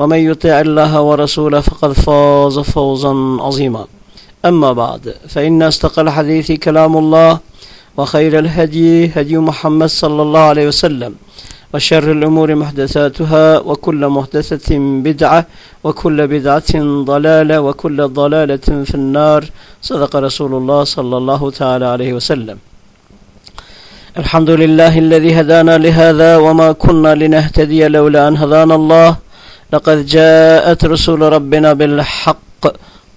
ومن يطع الله ورسوله فقد فاز فوزا عظيما. أما بعد فإن أصدق الحديث كلام الله وخير الهدي هدي محمد صلى الله عليه وسلم وشر الأمور محدثاتها وكل محدثة بدعة وكل بدعة ضلالة وكل ضلالة في النار. صدق رسول الله صلى الله تعالى عليه وسلم. الحمد لله الذي هدانا لهذا وما كنا لنهتدي لولا أن هدانا الله. لقد جاءت رسول ربنا بالحق.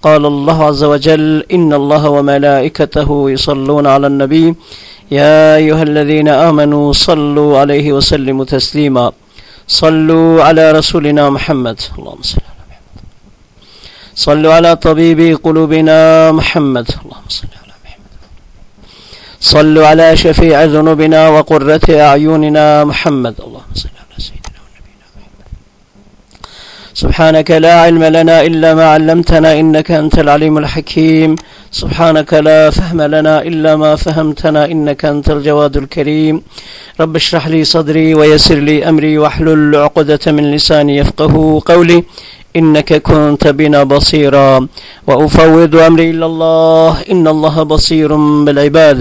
قال الله عز وجل إن الله وملائكته يصلون على النبي. يا أيها الذين آمنوا صلوا عليه وسلموا تسليما. صلوا على رسولنا محمد. اللهم صل على محمد. صلوا على طبيب قلوبنا محمد. اللهم صل على محمد. صلوا على شفيع ذنوبنا وقرة أعيننا محمد. اللهم صل على سيدنا ونبينا محمد سبحانك لا علم لنا إلا ما علمتنا إنك أنت العليم الحكيم. سبحانك لا فهم لنا إلا ما فهمتنا إنك أنت الجواد الكريم. رب اشرح لي صدري ويسر لي أمري واحلل عقدة من لساني يفقه قولي. إنك كنت بنا بصيرا. وأفوض أمري إلى الله. إن الله بصير بالعباد.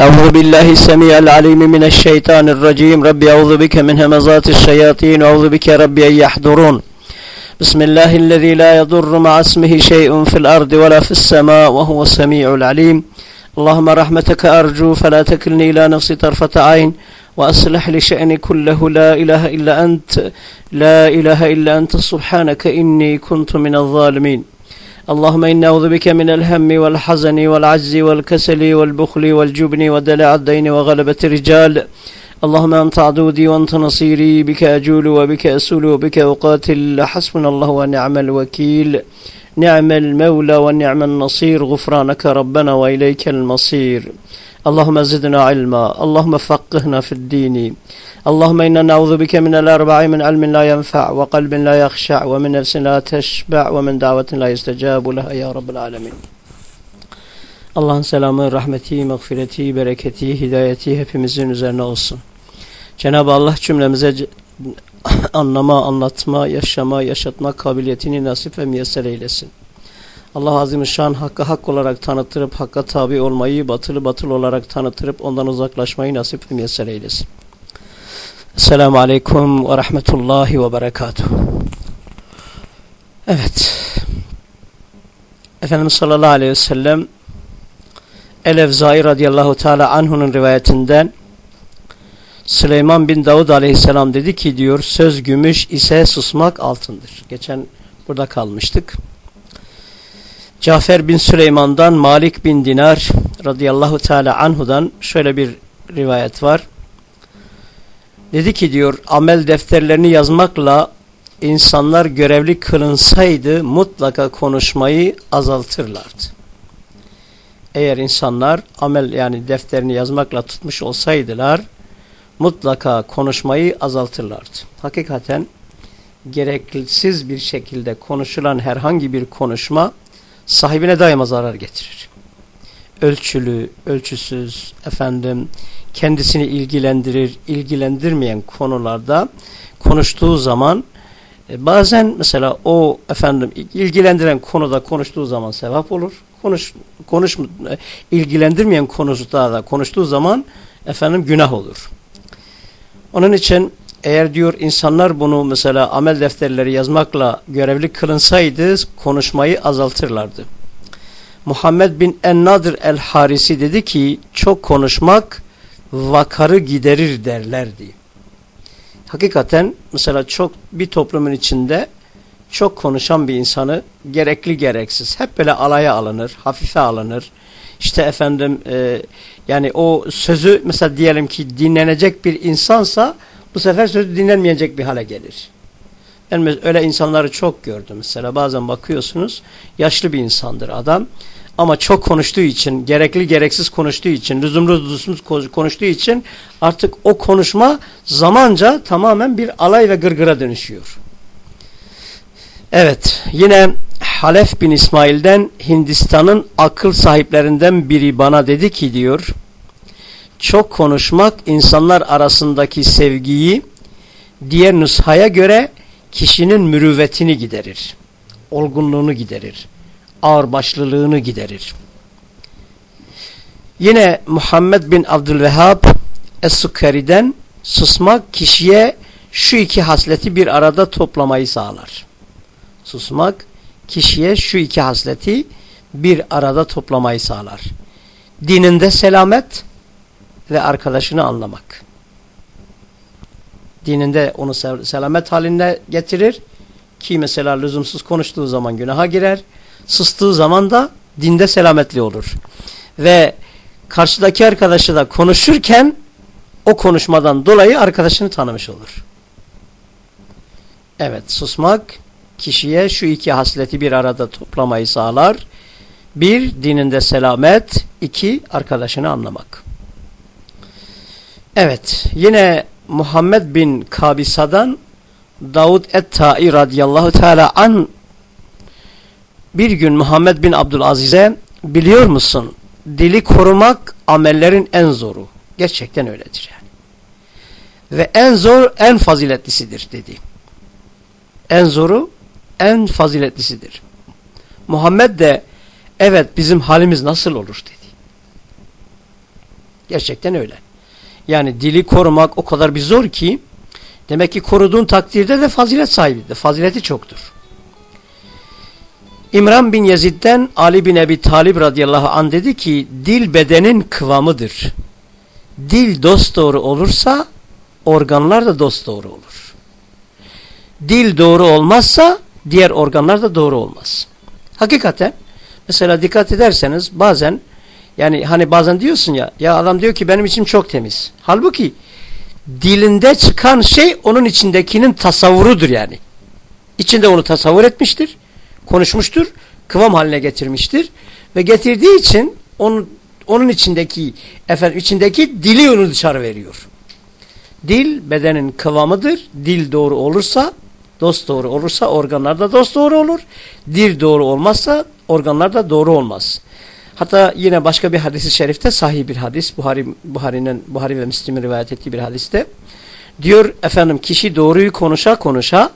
أعوذ بالله السميع العليم من الشيطان الرجيم. ربي أعوذ بك من همزات الشياطين. وأعوذ بك ربي أن يحضرون. بسم الله الذي لا يضر مع اسمه شيء في الأرض ولا في السماء وهو السميع العليم. اللهم رحمتك أرجو فلا تكلني إلى نفسي طرفة عين وأصلح لشأني كله. لا إله إلا أنت لا إله إلا أنت سبحانك إني كنت من الظالمين. اللهم إنا أعوذ بك من الهم والحزن والعجز والكسل والبخل والجبن ودلع الدين وغلبة الرجال. اللهم أنت عدودي وأنت نصيري بك أجول وبك أسول وبك أقاتل. حسبنا الله ونعم الوكيل. نعم المولى ونعم النصير. غفرانك ربنا وإليك المصير. اللهم زدنا علما. اللهم فقهنا في الدين. اللهم إنا نعوذ بك من الأربع من علم لا ينفع وقلب لا يخشع ومن نفس لا تشبع ومن دعوة لا يستجاب لها يا رب العالمين. Allah'ın selamı, rahmeti, mağfireti, bereketi, hidayeti hepimizin üzerine olsun. Cenab-ı Allah cümlemize anlama, anlatma, yaşama, yaşatma kabiliyetini nasip ve müyesser eylesin. Allah Azimüşşan hakkı hak olarak tanıtırıp hakka tabi olmayı, batılı batıl olarak tanıtırıp ondan uzaklaşmayı nasip ve müyesser eylesin. Esselamu Aleyküm ve Rahmetullahi ve Berekatuhu. Evet. Efendimiz sallallahu aleyhi ve sellem El-Evzai radıyallahu teala anhu'nun rivayetinden Süleyman bin Davud aleyhisselam dedi ki diyor söz gümüş ise susmak altındır. Geçen burada kalmıştık. Cafer bin Süleyman'dan Malik bin Dinar radıyallahu teala anhu'dan şöyle bir rivayet var. Dedi ki diyor amel defterlerini yazmakla insanlar görevli kılınsaydı mutlaka konuşmayı azaltırlardı. Eğer insanlar amel yani defterini yazmakla tutmuş olsaydılar mutlaka konuşmayı azaltırlardı. Hakikaten gereksiz bir şekilde konuşulan herhangi bir konuşma sahibine daima zarar getirir. Ölçülü, ölçüsüz, efendim kendisini ilgilendirir, ilgilendirmeyen konularda konuştuğu zaman e, bazen mesela o efendim ilgilendiren konuda konuştuğu zaman sevap olur. Konuş, konuş ilgilendirmeyen konuda da konuştuğu zaman efendim günah olur. Onun için eğer diyor insanlar bunu mesela amel defterleri yazmakla görevli kılınsaydı konuşmayı azaltırlardı. Muhammed bin Ennadir el-Harisi dedi ki çok konuşmak vakarı giderir derlerdi. Hakikaten mesela çok bir toplumun içinde çok konuşan bir insanı gerekli gereksiz hep böyle alaya alınır, hafife alınır. İşte efendim e, yani o sözü mesela diyelim ki dinlenecek bir insansa bu sefer sözü dinlenmeyecek bir hale gelir. Ben öyle insanları çok gördüm mesela bazen bakıyorsunuz yaşlı bir insandır adam ama çok konuştuğu için gerekli gereksiz konuştuğu için lüzumlu lüzumsuz konuştuğu için artık o konuşma zamanca tamamen bir alay ve gırgıra dönüşüyor. Evet yine Halef bin İsmail'den Hindistan'ın akıl sahiplerinden biri bana dedi ki diyor çok konuşmak insanlar arasındaki sevgiyi diğer nüshaya göre kişinin mürüvvetini giderir. Olgunluğunu giderir. Ağırbaşlılığını giderir. Yine Muhammed bin Abdülvehhab Es-Sukkari'den susmak kişiye şu iki hasleti bir arada toplamayı sağlar. Susmak kişiye şu iki hasleti bir arada toplamayı sağlar. Dininde selamet ve arkadaşını anlamak. Dininde onu selamet haline getirir ki mesela lüzumsuz konuştuğu zaman günaha girer. Sustuğu zaman da dinde selametli olur. Ve karşıdaki arkadaşı da konuşurken o konuşmadan dolayı arkadaşını tanımış olur. Evet susmak kişiye şu iki hasleti bir arada toplamayı sağlar. Bir, dininde selamet. iki arkadaşını anlamak. Evet, yine Muhammed bin Kabisa'dan Davud et-Ta'i radıyallahu teala an bir gün Muhammed bin Abdülaziz'e biliyor musun dili korumak amellerin en zoru. Gerçekten öyledir yani. Ve en zor en faziletlisidir dedi. En zoru en faziletlisidir. Muhammed de evet bizim halimiz nasıl olur dedi. Gerçekten öyle. Yani dili korumak o kadar bir zor ki demek ki koruduğun takdirde de fazilet sahibidir. Fazileti çoktur. İmran bin Yazid'den Ali bin Ebi Talib radıyallahu an dedi ki dil bedenin kıvamıdır. Dil dost doğru olursa organlar da dost doğru olur. Dil doğru olmazsa diğer organlar da doğru olmaz. Hakikaten mesela dikkat ederseniz bazen yani hani bazen diyorsun ya ya adam diyor ki benim içim çok temiz. Halbuki dilinde çıkan şey onun içindekinin tasavvurudur yani. İçinde onu tasavvur etmiştir, konuşmuştur, kıvam haline getirmiştir ve getirdiği için onun onun içindeki efendim içindeki dili onu dışarı veriyor. Dil bedenin kıvamıdır. Dil doğru olursa dost doğru olursa organlar da dost doğru olur. Dil doğru olmazsa organlar da doğru olmaz. Hatta yine başka bir hadisi şerifte sahih bir hadis Buhari Buhari'nin Buhari ve Müslim'in rivayet ettiği bir hadiste diyor efendim kişi doğruyu konuşa konuşa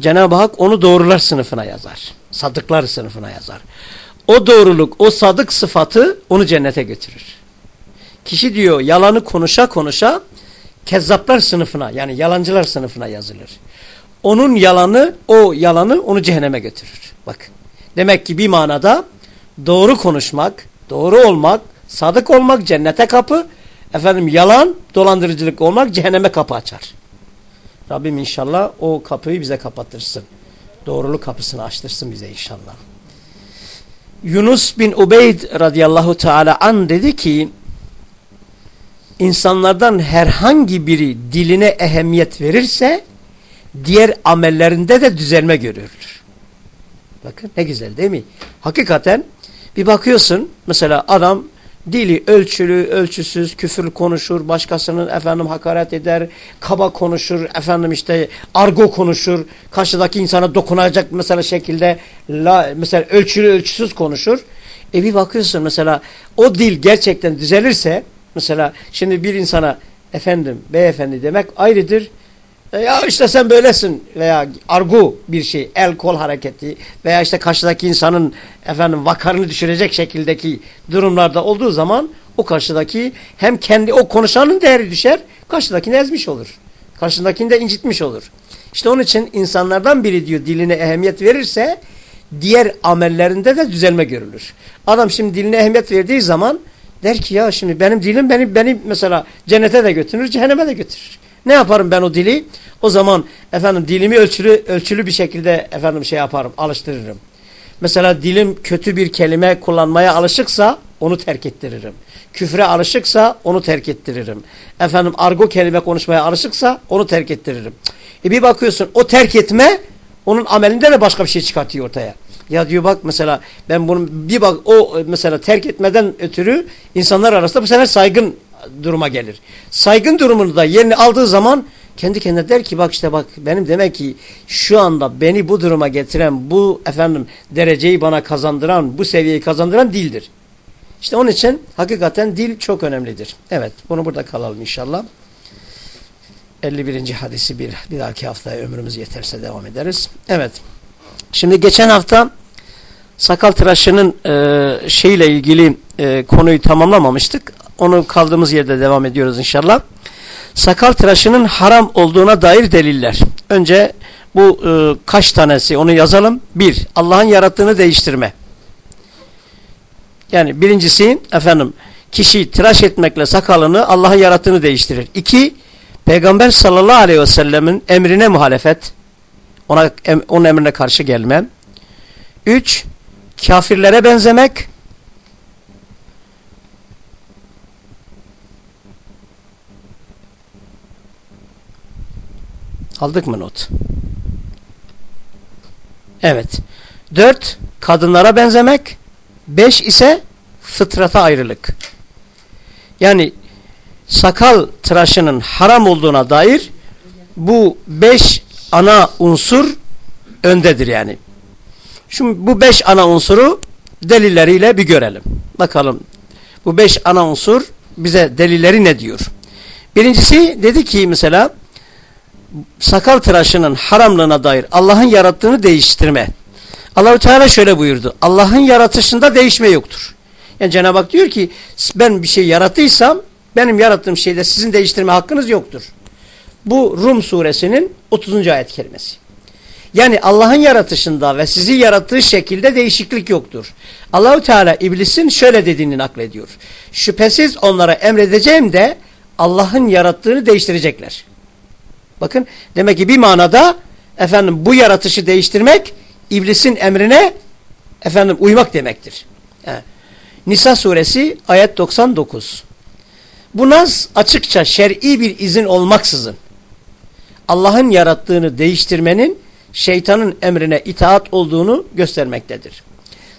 Cenab-ı Hak onu doğrular sınıfına yazar. Sadıklar sınıfına yazar. O doğruluk, o sadık sıfatı onu cennete götürür. Kişi diyor yalanı konuşa konuşa kezzaplar sınıfına yani yalancılar sınıfına yazılır. Onun yalanı, o yalanı onu cehenneme götürür. Bak. Demek ki bir manada doğru konuşmak, doğru olmak, sadık olmak cennete kapı, efendim yalan, dolandırıcılık olmak cehenneme kapı açar. Rabbim inşallah o kapıyı bize kapatırsın. Doğruluk kapısını açtırsın bize inşallah. Yunus bin Ubeyd radıyallahu teala an dedi ki insanlardan herhangi biri diline ehemmiyet verirse diğer amellerinde de düzelme görülür. Bakın ne güzel değil mi? Hakikaten bir bakıyorsun mesela adam dili ölçülü, ölçüsüz, küfür konuşur, başkasının efendim hakaret eder, kaba konuşur, efendim işte argo konuşur, karşıdaki insana dokunacak mesela şekilde la, mesela ölçülü, ölçüsüz konuşur. E bir bakıyorsun mesela o dil gerçekten düzelirse mesela şimdi bir insana efendim, beyefendi demek ayrıdır. E ya işte sen böylesin veya argu bir şey, el kol hareketi veya işte karşıdaki insanın efendim vakarını düşürecek şekildeki durumlarda olduğu zaman o karşıdaki hem kendi o konuşanın değeri düşer, karşıdakini ezmiş olur. Karşındakini de incitmiş olur. İşte onun için insanlardan biri diyor diline ehemmiyet verirse diğer amellerinde de düzelme görülür. Adam şimdi diline ehemmiyet verdiği zaman der ki ya şimdi benim dilim beni, beni mesela cennete de götürür, cehenneme de götürür. Ne yaparım ben o dili? O zaman efendim dilimi ölçülü ölçülü bir şekilde efendim şey yaparım, alıştırırım. Mesela dilim kötü bir kelime kullanmaya alışıksa onu terk ettiririm. Küfre alışıksa onu terk ettiririm. Efendim argo kelime konuşmaya alışıksa onu terk ettiririm. E bir bakıyorsun o terk etme onun amelinde de başka bir şey çıkartıyor ortaya. Ya diyor bak mesela ben bunu bir bak o mesela terk etmeden ötürü insanlar arasında bu sefer saygın duruma gelir. Saygın durumunu da yerini aldığı zaman kendi kendine der ki bak işte bak benim demek ki şu anda beni bu duruma getiren bu efendim dereceyi bana kazandıran bu seviyeyi kazandıran dildir. İşte onun için hakikaten dil çok önemlidir. Evet bunu burada kalalım inşallah. 51. hadisi bir, bir dahaki haftaya ömrümüz yeterse devam ederiz. Evet. Şimdi geçen hafta sakal tıraşının e, şeyle ilgili e, konuyu tamamlamamıştık. Onu kaldığımız yerde devam ediyoruz inşallah. Sakal tıraşının haram olduğuna dair deliller. Önce bu e, kaç tanesi onu yazalım. Bir, Allah'ın yarattığını değiştirme. Yani birincisi efendim kişi tıraş etmekle sakalını Allah'ın yarattığını değiştirir. İki, Peygamber sallallahu aleyhi ve sellemin emrine muhalefet. Ona, em, onun emrine karşı gelme. Üç, kafirlere benzemek. Aldık mı not? Evet. Dört, kadınlara benzemek. Beş ise fıtrata ayrılık. Yani sakal tıraşının haram olduğuna dair bu beş ana unsur öndedir yani. Şimdi bu beş ana unsuru delilleriyle bir görelim. Bakalım bu beş ana unsur bize delilleri ne diyor? Birincisi dedi ki mesela sakal tıraşının haramlığına dair Allah'ın yarattığını değiştirme. Allahü Teala şöyle buyurdu. Allah'ın yaratışında değişme yoktur. Yani Cenab-ı Hak diyor ki ben bir şey yarattıysam benim yarattığım şeyde sizin değiştirme hakkınız yoktur. Bu Rum suresinin 30. ayet kelimesi. Yani Allah'ın yaratışında ve sizi yarattığı şekilde değişiklik yoktur. Allahü Teala iblisin şöyle dediğini naklediyor. Şüphesiz onlara emredeceğim de Allah'ın yarattığını değiştirecekler. Bakın demek ki bir manada efendim bu yaratışı değiştirmek iblisin emrine efendim uymak demektir. Yani, Nisa suresi ayet 99. Bu naz açıkça şer'i bir izin olmaksızın Allah'ın yarattığını değiştirmenin şeytanın emrine itaat olduğunu göstermektedir.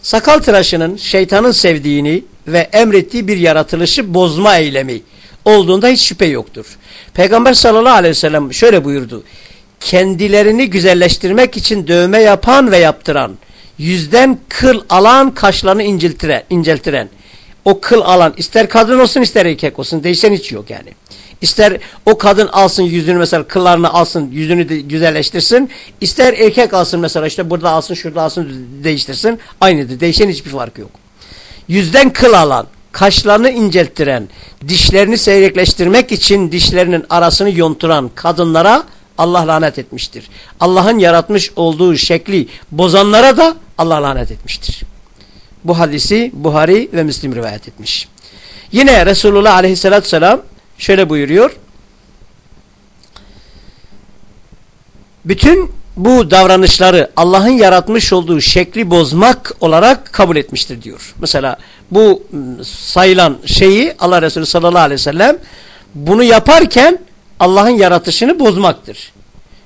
Sakal tıraşının şeytanın sevdiğini ve emrettiği bir yaratılışı bozma eylemi olduğunda hiç şüphe yoktur. Peygamber sallallahu aleyhi ve sellem şöyle buyurdu. Kendilerini güzelleştirmek için dövme yapan ve yaptıran, yüzden kıl alan kaşlarını inceltiren, inceltiren, o kıl alan ister kadın olsun ister erkek olsun değişen hiç yok yani. İster o kadın alsın yüzünü mesela kıllarını alsın yüzünü de güzelleştirsin. İster erkek alsın mesela işte burada alsın şurada alsın değiştirsin. Aynıdır değişen hiçbir farkı yok. Yüzden kıl alan kaşlarını incelttiren dişlerini seyrekleştirmek için dişlerinin arasını yonturan kadınlara Allah lanet etmiştir. Allah'ın yaratmış olduğu şekli bozanlara da Allah lanet etmiştir. Bu hadisi Buhari ve Müslim rivayet etmiş. Yine Resulullah aleyhissalatü vesselam şöyle buyuruyor. Bütün bu davranışları Allah'ın yaratmış olduğu şekli bozmak olarak kabul etmiştir diyor. Mesela bu sayılan şeyi Allah Resulü sallallahu aleyhi ve sellem bunu yaparken Allah'ın yaratışını bozmaktır.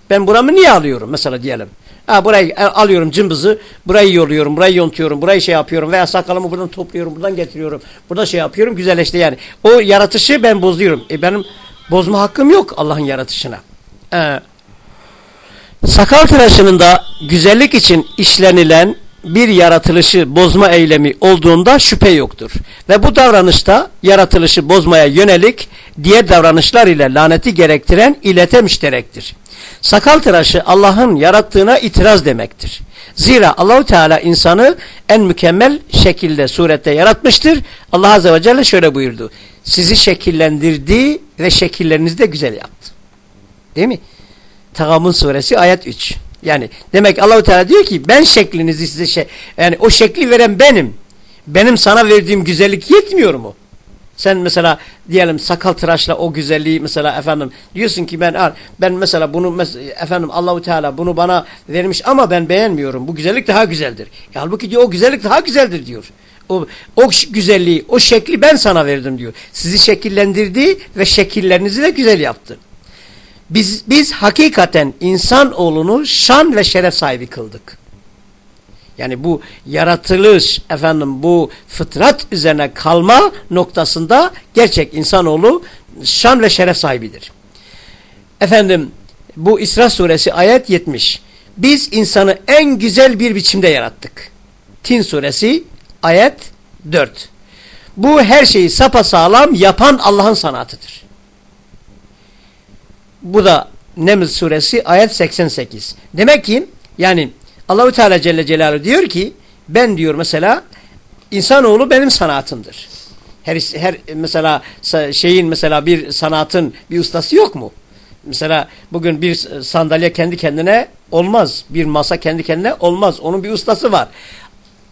Ben buramı niye alıyorum mesela diyelim. Ha, burayı e, alıyorum cımbızı, burayı yoluyorum, burayı yontuyorum, burayı şey yapıyorum veya sakalımı buradan topluyorum, buradan getiriyorum. Burada şey yapıyorum, güzelleşti yani. O yaratışı ben bozuyorum. E benim bozma hakkım yok Allah'ın yaratışına. Ee, sakal tıraşının da güzellik için işlenilen bir yaratılışı bozma eylemi olduğunda şüphe yoktur. Ve bu davranışta yaratılışı bozmaya yönelik diğer davranışlar ile laneti gerektiren ilete müşterektir. Sakal tıraşı Allah'ın yarattığına itiraz demektir. Zira Allahu Teala insanı en mükemmel şekilde surette yaratmıştır. Allah Azze ve Celle şöyle buyurdu. Sizi şekillendirdi ve şekillerinizi de güzel yaptı. Değil mi? Tagamın suresi ayet 3. Yani demek Allahu Teala diyor ki ben şeklinizi size şey yani o şekli veren benim. Benim sana verdiğim güzellik yetmiyor mu? Sen mesela diyelim sakal tıraşla o güzelliği mesela efendim diyorsun ki ben ben mesela bunu efendim Allahu Teala bunu bana vermiş ama ben beğenmiyorum. Bu güzellik daha güzeldir. E, halbuki diyor o güzellik daha güzeldir diyor. O, o güzelliği, o şekli ben sana verdim diyor. Sizi şekillendirdi ve şekillerinizi de güzel yaptı. Biz, biz hakikaten insan oğlunu şan ve şeref sahibi kıldık. Yani bu yaratılış efendim bu fıtrat üzerine kalma noktasında gerçek insanoğlu şan ve şeref sahibidir. Efendim bu İsra suresi ayet 70. Biz insanı en güzel bir biçimde yarattık. Tin suresi ayet 4. Bu her şeyi sapasağlam yapan Allah'ın sanatıdır. Bu da Neml suresi ayet 88. Demek ki yani Allahu Teala Celle Celaluhu diyor ki ben diyor mesela insanoğlu benim sanatımdır. Her, her mesela şeyin mesela bir sanatın bir ustası yok mu? Mesela bugün bir sandalye kendi kendine olmaz. Bir masa kendi kendine olmaz. Onun bir ustası var.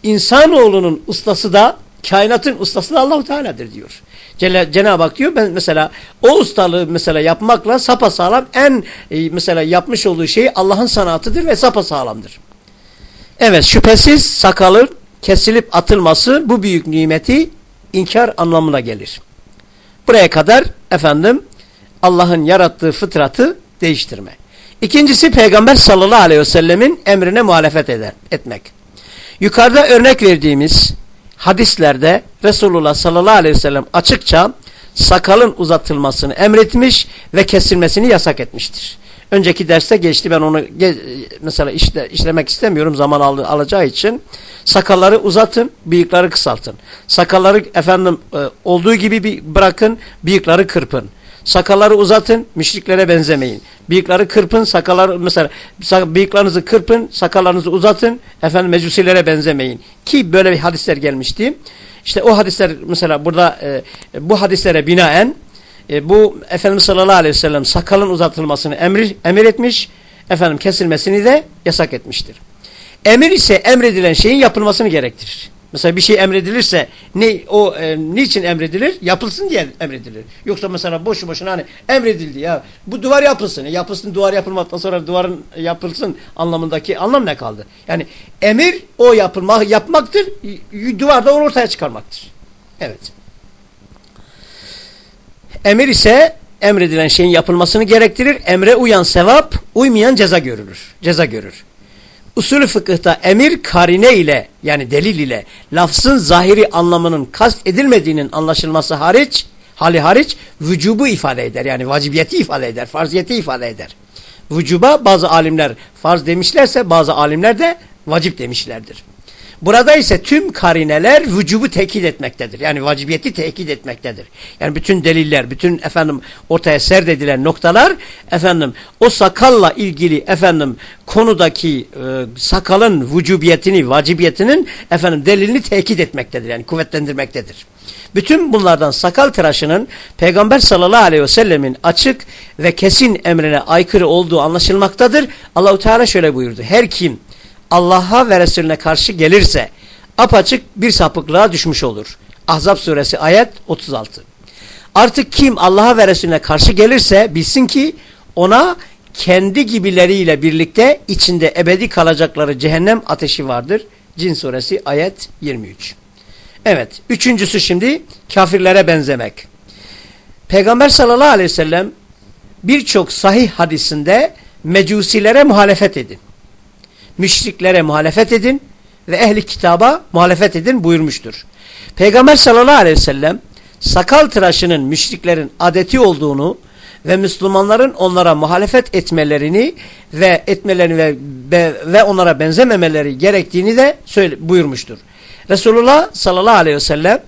İnsanoğlunun ustası da kainatın ustası da Allahu Teala'dır diyor. Cenab-ı Hak diyor ben mesela o ustalığı mesela yapmakla sapasağlam en e, mesela yapmış olduğu şey Allah'ın sanatıdır ve sapasağlamdır. Evet şüphesiz sakalın kesilip atılması bu büyük nimeti inkar anlamına gelir. Buraya kadar efendim Allah'ın yarattığı fıtratı değiştirme. İkincisi Peygamber sallallahu aleyhi ve sellemin emrine muhalefet eder, etmek. Yukarıda örnek verdiğimiz hadislerde Resulullah sallallahu aleyhi ve sellem açıkça sakalın uzatılmasını emretmiş ve kesilmesini yasak etmiştir. Önceki derste geçti ben onu mesela işle, işlemek istemiyorum zaman al, alacağı için. Sakalları uzatın, bıyıkları kısaltın. Sakalları efendim e, olduğu gibi bir bırakın, bıyıkları kırpın. Sakalları uzatın, müşriklere benzemeyin. Bıyıkları kırpın, sakalları mesela bıyıklarınızı kırpın, sakallarınızı uzatın, efendim mecusilere benzemeyin. Ki böyle bir hadisler gelmişti. İşte o hadisler mesela burada e, bu hadislere binaen e, bu Efendimiz sallallahu aleyhi ve sellem sakalın uzatılmasını emir, emir etmiş, efendim kesilmesini de yasak etmiştir. Emir ise emredilen şeyin yapılmasını gerektirir. Mesela bir şey emredilirse ne o e, niçin emredilir? Yapılsın diye emredilir. Yoksa mesela boşu boşuna hani emredildi ya bu duvar yapılsın. E, yapılsın duvar yapılmaktan sonra duvarın yapılsın anlamındaki anlam ne kaldı? Yani emir o yapılmak yapmaktır. Duvar da onu ortaya çıkarmaktır. Evet. Emir ise emredilen şeyin yapılmasını gerektirir. Emre uyan sevap, uymayan ceza görülür. Ceza görür. Usulü fıkıhta emir karine ile yani delil ile lafzın zahiri anlamının kast edilmediğinin anlaşılması hariç, hali hariç vücubu ifade eder. Yani vacibiyeti ifade eder, farziyeti ifade eder. Vücuba bazı alimler farz demişlerse bazı alimler de vacip demişlerdir. Burada ise tüm karineler vücubu tekit etmektedir. Yani vacibiyeti tekit etmektedir. Yani bütün deliller, bütün efendim ortaya serdedilen noktalar efendim o sakalla ilgili efendim konudaki e, sakalın vücubiyetini, vacibiyetinin efendim delilini tekit etmektedir. Yani kuvvetlendirmektedir. Bütün bunlardan sakal tıraşının Peygamber sallallahu aleyhi ve sellemin açık ve kesin emrine aykırı olduğu anlaşılmaktadır. Allahu Teala şöyle buyurdu. Her kim Allah'a ve Resulüne karşı gelirse apaçık bir sapıklığa düşmüş olur. Ahzab suresi ayet 36. Artık kim Allah'a ve Resulüne karşı gelirse bilsin ki ona kendi gibileriyle birlikte içinde ebedi kalacakları cehennem ateşi vardır. Cin suresi ayet 23. Evet. Üçüncüsü şimdi kafirlere benzemek. Peygamber sallallahu aleyhi ve sellem birçok sahih hadisinde mecusilere muhalefet edin müşriklere muhalefet edin ve ehli kitaba muhalefet edin buyurmuştur. Peygamber sallallahu aleyhi ve sellem sakal tıraşının müşriklerin adeti olduğunu ve Müslümanların onlara muhalefet etmelerini ve etmelerini ve, ve, ve onlara benzememeleri gerektiğini de söyle, buyurmuştur. Resulullah sallallahu aleyhi ve sellem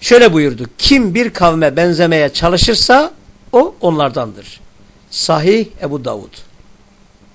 şöyle buyurdu. Kim bir kavme benzemeye çalışırsa o onlardandır. Sahih Ebu Davud.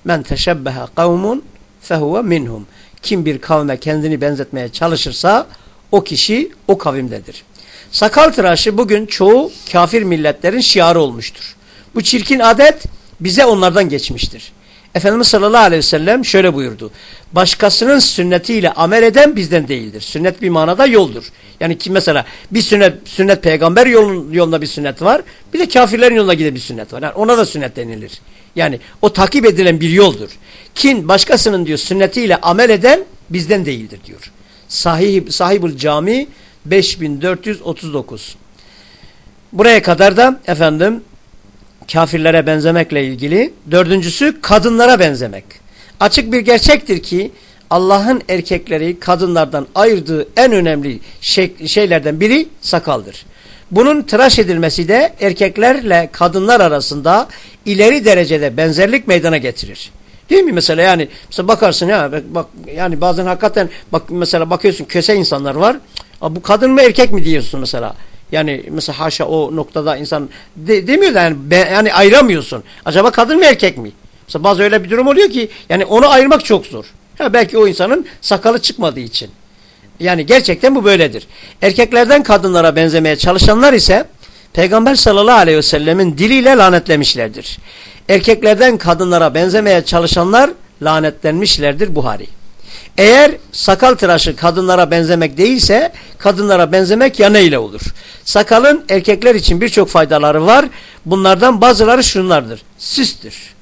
Men teşebbehe kavmun fehuve minhum. Kim bir kavme kendini benzetmeye çalışırsa o kişi o kavimdedir. Sakal tıraşı bugün çoğu kafir milletlerin şiarı olmuştur. Bu çirkin adet bize onlardan geçmiştir. Efendimiz sallallahu aleyhi ve sellem şöyle buyurdu. Başkasının sünnetiyle amel eden bizden değildir. Sünnet bir manada yoldur. Yani ki mesela bir sünnet, sünnet peygamber yolun, yolunda bir sünnet var. Bir de kafirlerin yoluna giden bir sünnet var. Yani ona da sünnet denilir. Yani o takip edilen bir yoldur. Kim başkasının diyor sünnetiyle amel eden bizden değildir diyor. Sahih, Sahibul Cami 5439. Buraya kadar da efendim kafirlere benzemekle ilgili. Dördüncüsü kadınlara benzemek. Açık bir gerçektir ki Allah'ın erkekleri kadınlardan ayırdığı en önemli şey, şeylerden biri sakaldır. Bunun tıraş edilmesi de erkeklerle kadınlar arasında ileri derecede benzerlik meydana getirir. Değil mi mesela yani mesela bakarsın ya bak yani bazen hakikaten bak mesela bakıyorsun köse insanlar var. Bu kadın mı erkek mi diyorsun mesela. Yani mesela haşa o noktada insan de, demiyor da yani, be, yani ayıramıyorsun. Acaba kadın mı erkek mi? Mesela bazı öyle bir durum oluyor ki yani onu ayırmak çok zor. Ha, belki o insanın sakalı çıkmadığı için. Yani gerçekten bu böyledir. Erkeklerden kadınlara benzemeye çalışanlar ise Peygamber sallallahu aleyhi ve sellemin diliyle lanetlemişlerdir. Erkeklerden kadınlara benzemeye çalışanlar lanetlenmişlerdir Buhari. Eğer sakal tıraşı kadınlara benzemek değilse kadınlara benzemek ya ile olur. Sakalın erkekler için birçok faydaları var. Bunlardan bazıları şunlardır. Süstür.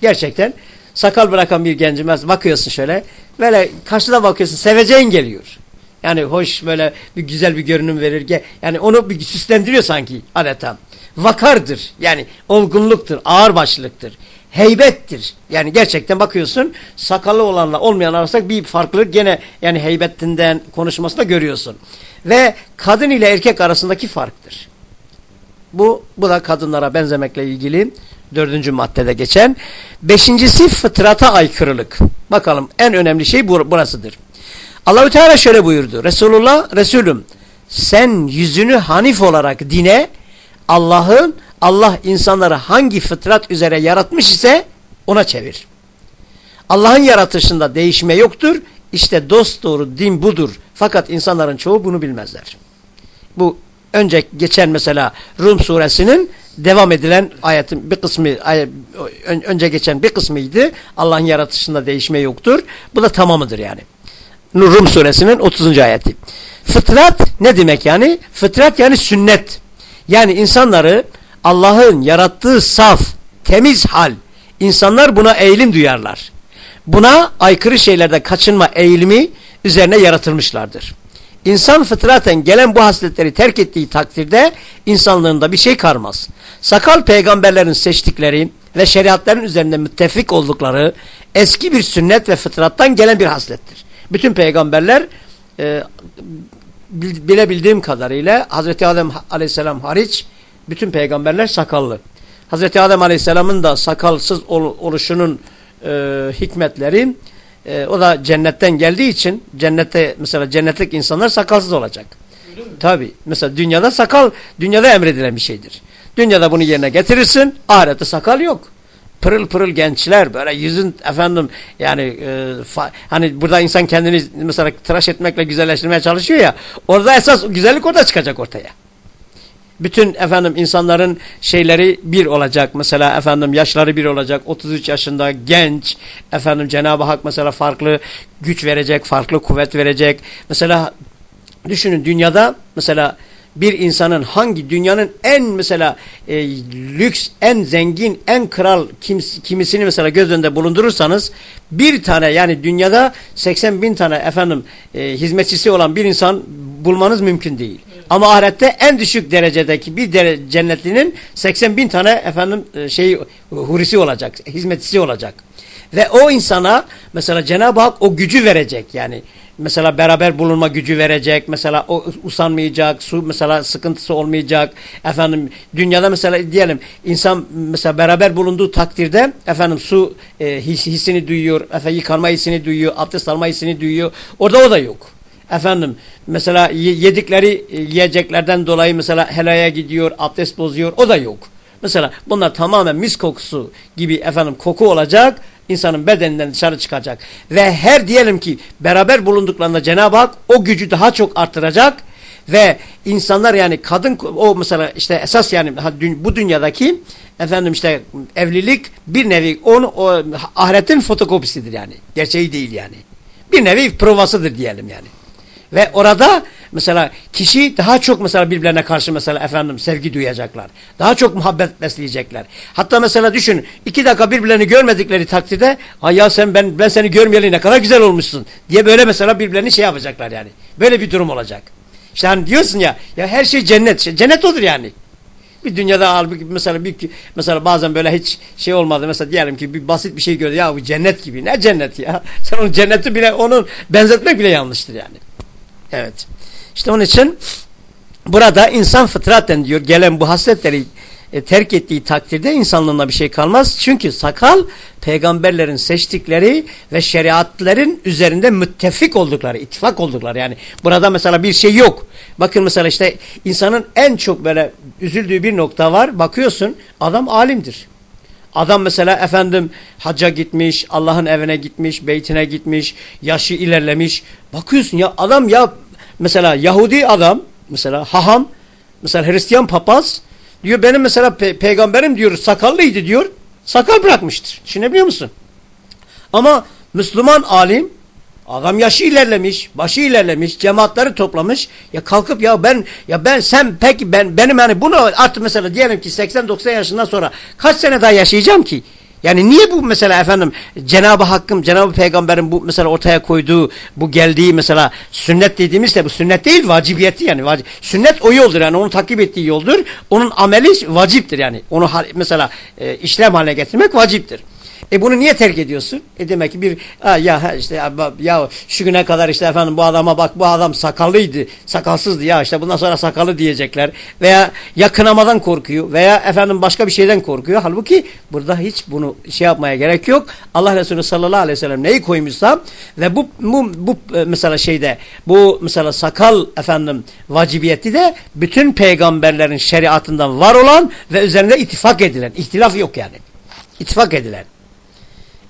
Gerçekten sakal bırakan bir gencimiz bakıyorsun şöyle böyle karşıda bakıyorsun seveceğin geliyor. Yani hoş böyle bir güzel bir görünüm verir. Yani onu bir süslendiriyor sanki adeta. Vakardır yani olgunluktur, ağırbaşlılıktır heybettir. Yani gerçekten bakıyorsun sakalı olanla olmayan arasında bir farklılık gene yani heybetinden konuşmasında görüyorsun. Ve kadın ile erkek arasındaki farktır. Bu, bu da kadınlara benzemekle ilgili dördüncü maddede geçen. Beşincisi fıtrata aykırılık. Bakalım en önemli şey burasıdır. Allahü Teala şöyle buyurdu. Resulullah, Resulüm sen yüzünü hanif olarak dine Allah'ın Allah insanları hangi fıtrat üzere yaratmış ise ona çevir. Allah'ın yaratışında değişme yoktur. İşte dost doğru din budur. Fakat insanların çoğu bunu bilmezler. Bu önce geçen mesela Rum suresinin devam edilen ayetin bir kısmı önce geçen bir kısmıydı. Allah'ın yaratışında değişme yoktur. Bu da tamamıdır yani. Rum suresinin 30. ayeti. Fıtrat ne demek yani? Fıtrat yani sünnet. Yani insanları Allah'ın yarattığı saf, temiz hal. İnsanlar buna eğilim duyarlar. Buna aykırı şeylerde kaçınma eğilimi üzerine yaratılmışlardır. İnsan fıtraten gelen bu hasletleri terk ettiği takdirde insanlığında bir şey karmaz. Sakal peygamberlerin seçtikleri ve şeriatların üzerinde müttefik oldukları eski bir sünnet ve fıtrattan gelen bir haslettir. Bütün peygamberler e, bilebildiğim kadarıyla Hazreti Adem aleyhisselam hariç bütün peygamberler sakallı. Hazreti Adem Aleyhisselam'ın da sakalsız ol, oluşunun e, hikmetleri e, o da cennetten geldiği için cennette mesela cennetlik insanlar sakalsız olacak. Tabi mesela dünyada sakal dünyada emredilen bir şeydir. Dünyada bunu yerine getirirsin ahirette sakal yok. Pırıl pırıl gençler böyle yüzün efendim yani e, hani burada insan kendini mesela tıraş etmekle güzelleştirmeye çalışıyor ya orada esas güzellik orada çıkacak ortaya bütün efendim insanların şeyleri bir olacak. Mesela efendim yaşları bir olacak. 33 yaşında genç. Efendim Cenab-ı Hak mesela farklı güç verecek, farklı kuvvet verecek. Mesela düşünün dünyada mesela bir insanın hangi dünyanın en mesela e, lüks, en zengin, en kral kims, kimisini mesela göz önünde bulundurursanız bir tane yani dünyada 80 bin tane efendim e, hizmetçisi olan bir insan bulmanız mümkün değil. Ama ahirette en düşük derecedeki bir dere cennetlinin 80 bin tane efendim e, şey hurisi olacak, hizmetçisi olacak. Ve o insana mesela Cenab-ı Hak o gücü verecek yani. Mesela beraber bulunma gücü verecek. Mesela o usanmayacak. Su mesela sıkıntısı olmayacak. Efendim dünyada mesela diyelim insan mesela beraber bulunduğu takdirde efendim su e, his, hissini duyuyor. Efendim yıkanma hissini duyuyor. Abdest alma hissini duyuyor. Orada o da yok. Efendim mesela yedikleri e, yiyeceklerden dolayı mesela helaya gidiyor. Abdest bozuyor. O da yok. Mesela bunlar tamamen mis kokusu gibi efendim koku olacak insanın bedeninden dışarı çıkacak. Ve her diyelim ki beraber bulunduklarında Cenab-ı Hak o gücü daha çok artıracak Ve insanlar yani kadın o mesela işte esas yani bu dünyadaki efendim işte evlilik bir nevi onu o ahiretin fotokopisidir yani. Gerçeği değil yani. Bir nevi provasıdır diyelim yani. Ve orada mesela kişi daha çok mesela birbirlerine karşı mesela efendim sevgi duyacaklar. Daha çok muhabbet besleyecekler. Hatta mesela düşün iki dakika birbirlerini görmedikleri takdirde ay ya sen ben ben seni görmeyeli ne kadar güzel olmuşsun diye böyle mesela birbirlerini şey yapacaklar yani. Böyle bir durum olacak. İşte hani diyorsun ya ya her şey cennet. Cennet olur yani. Bir dünyada mesela bir mesela bazen böyle hiç şey olmadı mesela diyelim ki bir basit bir şey gördü ya bu cennet gibi ne cennet ya sen onun cenneti bile onun benzetmek bile yanlıştır yani. Evet. İşte onun için burada insan fıtraten diyor gelen bu hasletleri e, terk ettiği takdirde insanlığına bir şey kalmaz. Çünkü sakal peygamberlerin seçtikleri ve şeriatların üzerinde müttefik oldukları, ittifak oldukları. Yani burada mesela bir şey yok. Bakın mesela işte insanın en çok böyle üzüldüğü bir nokta var. Bakıyorsun adam alimdir. Adam mesela efendim hacca gitmiş, Allah'ın evine gitmiş, beytine gitmiş, yaşı ilerlemiş. Bakıyorsun ya adam ya mesela Yahudi adam, mesela haham, mesela Hristiyan papaz diyor benim mesela pe peygamberim diyor sakallıydı diyor. Sakal bırakmıştır. Düşünebiliyor musun? Ama Müslüman alim Adam yaşı ilerlemiş, başı ilerlemiş, cemaatleri toplamış. Ya kalkıp ya ben ya ben sen peki ben benim yani bunu artık mesela diyelim ki 80-90 yaşından sonra kaç sene daha yaşayacağım ki? Yani niye bu mesela efendim Cenab-ı Hakk'ın, Cenab-ı Peygamber'in bu mesela ortaya koyduğu, bu geldiği mesela sünnet dediğimiz de bu sünnet değil vacibiyeti yani. Vacib. Sünnet o yoldur yani onu takip ettiği yoldur. Onun ameli vaciptir yani. Onu mesela e, işlem haline getirmek vaciptir. E bunu niye terk ediyorsun? E demek ki bir ya işte ya, şu güne kadar işte efendim bu adama bak bu adam sakallıydı, sakalsızdı ya işte bundan sonra sakalı diyecekler veya yakınamadan korkuyor veya efendim başka bir şeyden korkuyor. Halbuki burada hiç bunu şey yapmaya gerek yok. Allah Resulü sallallahu aleyhi ve sellem neyi koymuşsa ve bu bu, bu e, mesela şeyde bu mesela sakal efendim vacibiyeti de bütün peygamberlerin şeriatından var olan ve üzerinde ittifak edilen, ihtilaf yok yani. İttifak edilen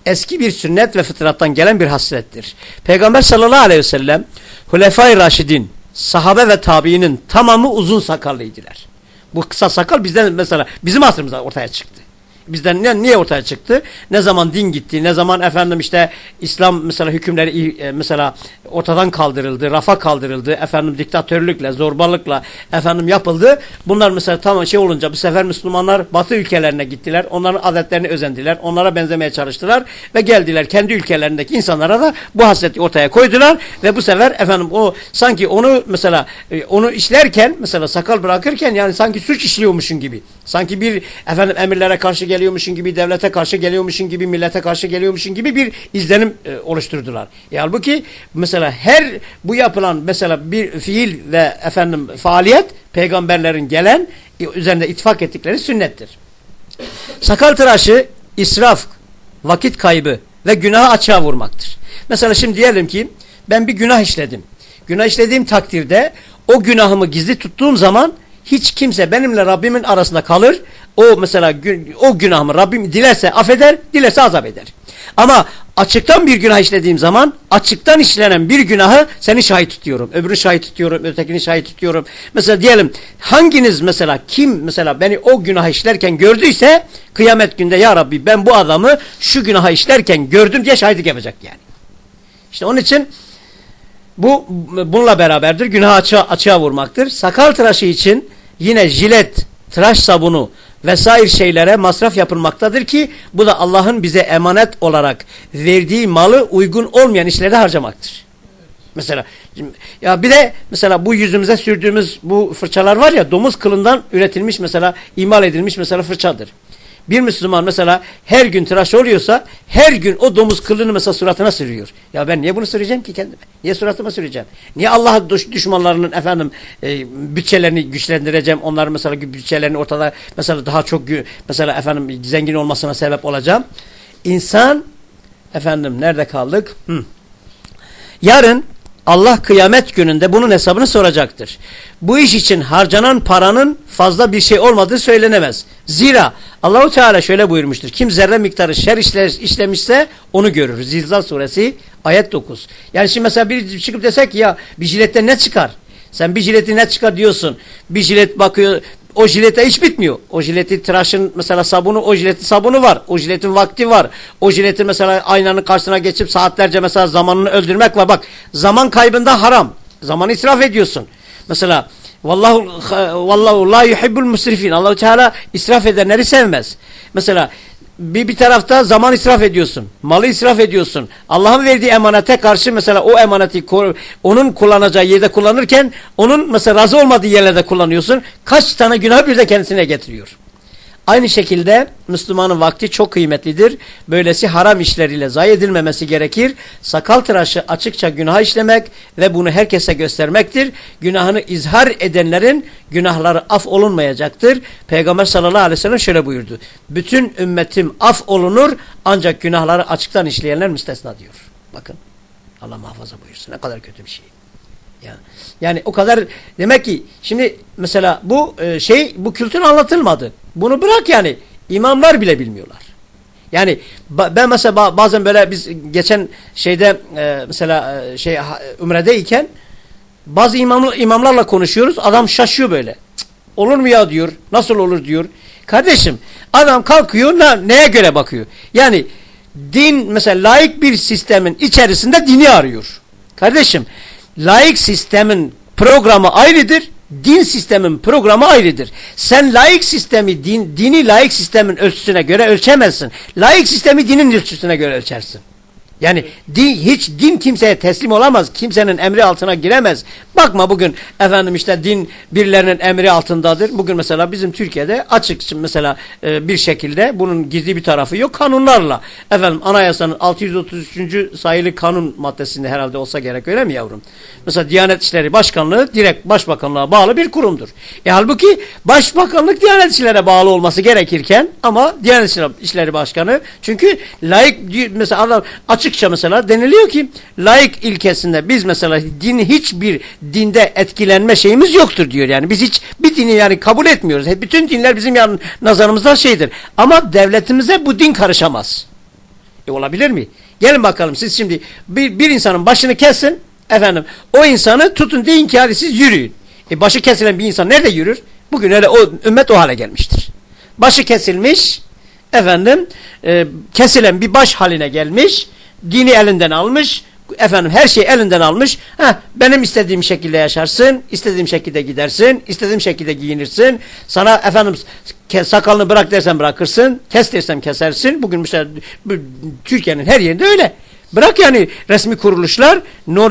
eski bir sünnet ve fıtrattan gelen bir haslettir. Peygamber sallallahu aleyhi ve sellem Hulefai Raşidin, sahabe ve tabiinin tamamı uzun sakallıydılar. Bu kısa sakal bizden mesela bizim asrımızda ortaya çıktı. Bizden ne, niye ortaya çıktı? Ne zaman din gitti, ne zaman efendim işte İslam mesela hükümleri e, mesela ortadan kaldırıldı, rafa kaldırıldı, efendim diktatörlükle, zorbalıkla efendim yapıldı. Bunlar mesela tam şey olunca bu sefer Müslümanlar Batı ülkelerine gittiler. Onların adetlerini özendiler. Onlara benzemeye çalıştılar ve geldiler kendi ülkelerindeki insanlara da bu hasreti ortaya koydular ve bu sefer efendim o sanki onu mesela e, onu işlerken mesela sakal bırakırken yani sanki suç işliyormuşun gibi. Sanki bir efendim emirlere karşı geliyormuşun gibi, devlete karşı geliyormuşun gibi, millete karşı geliyormuşun gibi bir izlenim e, oluşturdular. E, halbuki mesela her bu yapılan mesela bir fiil ve efendim faaliyet peygamberlerin gelen e, üzerinde ittifak ettikleri sünnettir. Sakal tıraşı israf, vakit kaybı ve günahı açığa vurmaktır. Mesela şimdi diyelim ki ben bir günah işledim. Günah işlediğim takdirde o günahımı gizli tuttuğum zaman hiç kimse benimle Rabbimin arasında kalır. O mesela o günahımı Rabbim dilerse affeder, dilerse azap eder. Ama açıktan bir günah işlediğim zaman açıktan işlenen bir günahı seni şahit tutuyorum. Öbürünü şahit tutuyorum, ötekini şahit tutuyorum. Mesela diyelim hanginiz mesela kim mesela beni o günah işlerken gördüyse kıyamet günde ya Rabbi ben bu adamı şu günah işlerken gördüm diye şahitlik yapacak yani. İşte onun için bu bununla beraberdir. Günah açığa, açığa vurmaktır. Sakal tıraşı için yine jilet, tıraş sabunu vesaire şeylere masraf yapılmaktadır ki bu da Allah'ın bize emanet olarak verdiği malı uygun olmayan işlere harcamaktır. Mesela ya bir de mesela bu yüzümüze sürdüğümüz bu fırçalar var ya domuz kılından üretilmiş mesela imal edilmiş mesela fırçadır. Bir Müslüman mesela her gün tıraş oluyorsa her gün o domuz kılını mesela suratına sürüyor. Ya ben niye bunu süreceğim ki kendime? Niye suratıma süreceğim? Niye Allah düşmanlarının efendim e, bütçelerini güçlendireceğim? Onların mesela bütçelerini ortada mesela daha çok mesela efendim zengin olmasına sebep olacağım. İnsan efendim nerede kaldık? Hı. Yarın Allah kıyamet gününde bunun hesabını soracaktır. Bu iş için harcanan paranın fazla bir şey olmadığı söylenemez. Zira Allahu Teala şöyle buyurmuştur. Kim zerre miktarı şer işlemişse onu görür. Zilzal suresi ayet 9. Yani şimdi mesela bir çıkıp desek ya bir jiletten ne çıkar? Sen bir jileti ne çıkar diyorsun. Bir jilet bakıyor o jilete hiç bitmiyor. O jileti tıraşın mesela sabunu, o jiletin sabunu var. O jiletin vakti var. O jiletin mesela aynanın karşısına geçip saatlerce mesela zamanını öldürmek var. Bak zaman kaybında haram. Zamanı israf ediyorsun. Mesela vallahu vallahu la yuhibbul musrifin. Allahu Teala israf edenleri sevmez. Mesela bir, bir tarafta zaman israf ediyorsun. Malı israf ediyorsun. Allah'ın verdiği emanete karşı mesela o emaneti onun kullanacağı yerde kullanırken onun mesela razı olmadığı yerlerde kullanıyorsun. Kaç tane günah bir de kendisine getiriyor. Aynı şekilde Müslümanın vakti çok kıymetlidir. Böylesi haram işleriyle zayi edilmemesi gerekir. Sakal tıraşı açıkça günah işlemek ve bunu herkese göstermektir. Günahını izhar edenlerin günahları af olunmayacaktır. Peygamber sallallahu aleyhi ve sellem şöyle buyurdu. Bütün ümmetim af olunur ancak günahları açıktan işleyenler müstesna diyor. Bakın Allah muhafaza buyursun ne kadar kötü bir şey. Yani, yani o kadar demek ki şimdi mesela bu e, şey bu kültür anlatılmadı. Bunu bırak yani imamlar bile bilmiyorlar. Yani ben mesela bazen böyle biz geçen şeyde e, mesela e, şey Ümre'deyken bazı imam, imamlarla konuşuyoruz. Adam şaşıyor böyle. Cık, olur mu ya diyor. Nasıl olur diyor. Kardeşim adam kalkıyor ne, neye göre bakıyor. Yani din mesela layık bir sistemin içerisinde dini arıyor. Kardeşim laik sistemin programı ayrıdır. Din sistemin programı ayrıdır. Sen laik sistemi, din, dini laik sistemin ölçüsüne göre ölçemezsin. Laik sistemi dinin ölçüsüne göre ölçersin. Yani din, hiç din kimseye teslim olamaz. Kimsenin emri altına giremez. Bakma bugün efendim işte din birilerinin emri altındadır. Bugün mesela bizim Türkiye'de açık mesela e, bir şekilde bunun gizli bir tarafı yok. Kanunlarla efendim anayasanın 633. sayılı kanun maddesinde herhalde olsa gerek öyle mi yavrum? Mesela Diyanet İşleri Başkanlığı direkt Başbakanlığa bağlı bir kurumdur. E halbuki Başbakanlık Diyanet İşleri'ne bağlı olması gerekirken ama Diyanet İşleri Başkanı çünkü layık mesela adam açıkça mesela deniliyor ki layık ilkesinde biz mesela din hiçbir dinde etkilenme şeyimiz yoktur diyor yani. Biz hiç bir dini yani kabul etmiyoruz. Bütün dinler bizim yani nazarımızda şeydir. Ama devletimize bu din karışamaz. E olabilir mi? Gelin bakalım siz şimdi bir, bir insanın başını kesin efendim o insanı tutun deyin ki hadi siz yürüyün. E başı kesilen bir insan nerede yürür? Bugün öyle o ümmet o hale gelmiştir. Başı kesilmiş efendim e, kesilen bir baş haline gelmiş dini elinden almış efendim her şeyi elinden almış. Heh, benim istediğim şekilde yaşarsın, istediğim şekilde gidersin, istediğim şekilde giyinirsin. Sana efendim sakalını bırak dersen bırakırsın, kes dersem kesersin. Bugün mesela Türkiye'nin her yerinde öyle. Bırak yani resmi kuruluşlar,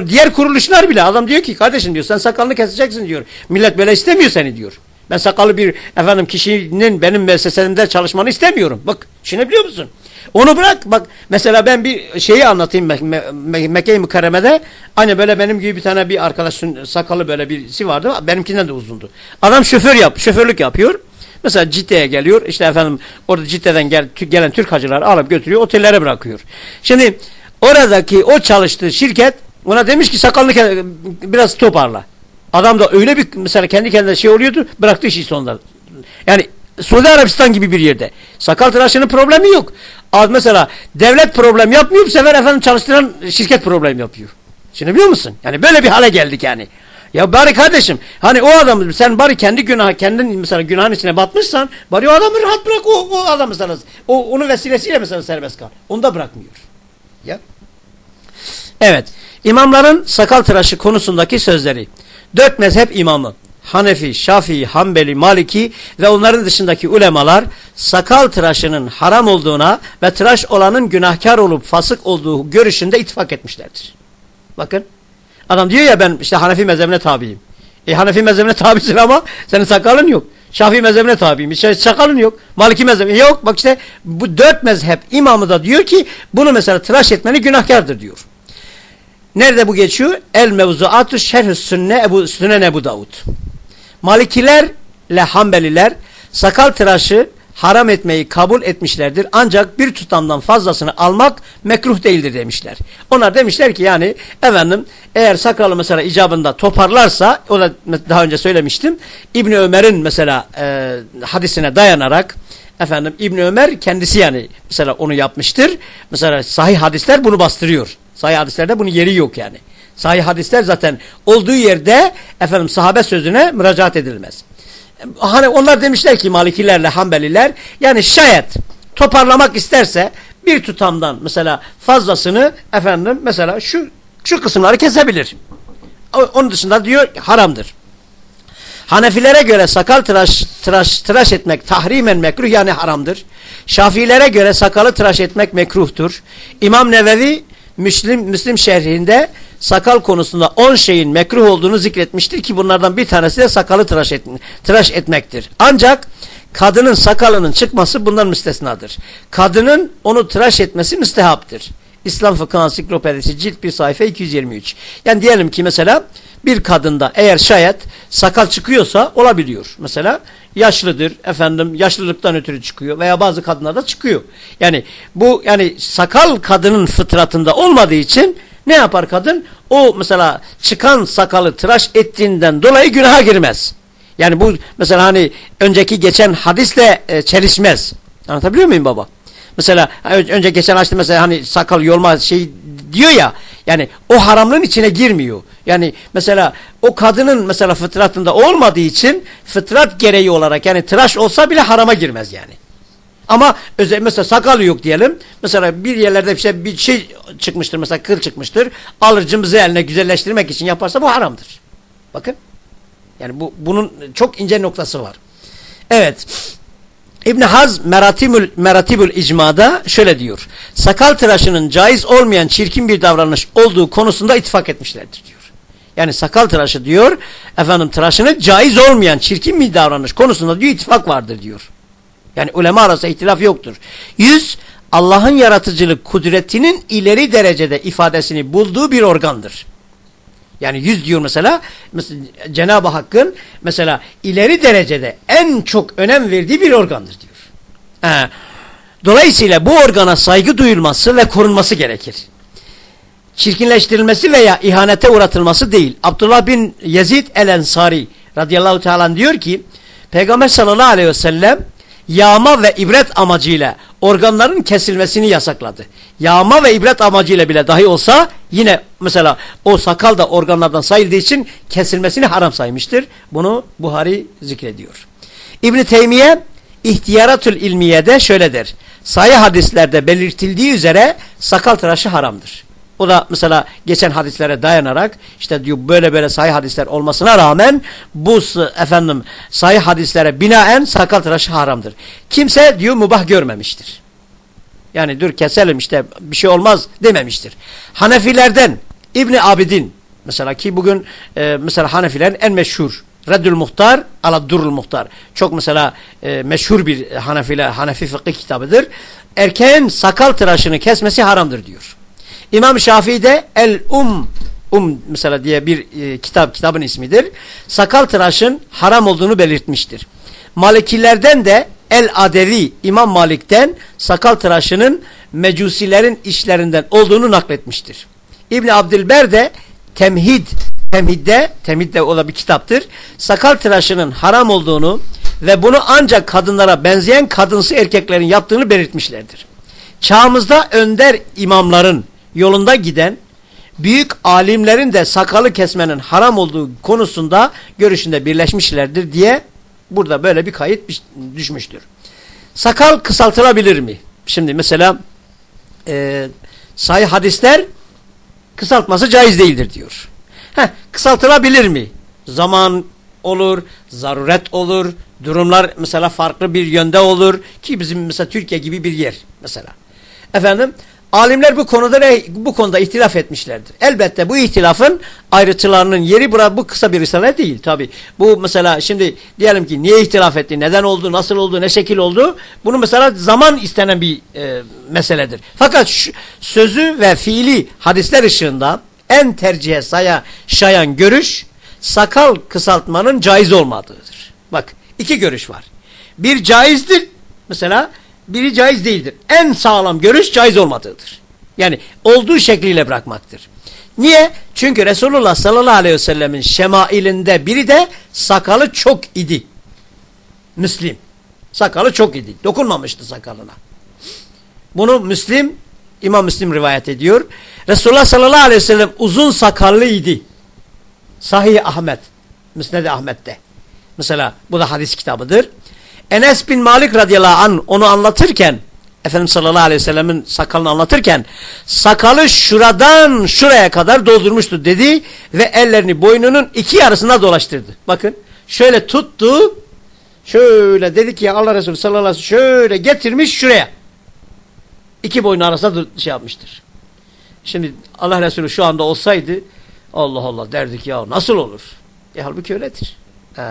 diğer kuruluşlar bile adam diyor ki kardeşim diyor sen sakalını keseceksin diyor. Millet böyle istemiyor seni diyor. Ben sakalı bir efendim kişinin benim müessesemde çalışmanı istemiyorum. Bak biliyor musun? Onu bırak bak mesela ben bir şeyi anlatayım Me Me Mekke-i Mükerreme'de hani böyle benim gibi bir tane bir arkadaşın sakalı böyle birisi vardı benimkinden de uzundu. Adam şoför yap şoförlük yapıyor. Mesela Cidde'ye geliyor işte efendim orada Cidde'den gel, gelen Türk hacıları alıp götürüyor otellere bırakıyor. Şimdi oradaki o çalıştığı şirket ona demiş ki sakalını biraz toparla. Adam da öyle bir mesela kendi kendine şey oluyordu bıraktı işi sonunda. Yani Suudi Arabistan gibi bir yerde. Sakal tıraşının problemi yok. Az mesela devlet problem yapmıyor bu sefer efendim çalıştıran şirket problem yapıyor. Şimdi biliyor musun? Yani böyle bir hale geldik yani. Ya bari kardeşim hani o adamı sen bari kendi günah kendin mesela günahın içine batmışsan bari o adamı rahat bırak o, o adamı sana o onun vesilesiyle mesela serbest kal. Onu da bırakmıyor. Ya. Evet. İmamların sakal tıraşı konusundaki sözleri. Dört mezhep imamı Hanefi, Şafii, Hanbeli, Maliki ve onların dışındaki ulemalar sakal tıraşının haram olduğuna ve tıraş olanın günahkar olup fasık olduğu görüşünde ittifak etmişlerdir. Bakın adam diyor ya ben işte Hanefi mezhebine tabiyim. E Hanefi mezhebine tabisin ama senin sakalın yok. Şafii mezhebine tabiyim. İşte sakalın yok. Maliki mezhebi yok. Bak işte bu dört mezhep imamı da diyor ki bunu mesela tıraş etmeni günahkardır diyor. Nerede bu geçiyor? El mevzuatü şerh sünne Ebu Sünnen Ebu Davud. Malikilerle Hanbeliler sakal tıraşı haram etmeyi kabul etmişlerdir. Ancak bir tutamdan fazlasını almak mekruh değildir demişler. Onlar demişler ki yani efendim eğer sakalı mesela icabında toparlarsa o da daha önce söylemiştim. İbni Ömer'in mesela e, hadisine dayanarak efendim İbni Ömer kendisi yani mesela onu yapmıştır. Mesela sahih hadisler bunu bastırıyor. Sahih hadislerde bunun yeri yok yani. Sahih hadisler zaten olduğu yerde efendim sahabe sözüne müracaat edilmez. Hani onlar demişler ki Malikilerle Hanbeliler yani şayet toparlamak isterse bir tutamdan mesela fazlasını efendim mesela şu şu kısımları kesebilir. Onun dışında diyor haramdır. Hanefilere göre sakal tıraş, tıraş, tıraş etmek tahrimen mekruh yani haramdır. Şafilere göre sakalı tıraş etmek mekruhtur. İmam Nevevi Müslim, Müslim şerhinde sakal konusunda 10 şeyin mekruh olduğunu zikretmiştir ki bunlardan bir tanesi de sakalı tıraş, et, tıraş etmektir. Ancak kadının sakalının çıkması bundan müstesnadır. Kadının onu tıraş etmesi müstehaptır. İslam Fıkıh Ansiklopedisi cilt bir sayfa 223. Yani diyelim ki mesela bir kadında eğer şayet sakal çıkıyorsa olabiliyor. Mesela yaşlıdır efendim yaşlılıktan ötürü çıkıyor veya bazı kadınlarda çıkıyor. Yani bu yani sakal kadının fıtratında olmadığı için ne yapar kadın? O mesela çıkan sakalı tıraş ettiğinden dolayı günaha girmez. Yani bu mesela hani önceki geçen hadisle e, çelişmez. Anlatabiliyor muyum baba? Mesela önce geçen açtı mesela hani sakal yolma şey diyor ya yani o haramlığın içine girmiyor. Yani mesela o kadının mesela fıtratında olmadığı için fıtrat gereği olarak yani tıraş olsa bile harama girmez yani. Ama özel mesela sakal yok diyelim. Mesela bir yerlerde bir şey, bir şey çıkmıştır mesela kıl çıkmıştır. Alır cımbızı eline güzelleştirmek için yaparsa bu haramdır. Bakın. Yani bu bunun çok ince noktası var. Evet. İbn Haz Meratibül, Meratibül İcma'da şöyle diyor. Sakal tıraşının caiz olmayan çirkin bir davranış olduğu konusunda ittifak etmişlerdir diyor. Yani sakal tıraşı diyor efendim tıraşının caiz olmayan çirkin bir davranış konusunda diyor ittifak vardır diyor. Yani ulema arasında ihtilaf yoktur. Yüz Allah'ın yaratıcılık kudretinin ileri derecede ifadesini bulduğu bir organdır. Yani yüz diyor mesela, mesela Cenab-ı Hakk'ın mesela ileri derecede en çok önem verdiği bir organdır diyor. Ee, dolayısıyla bu organa saygı duyulması ve korunması gerekir. Çirkinleştirilmesi veya ihanete uğratılması değil. Abdullah bin Yezid el-Ensari radıyallahu teala diyor ki Peygamber sallallahu aleyhi ve sellem yağma ve ibret amacıyla organların kesilmesini yasakladı. Yağma ve ibret amacıyla bile dahi olsa yine mesela o sakal da organlardan sayıldığı için kesilmesini haram saymıştır. Bunu Buhari zikrediyor. İbn Teymiye İhtiyaratül İlmiye'de şöyle der. Sayı hadislerde belirtildiği üzere sakal tıraşı haramdır. O da mesela geçen hadislere dayanarak işte diyor böyle böyle sayı hadisler olmasına rağmen bu efendim sayı hadislere binaen sakal tıraşı haramdır. Kimse diyor mubah görmemiştir. Yani dur keselim işte bir şey olmaz dememiştir. Hanefilerden İbni Abidin mesela ki bugün e, mesela Hanefilerin en meşhur Reddül Muhtar ala Durul Muhtar. Çok mesela e, meşhur bir Hanefiler, Hanefi fıkıh kitabıdır. Erkeğin sakal tıraşını kesmesi haramdır diyor. İmam Şafii de El Um Um mesela diye bir e, kitap kitabın ismidir. Sakal tıraşın haram olduğunu belirtmiştir. Malikilerden de El Adevi İmam Malik'ten sakal tıraşının mecusilerin işlerinden olduğunu nakletmiştir. İbn Abdülber de Temhid Temhid'de Temhid'de o da bir kitaptır. Sakal tıraşının haram olduğunu ve bunu ancak kadınlara benzeyen kadınsı erkeklerin yaptığını belirtmişlerdir. Çağımızda önder imamların yolunda giden büyük alimlerin de sakalı kesmenin haram olduğu konusunda görüşünde birleşmişlerdir diye burada böyle bir kayıt düşmüştür. Sakal kısaltılabilir mi? Şimdi mesela e, sahih hadisler kısaltması caiz değildir diyor. Heh, kısaltılabilir mi? Zaman olur, zaruret olur, durumlar mesela farklı bir yönde olur ki bizim mesela Türkiye gibi bir yer mesela. Efendim Alimler bu konuda bu konuda ihtilaf etmişlerdir. Elbette bu ihtilafın ayrıntılarının yeri bura bu kısa bir risale değil tabi. Bu mesela şimdi diyelim ki niye ihtilaf etti, neden oldu, nasıl oldu, ne şekil oldu? Bunu mesela zaman istenen bir e, meseledir. Fakat şu, sözü ve fiili hadisler ışığında en tercihe saya şayan görüş sakal kısaltmanın caiz olmadığıdır. Bak iki görüş var. Bir caizdir mesela biri caiz değildir. En sağlam görüş caiz olmadığıdır. Yani olduğu şekliyle bırakmaktır. Niye? Çünkü Resulullah sallallahu aleyhi ve sellemin şemailinde biri de sakalı çok idi. Müslim. Sakalı çok idi. Dokunmamıştı sakalına. Bunu Müslim İmam Müslim rivayet ediyor. Resulullah sallallahu aleyhi ve sellem uzun sakallıydı. Sahih Ahmet. Müsned Ahmet'te. Mesela bu da hadis kitabıdır. Enes bin Malik radıyallahu anh onu anlatırken Efendimiz sallallahu aleyhi ve sellemin sakalını anlatırken sakalı şuradan şuraya kadar doldurmuştu dedi ve ellerini boynunun iki yarısına dolaştırdı. Bakın şöyle tuttu şöyle dedi ki Allah Resulü sallallahu aleyhi ve sellem şöyle getirmiş şuraya. İki boyun arasında şey yapmıştır. Şimdi Allah Resulü şu anda olsaydı Allah Allah derdik ya nasıl olur? E halbuki öyledir. Ee,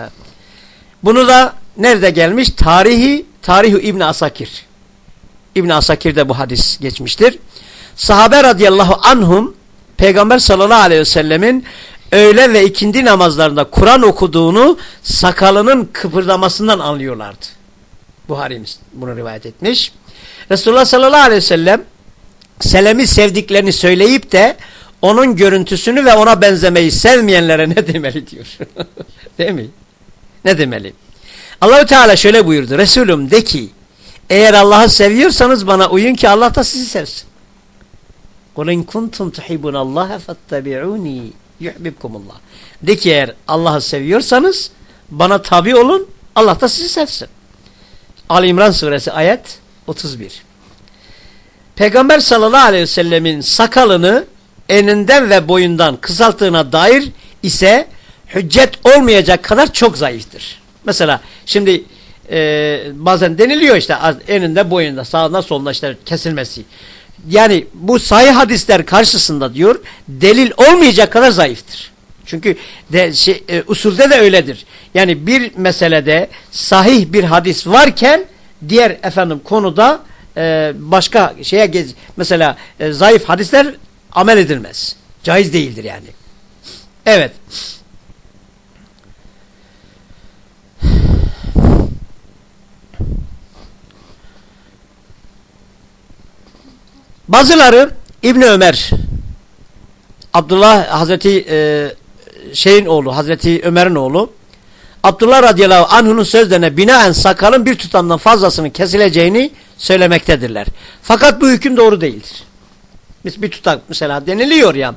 bunu da nerede gelmiş? Tarihi, Tarihi İbn Asakir. İbn Asakir'de bu hadis geçmiştir. Sahabe radıyallahu anhum Peygamber sallallahu aleyhi ve sellemin öğle ve ikindi namazlarında Kur'an okuduğunu sakalının kıpırdamasından anlıyorlardı. Buhari'miz bunu rivayet etmiş. Resulullah sallallahu aleyhi ve sellem Selem'i sevdiklerini söyleyip de onun görüntüsünü ve ona benzemeyi sevmeyenlere ne demeli diyor. Değil mi? Ne demeli? Allahü Teala şöyle buyurdu. Resulüm de ki eğer Allah'ı seviyorsanız bana uyun ki Allah da sizi sevsin. Kul in kuntum tuhibbun Allah fattabi'uni yuhibbukumullah. De ki eğer Allah'ı seviyorsanız bana tabi olun Allah da sizi sevsin. Ali İmran suresi ayet 31. Peygamber sallallahu aleyhi ve sellemin sakalını eninden ve boyundan kısalttığına dair ise hüccet olmayacak kadar çok zayıftır. Mesela şimdi e, bazen deniliyor işte eninde boyunda sağında solunda işte kesilmesi. Yani bu sahih hadisler karşısında diyor delil olmayacak kadar zayıftır. Çünkü de, şey, e, usulde de öyledir. Yani bir meselede sahih bir hadis varken diğer efendim konuda e, başka şeye gez mesela e, zayıf hadisler amel edilmez. Caiz değildir yani. Evet. Bazıları İbni Ömer Abdullah Hazreti e, şeyin oğlu Hazreti Ömer'in oğlu Abdullah radıyallahu anh'unun sözlerine binaen sakalın bir tutamdan fazlasının kesileceğini söylemektedirler. Fakat bu hüküm doğru değildir. Biz bir tutak mesela deniliyor ya.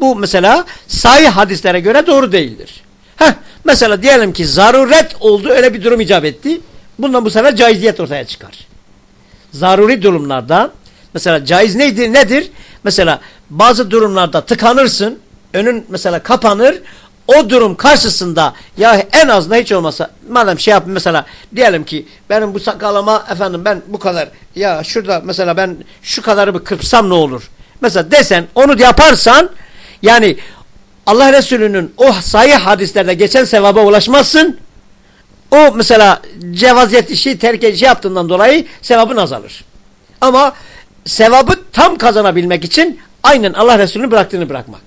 Bu mesela sahih hadislere göre doğru değildir. Heh, mesela diyelim ki zaruret oldu öyle bir durum icap etti. Bundan bu sefer caiziyet ortaya çıkar. Zaruri durumlarda mesela caiz neydi nedir? Mesela bazı durumlarda tıkanırsın. Önün mesela kapanır o durum karşısında ya en az da hiç olmasa madem şey yap mesela diyelim ki benim bu sakalıma efendim ben bu kadar ya şurada mesela ben şu kadarı bir kırpsam ne olur? Mesela desen onu yaparsan yani Allah Resulü'nün o sayı hadislerde geçen sevaba ulaşmazsın. O mesela cevaziyet işi terk şey yaptığından dolayı sevabın azalır. Ama sevabı tam kazanabilmek için aynen Allah Resulü'nü bıraktığını bırakmak.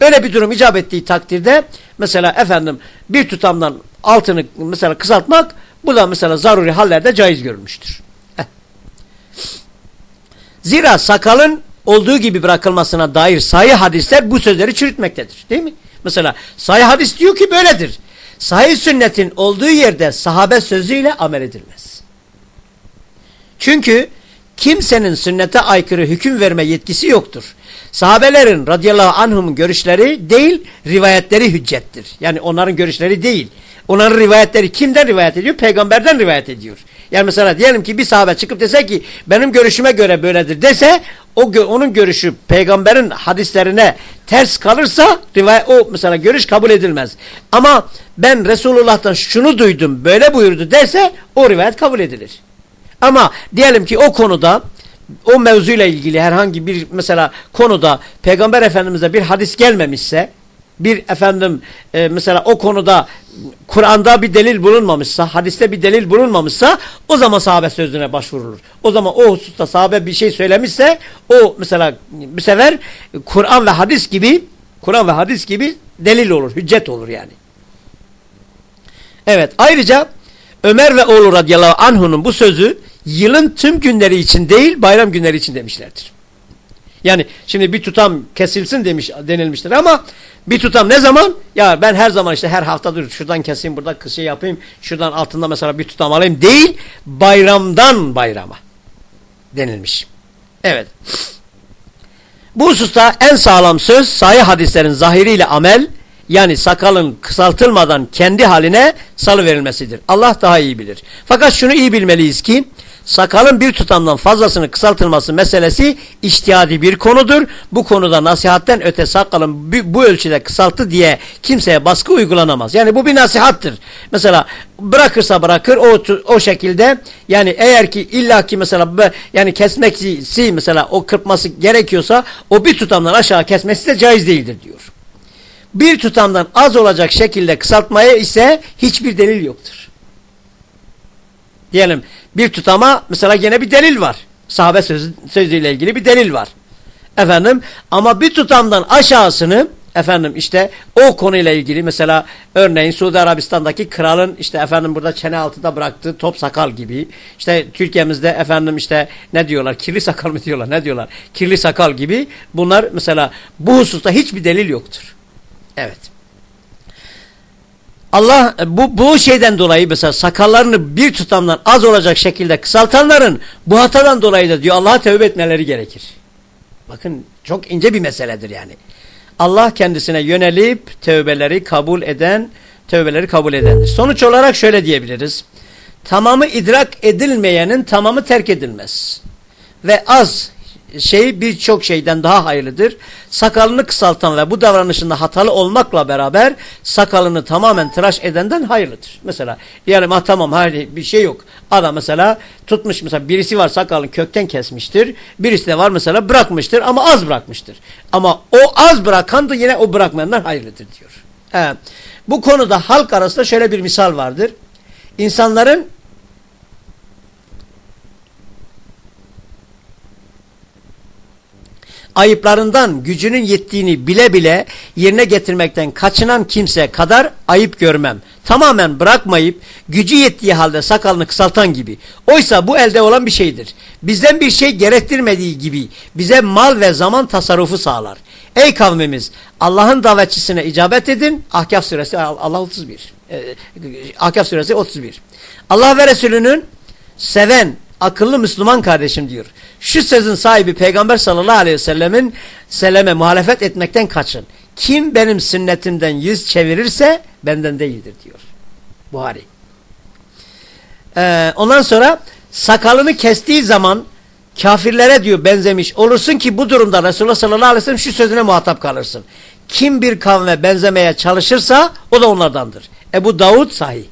Öyle bir durum icap ettiği takdirde mesela efendim bir tutamdan altını mesela kısaltmak bu da mesela zaruri hallerde caiz görülmüştür. Zira sakalın olduğu gibi bırakılmasına dair sahih hadisler bu sözleri çürütmektedir. Değil mi? Mesela sahih hadis diyor ki böyledir. Sahih sünnetin olduğu yerde sahabe sözüyle amel edilmez. Çünkü kimsenin sünnete aykırı hüküm verme yetkisi yoktur. Sahabelerin radıyallahu anhum görüşleri değil, rivayetleri hüccettir. Yani onların görüşleri değil. Onların rivayetleri kimden rivayet ediyor? Peygamberden rivayet ediyor. Yani mesela diyelim ki bir sahabe çıkıp dese ki benim görüşüme göre böyledir dese o onun görüşü peygamberin hadislerine ters kalırsa rivayet o mesela görüş kabul edilmez. Ama ben Resulullah'tan şunu duydum böyle buyurdu derse o rivayet kabul edilir. Ama diyelim ki o konuda o mevzuyla ilgili herhangi bir mesela konuda Peygamber Efendimiz'e bir hadis gelmemişse bir efendim e, mesela o konuda Kur'an'da bir delil bulunmamışsa, hadiste bir delil bulunmamışsa o zaman sahabe sözüne başvurulur. O zaman o hususta sahabe bir şey söylemişse o mesela bir sefer Kur'an ve hadis gibi Kur'an ve hadis gibi delil olur, hüccet olur yani. Evet ayrıca Ömer ve oğlu radıyallahu anh'unun bu sözü yılın tüm günleri için değil bayram günleri için demişlerdir. Yani şimdi bir tutam kesilsin demiş denilmiştir ama bir tutam ne zaman? Ya ben her zaman işte her hafta dur şuradan keseyim burada kısa yapayım şuradan altında mesela bir tutam alayım değil bayramdan bayrama denilmiş. Evet. Bu hususta en sağlam söz sahih hadislerin zahiriyle amel yani sakalın kısaltılmadan kendi haline salı verilmesidir. Allah daha iyi bilir. Fakat şunu iyi bilmeliyiz ki sakalın bir tutamdan fazlasını kısaltılması meselesi iştihadi bir konudur. Bu konuda nasihatten öte sakalın bu ölçüde kısalttı diye kimseye baskı uygulanamaz. Yani bu bir nasihattır. Mesela bırakırsa bırakır o o şekilde yani eğer ki illaki mesela yani kesmeksi mesela o kırpması gerekiyorsa o bir tutamdan aşağı kesmesi de caiz değildir diyor. Bir tutamdan az olacak şekilde kısaltmaya ise hiçbir delil yoktur. Diyelim bir tutama mesela yine bir delil var. Sahabe sözü, sözüyle ilgili bir delil var. Efendim ama bir tutamdan aşağısını efendim işte o konuyla ilgili mesela örneğin Suudi Arabistan'daki kralın işte efendim burada çene altında bıraktığı top sakal gibi işte Türkiye'mizde efendim işte ne diyorlar kirli sakal mı diyorlar ne diyorlar kirli sakal gibi bunlar mesela bu hususta hiçbir delil yoktur. Evet. Allah bu, bu şeyden dolayı mesela sakallarını bir tutamdan az olacak şekilde kısaltanların bu hatadan dolayı da diyor Allah'a tövbe etmeleri gerekir. Bakın çok ince bir meseledir yani. Allah kendisine yönelip tövbeleri kabul eden, tövbeleri kabul edendir. Sonuç olarak şöyle diyebiliriz. Tamamı idrak edilmeyenin tamamı terk edilmez. Ve az şey birçok şeyden daha hayırlıdır. Sakalını kısaltan ve bu davranışında hatalı olmakla beraber sakalını tamamen tıraş edenden hayırlıdır. Mesela diyelim ha tamam hayır bir şey yok. Adam mesela tutmuş mesela birisi var sakalını kökten kesmiştir. Birisi de var mesela bırakmıştır ama az bırakmıştır. Ama o az bırakan da yine o bırakmayandan hayırlıdır diyor. Evet. Bu konuda halk arasında şöyle bir misal vardır. İnsanların ayıplarından gücünün yettiğini bile bile yerine getirmekten kaçınan kimse kadar ayıp görmem. Tamamen bırakmayıp gücü yettiği halde sakalını kısaltan gibi. Oysa bu elde olan bir şeydir. Bizden bir şey gerektirmediği gibi bize mal ve zaman tasarrufu sağlar. Ey kavmimiz Allah'ın davetçisine icabet edin. Ahkaf suresi Allah 31. Ee, Ahkaf suresi 31. Allah ve Resulünün seven, akıllı Müslüman kardeşim diyor. Şu sözün sahibi Peygamber sallallahu aleyhi ve sellemin selleme muhalefet etmekten kaçın. Kim benim sünnetimden yüz çevirirse benden değildir diyor. Buhari. Ee, ondan sonra sakalını kestiği zaman kafirlere diyor benzemiş olursun ki bu durumda Resulullah sallallahu aleyhi ve sellem şu sözüne muhatap kalırsın. Kim bir kavme benzemeye çalışırsa o da onlardandır. Ebu Davud sahih.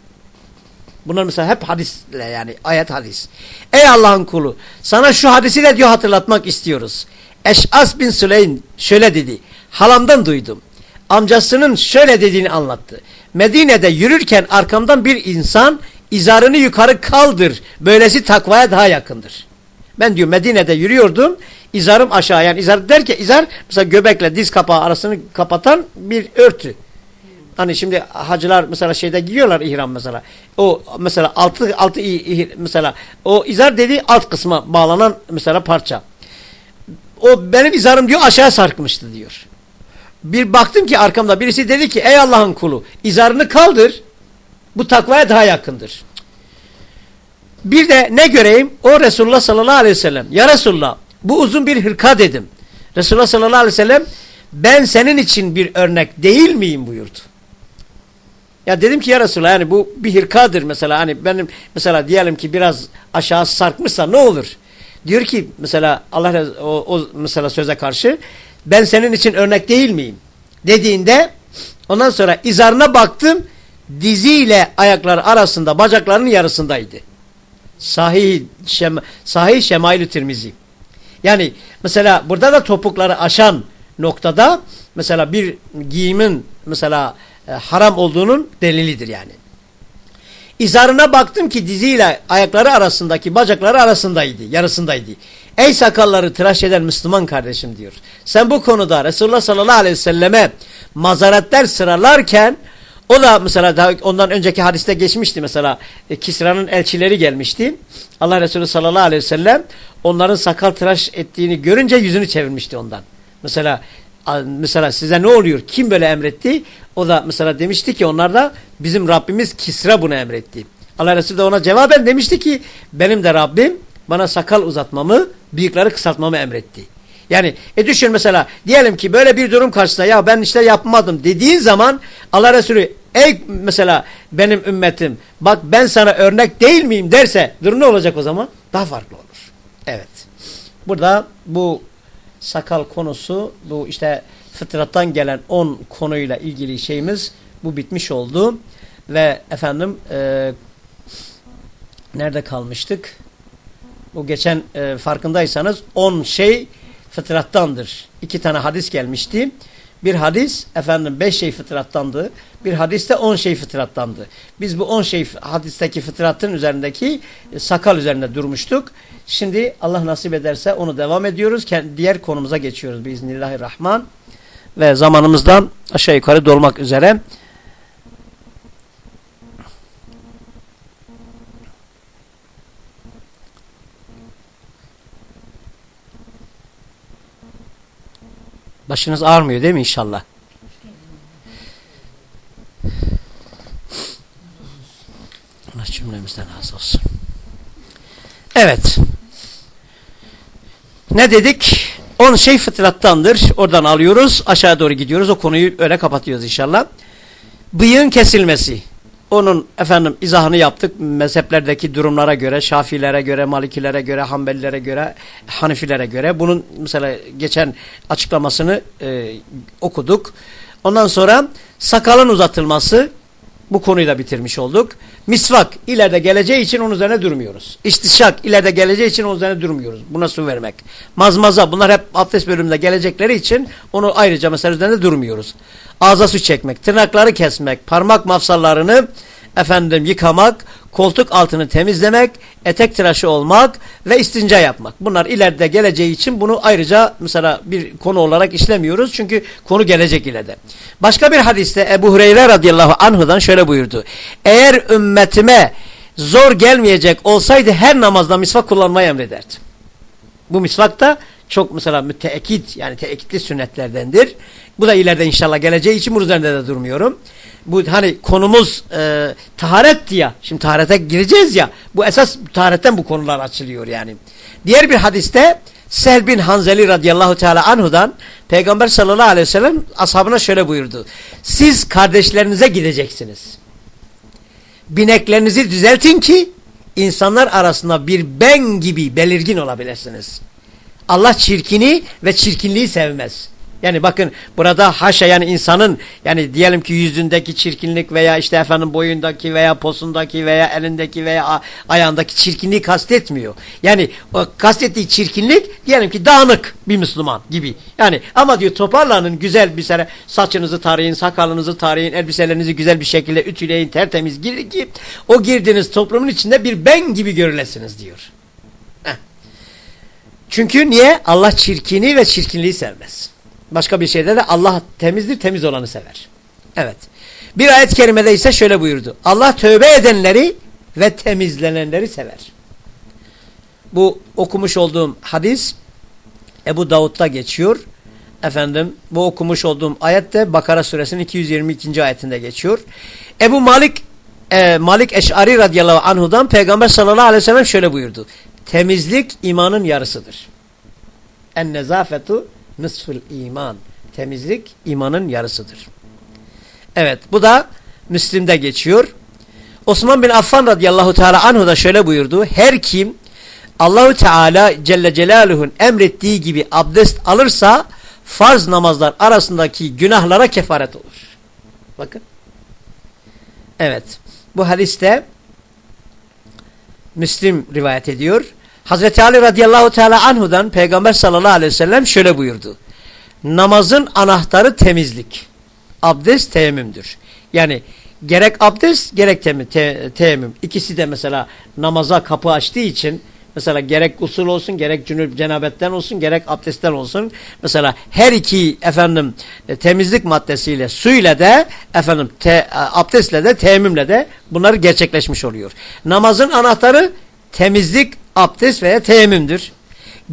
Bunlar mesela hep hadisle yani ayet hadis. Ey Allah'ın kulu sana şu hadisi de diyor hatırlatmak istiyoruz. Eş'as bin Süleym şöyle dedi. Halamdan duydum. Amcasının şöyle dediğini anlattı. Medine'de yürürken arkamdan bir insan izarını yukarı kaldır. Böylesi takvaya daha yakındır. Ben diyor Medine'de yürüyordum. İzarım aşağı yani izar derken izar mesela göbekle diz kapağı arasını kapatan bir örtü. Hani şimdi hacılar mesela şeyde giyiyorlar ihram mesela. O mesela altı altı mesela o izar dediği alt kısma bağlanan mesela parça. O benim izarım diyor aşağı sarkmıştı diyor. Bir baktım ki arkamda birisi dedi ki ey Allah'ın kulu izarını kaldır. Bu takvaya daha yakındır. Bir de ne göreyim? O Resulullah sallallahu aleyhi ve sellem. Ya Resulullah bu uzun bir hırka dedim. Resulullah sallallahu aleyhi ve sellem ben senin için bir örnek değil miyim buyurdu. Ya dedim ki ya Resulallah yani bu bir hırkadır mesela hani benim mesela diyelim ki biraz aşağı sarkmışsa ne olur? Diyor ki mesela Allah o, o mesela söze karşı ben senin için örnek değil miyim? Dediğinde ondan sonra izarına baktım diziyle ayaklar arasında bacaklarının yarısındaydı. Sahih, şem, sahih şemail Tirmizi. Yani mesela burada da topukları aşan noktada mesela bir giyimin mesela e, haram olduğunun delilidir yani. İzarına baktım ki diziyle ayakları arasındaki bacakları arasındaydı, yarısındaydı. Ey sakalları tıraş eden Müslüman kardeşim diyor. Sen bu konuda Resulullah sallallahu aleyhi ve selleme mazaretler sıralarken o da mesela daha ondan önceki hadiste geçmişti mesela e, Kisra'nın elçileri gelmişti. Allah Resulü sallallahu aleyhi ve sellem onların sakal tıraş ettiğini görünce yüzünü çevirmişti ondan. Mesela mesela size ne oluyor? Kim böyle emretti? O da mesela demişti ki onlar da bizim Rabbimiz Kisra bunu emretti. Allah Resulü de ona cevaben demişti ki benim de Rabbim bana sakal uzatmamı, bıyıkları kısaltmamı emretti. Yani e düşün mesela diyelim ki böyle bir durum karşısında ya ben işte yapmadım dediğin zaman Allah Resulü ey mesela benim ümmetim bak ben sana örnek değil miyim derse durum ne olacak o zaman? Daha farklı olur. Evet. Burada bu sakal konusu bu işte fıtrattan gelen 10 konuyla ilgili şeyimiz bu bitmiş oldu. Ve efendim e, nerede kalmıştık? Bu geçen e, farkındaysanız 10 şey fıtrattandır. İki tane hadis gelmişti. Bir hadis efendim beş şey fıtrattandı. Bir hadiste on şey fıtrattandı. Biz bu on şey hadisteki fıtratın üzerindeki e, sakal üzerinde durmuştuk. Şimdi Allah nasip ederse onu devam ediyoruz. Diğer konumuza geçiyoruz biiznillahirrahman. Ve zamanımızdan aşağı yukarı dolmak üzere. Başınız ağrmıyor değil mi inşallah? Allah cümlemizden razı olsun. Evet. Ne dedik? On şey fıtrattandır. Oradan alıyoruz. Aşağı doğru gidiyoruz. O konuyu öyle kapatıyoruz inşallah. Bıyığın kesilmesi. Onun efendim izahını yaptık mezheplerdeki durumlara göre, Şafilere göre, Malikilere göre, Hanbelilere göre, Hanifilere göre. Bunun mesela geçen açıklamasını e, okuduk. Ondan sonra sakalın uzatılması bu konuyu da bitirmiş olduk. Misvak ileride geleceği için onun üzerine durmuyoruz. İstişak ileride geleceği için onun üzerine durmuyoruz. Buna su vermek. Mazmaza bunlar hep abdest bölümünde gelecekleri için onu ayrıca mesela üzerinde durmuyoruz. Ağza su çekmek, tırnakları kesmek, parmak mafsallarını efendim yıkamak, koltuk altını temizlemek, etek tıraşı olmak ve istinca yapmak. Bunlar ileride geleceği için bunu ayrıca mesela bir konu olarak işlemiyoruz. Çünkü konu gelecek ileride. Başka bir hadiste Ebu Hureyre radıyallahu anhudan şöyle buyurdu. Eğer ümmetime zor gelmeyecek olsaydı her namazda misvak kullanmayı emrederdim. Bu misvak da çok mesela müteekit yani teekitli sünnetlerdendir. Bu da ileride inşallah geleceği için bunun üzerinde de durmuyorum. Bu hani konumuz e, taharet ya. Şimdi taharete gireceğiz ya. Bu esas taharetten bu konular açılıyor yani. Diğer bir hadiste Sehl bin Hanzeli radıyallahu teala anhudan Peygamber sallallahu aleyhi ve sellem ashabına şöyle buyurdu. Siz kardeşlerinize gideceksiniz. Bineklerinizi düzeltin ki insanlar arasında bir ben gibi belirgin olabilirsiniz. Allah çirkini ve çirkinliği sevmez. Yani bakın burada haşa yani insanın yani diyelim ki yüzündeki çirkinlik veya işte efendim boyundaki veya posundaki veya elindeki veya ayağındaki çirkinliği kastetmiyor. Yani o kastettiği çirkinlik diyelim ki dağınık bir Müslüman gibi. Yani ama diyor toparlanın güzel bir sene saçınızı tarayın, sakalınızı tarayın, elbiselerinizi güzel bir şekilde ütüleyin, tertemiz girin ki o girdiğiniz toplumun içinde bir ben gibi görülesiniz diyor. Çünkü niye? Allah çirkini ve çirkinliği sevmez. Başka bir şeyde de Allah temizdir, temiz olanı sever. Evet. Bir ayet-i kerimede ise şöyle buyurdu. Allah tövbe edenleri ve temizlenenleri sever. Bu okumuş olduğum hadis Ebu Davud'da geçiyor. Efendim bu okumuş olduğum ayet de Bakara suresinin 222. ayetinde geçiyor. Ebu Malik e, Malik Eş'ari radıyallahu anhudan Peygamber sallallahu aleyhi ve sellem şöyle buyurdu. Temizlik imanın yarısıdır. En nezafetu nısfıl iman. Temizlik imanın yarısıdır. Evet bu da Müslim'de geçiyor. Osman bin Affan radıyallahu teala anhu da şöyle buyurdu. Her kim Allahu Teala Celle Celaluhu'nun emrettiği gibi abdest alırsa farz namazlar arasındaki günahlara kefaret olur. Bakın. Evet. Bu hadiste Müslim rivayet ediyor. Hazreti Ali radıyallahu teala anhudan Peygamber sallallahu aleyhi ve sellem şöyle buyurdu. Namazın anahtarı temizlik. Abdest teyemmümdür. Yani gerek abdest gerek te te teyemmüm. İkisi de mesela namaza kapı açtığı için mesela gerek usul olsun gerek cünüp cenabetten olsun gerek abdestten olsun. Mesela her iki efendim e, temizlik maddesiyle suyla de efendim te, abdestle de teyemmümle de bunlar gerçekleşmiş oluyor. Namazın anahtarı temizlik abdest veya teyemmümdür.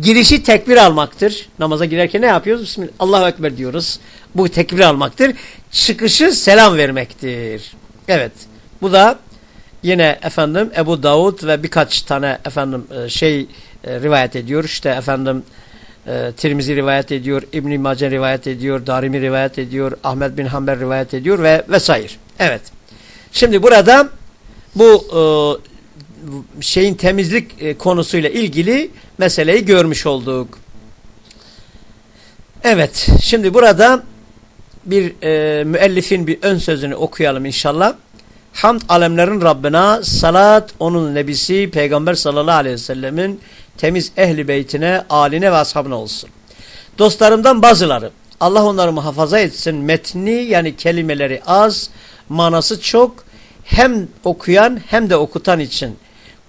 Girişi tekbir almaktır. Namaza girerken ne yapıyoruz? Bismillah, Allahu Ekber diyoruz. Bu tekbir almaktır. Çıkışı selam vermektir. Evet. Bu da yine efendim Ebu Davud ve birkaç tane efendim e, şey e, rivayet ediyor. İşte efendim e, Tirmizi rivayet ediyor, İbn-i Mace rivayet ediyor, Darimi rivayet ediyor, Ahmet bin Hanbel rivayet ediyor ve vesaire. Evet. Şimdi burada bu e, şeyin temizlik e, konusuyla ilgili meseleyi görmüş olduk. Evet. Şimdi burada bir e, müellifin bir ön sözünü okuyalım inşallah. Hamd alemlerin Rabbına, salat onun nebisi Peygamber sallallahu aleyhi ve sellemin temiz ehli beytine, aline ve ashabına olsun. Dostlarımdan bazıları, Allah onları muhafaza etsin, metni yani kelimeleri az, manası çok, hem okuyan hem de okutan için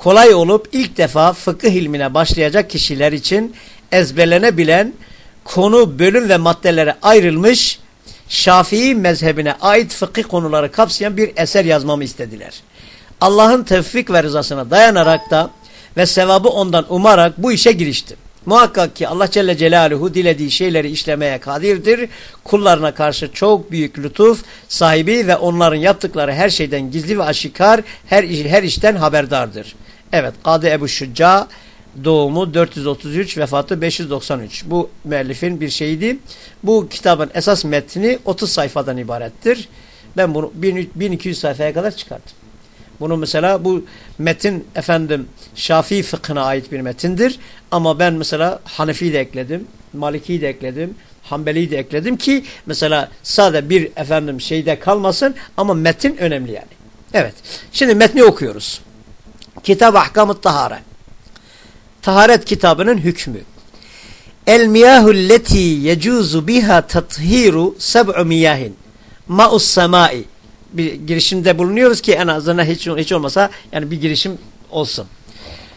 kolay olup ilk defa fıkıh ilmine başlayacak kişiler için ezberlenebilen, konu, bölüm ve maddelere ayrılmış, Şafii mezhebine ait fıkıh konuları kapsayan bir eser yazmamı istediler. Allah'ın tevfik ve rızasına dayanarak da ve sevabı ondan umarak bu işe giriştim. Muhakkak ki Allah Celle Celaluhu dilediği şeyleri işlemeye kadirdir. Kullarına karşı çok büyük lütuf sahibi ve onların yaptıkları her şeyden gizli ve aşikar her, her işten haberdardır. Evet Kadı Ebu Şücca doğumu 433 vefatı 593. Bu müellifin bir şeydi. Bu kitabın esas metni 30 sayfadan ibarettir. Ben bunu 1200 sayfaya kadar çıkarttım. Bunu mesela bu metin efendim Şafii fıkhına ait bir metindir. Ama ben mesela Hanefi'yi de ekledim. Maliki'yi de ekledim. Hanbeli'yi de ekledim ki mesela sade bir efendim şeyde kalmasın ama metin önemli yani. Evet. Şimdi metni okuyoruz. Kitab Ahkam-ı Tahare. Taharet kitabının hükmü. El miyahul leti yecuzu biha tathiru seb'u miyahin. Ma'us semai. Bir girişimde bulunuyoruz ki en azından hiç, hiç olmasa yani bir girişim olsun.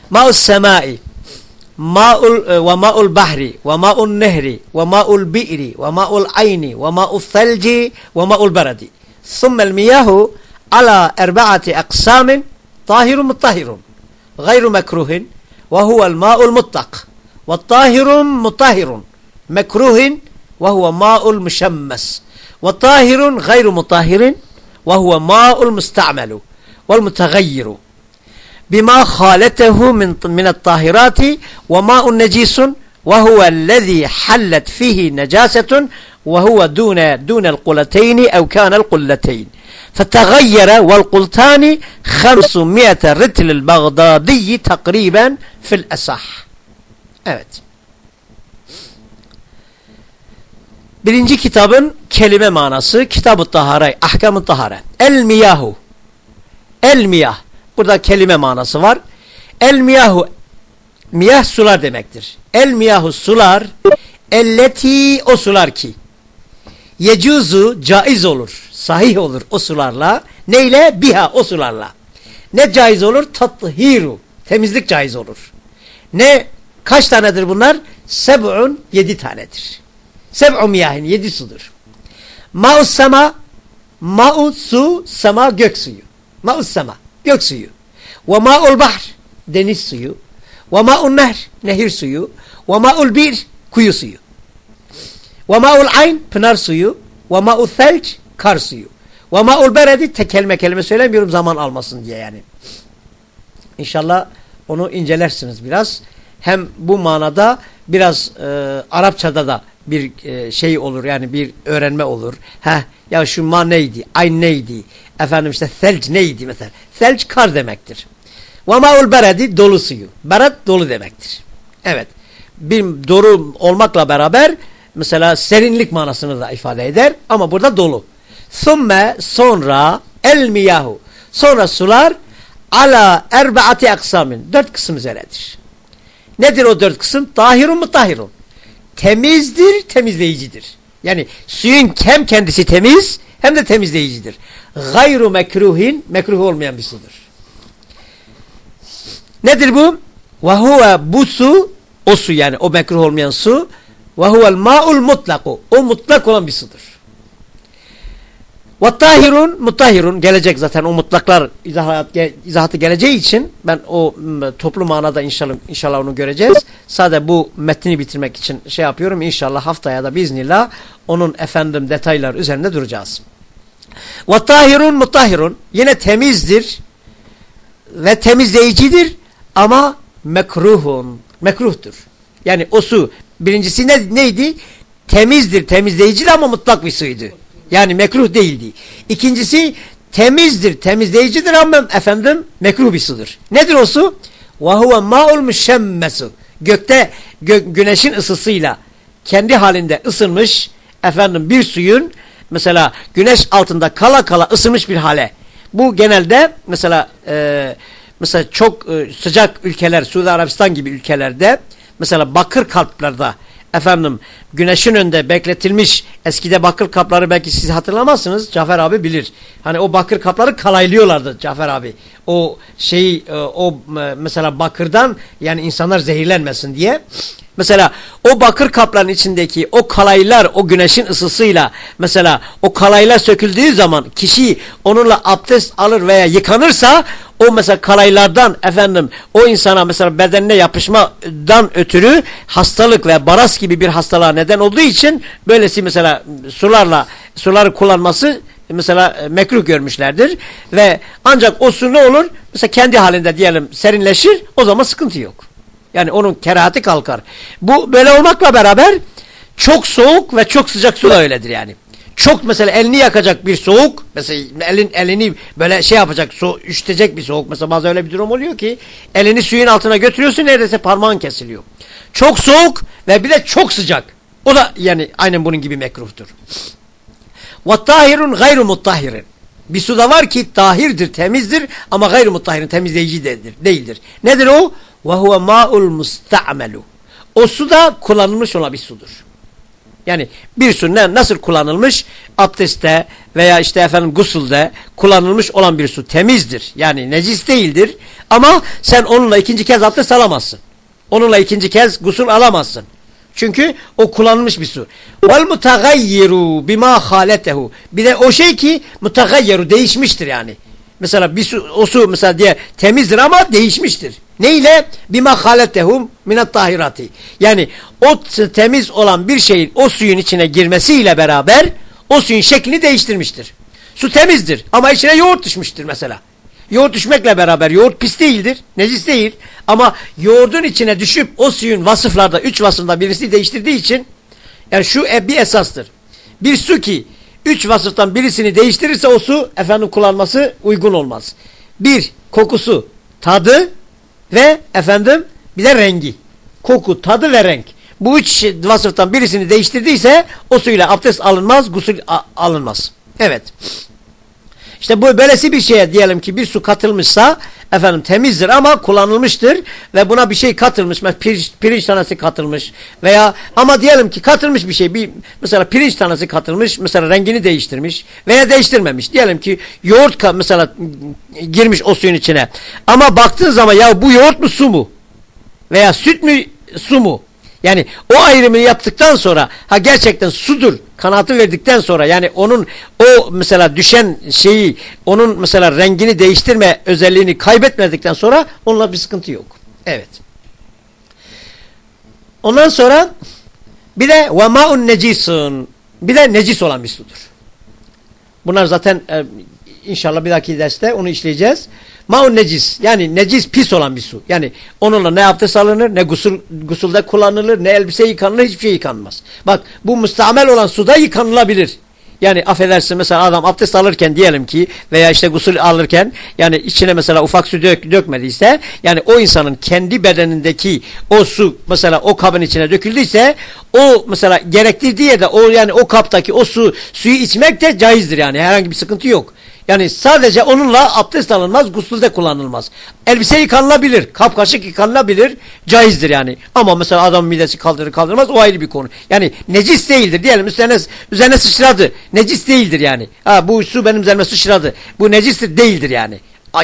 Ma'us semai. Ma'ul e, ve ma'ul bahri ve ma'ul nehri ve ma'ul bi'ri ve ma'ul ayni ve ma'ul thalci ve ma'ul baradi. Sümmel miyahu ala erba'ati aksamin طاهر مطهر غير مكروه وهو الماء المطلق. والطاهر مطهر مكروه وهو ماء المشمس. وطاهر غير مطهر وهو ماء المستعمل والمتغير. بما خالته من من الطاهرات وماء نجيس وهو الذي حلت فيه نجاسة وهو دون دون القلتين أو كان القلتين فتغير والقلتان خمسمائة رتل البغدادي تقريبا في الأصح Evet. Birinci kitabın kelime manası Kitab-ı Tahare, Ahkam-ı Tahare. El miyahu. El miyah. Burada kelime manası var. El miyahu miyah sular demektir. El miyahu sular elleti o sular ki yecuzu caiz olur. Sahih olur o sularla. Neyle? Biha o sularla. Ne caiz olur? Tathiru. Temizlik caiz olur. Ne? Kaç tanedir bunlar? Seb'un yedi tanedir. Seb'u miyahin yedi sudur. Ma'us sema ma'u su sema gök suyu. Ma'us sema gök suyu. Ve ma'ul bahr deniz suyu. Ve ma'ul nehr nehir suyu. Ve ma'ul bir kuyu suyu. Ve ma'ul ayn pınar suyu. Ve ma'ul thelc kar suyu. Ve ma'ul beredi tek kelime kelime söylemiyorum zaman almasın diye yani. İnşallah onu incelersiniz biraz. Hem bu manada biraz e, Arapçada da bir e, şey olur yani bir öğrenme olur. Heh, ya şu ma neydi? Ayn neydi? Efendim işte selc neydi mesela? Selc kar demektir. Ve ma'ul beredi dolu suyu. Bered dolu demektir. Evet. Bir doğru olmakla beraber mesela serinlik manasını da ifade eder ama burada dolu. Thumme sonra el miyahu. Sonra sular ala erbaati aksamin. Dört kısım üzeredir. Nedir o dört kısım? Tahirun mutahirun. Temizdir, temizleyicidir. Yani suyun hem kendisi temiz hem de temizleyicidir. Gayru mekruhin, mekruh olmayan bir sudur. Nedir bu? Ve huve bu su, o su yani o mekruh olmayan su, ve huvel ma'ul mutlaku. O mutlak olan bir sudur. Ve tahirun mutahirun gelecek zaten o mutlaklar izahat, izahatı geleceği için ben o toplu manada inşallah inşallah onu göreceğiz. Sadece bu metni bitirmek için şey yapıyorum. İnşallah haftaya da biiznillah onun efendim detaylar üzerinde duracağız. Ve tahirun mutahirun yine temizdir. ve temizleyicidir ama mekruhun. Mekruhtur. Yani o su birincisi ne, neydi? Temizdir, temizleyicidir ama mutlak bir suydu. Yani mekruh değildi. İkincisi temizdir, temizleyicidir ama efendim mekruh bir sudur. Nedir o su? وَهُوَ مَاءُ الْمُشَمَّسُ Gökte gö güneşin ısısıyla kendi halinde ısınmış efendim bir suyun mesela güneş altında kala kala ısınmış bir hale. Bu genelde mesela e, mesela çok e, sıcak ülkeler Suudi Arabistan gibi ülkelerde mesela bakır kalplarda efendim güneşin önünde bekletilmiş eskide bakır kapları belki siz hatırlamazsınız Cafer abi bilir. Hani o bakır kapları kalaylıyorlardı Cafer abi. O şeyi e, o mesela bakırdan yani insanlar zehirlenmesin diye. Mesela o bakır kapların içindeki o kalaylar o güneşin ısısıyla mesela o kalaylar söküldüğü zaman kişi onunla abdest alır veya yıkanırsa o mesela kalaylardan efendim o insana mesela bedenine yapışmadan ötürü hastalık ve baras gibi bir hastalığa neden olduğu için böylesi mesela sularla suları kullanması mesela e, mekruh görmüşlerdir ve ancak o su ne olur mesela kendi halinde diyelim serinleşir o zaman sıkıntı yok. Yani onun kerahati kalkar. Bu böyle olmakla beraber çok soğuk ve çok sıcak su da öyledir yani. Çok mesela elini yakacak bir soğuk mesela elin elini böyle şey yapacak so üşütecek bir soğuk mesela bazen öyle bir durum oluyor ki elini suyun altına götürüyorsun neredeyse parmağın kesiliyor. Çok soğuk ve bir de çok sıcak. O da yani aynen bunun gibi mekruhtur. وَالطَّاهِرٌ غَيْرُ مُطَّهِرٍ Bir su da var ki tahirdir, temizdir ama gayr mutahhirin temizleyici değildir. değildir. Nedir o? وَهُوَ مَاءُ الْمُسْتَعْمَلُ O su da kullanılmış olan bir sudur. Yani bir su ne, nasıl kullanılmış? Abdestte veya işte efendim gusulde kullanılmış olan bir su temizdir. Yani necis değildir. Ama sen onunla ikinci kez abdest alamazsın. Onunla ikinci kez gusul alamazsın. Çünkü o kullanılmış bir su. Vel mutagayyiru bima haletehu. Bir de o şey ki mutagayyiru değişmiştir yani. Mesela bir su, o su mesela diye temizdir ama değişmiştir. Neyle? Bima haletehum minat tahirati. Yani o temiz olan bir şeyin o suyun içine girmesiyle beraber o suyun şeklini değiştirmiştir. Su temizdir ama içine yoğurt düşmüştür mesela. Yoğurt düşmekle beraber yoğurt pis değildir, necis değil. Ama yoğurdun içine düşüp o suyun vasıflarda, üç vasıfında birisi değiştirdiği için yani şu e, bir esastır. Bir su ki üç vasıftan birisini değiştirirse o su efendim kullanması uygun olmaz. Bir, kokusu, tadı ve efendim bir de rengi. Koku, tadı ve renk. Bu üç vasıftan birisini değiştirdiyse o suyla abdest alınmaz, gusül alınmaz. Evet. İşte bu böylesi bir şeye diyelim ki bir su katılmışsa efendim temizdir ama kullanılmıştır ve buna bir şey katılmış. Mesela pirinç, pirinç tanesi katılmış veya ama diyelim ki katılmış bir şey. Bir, mesela pirinç tanesi katılmış. Mesela rengini değiştirmiş veya değiştirmemiş. Diyelim ki yoğurt mesela girmiş o suyun içine. Ama baktığın zaman ya bu yoğurt mu su mu? Veya süt mü su mu? Yani o ayrımı yaptıktan sonra ha gerçekten sudur kanatı verdikten sonra yani onun o mesela düşen şeyi onun mesela rengini değiştirme özelliğini kaybetmedikten sonra onunla bir sıkıntı yok. Evet. Ondan sonra bir de ma'un necisun bir de necis olan bir sudur. Bunlar zaten e, inşallah bir dahaki derste onu işleyeceğiz. Ma'un necis yani necis pis olan bir su. Yani onunla ne abdest alınır ne gusul, gusulde kullanılır ne elbise yıkanılır hiçbir şey yıkanmaz. Bak bu müstamel olan suda yıkanılabilir. Yani affedersin mesela adam abdest alırken diyelim ki veya işte gusül alırken yani içine mesela ufak su dök, dökmediyse yani o insanın kendi bedenindeki o su mesela o kabın içine döküldüyse o mesela gerektirdiği yerde o yani o kaptaki o su suyu içmek de caizdir yani herhangi bir sıkıntı yok. Yani sadece onunla abdest alınmaz, gusulde kullanılmaz. Elbise yıkanılabilir, kapkaşık yıkanılabilir, caizdir yani. Ama mesela adam midesi kaldırır kaldırmaz o ayrı bir konu. Yani necis değildir diyelim üzerine, üzerine sıçradı. Necis değildir yani. Ha bu su benim üzerime sıçradı. Bu necistir değildir yani.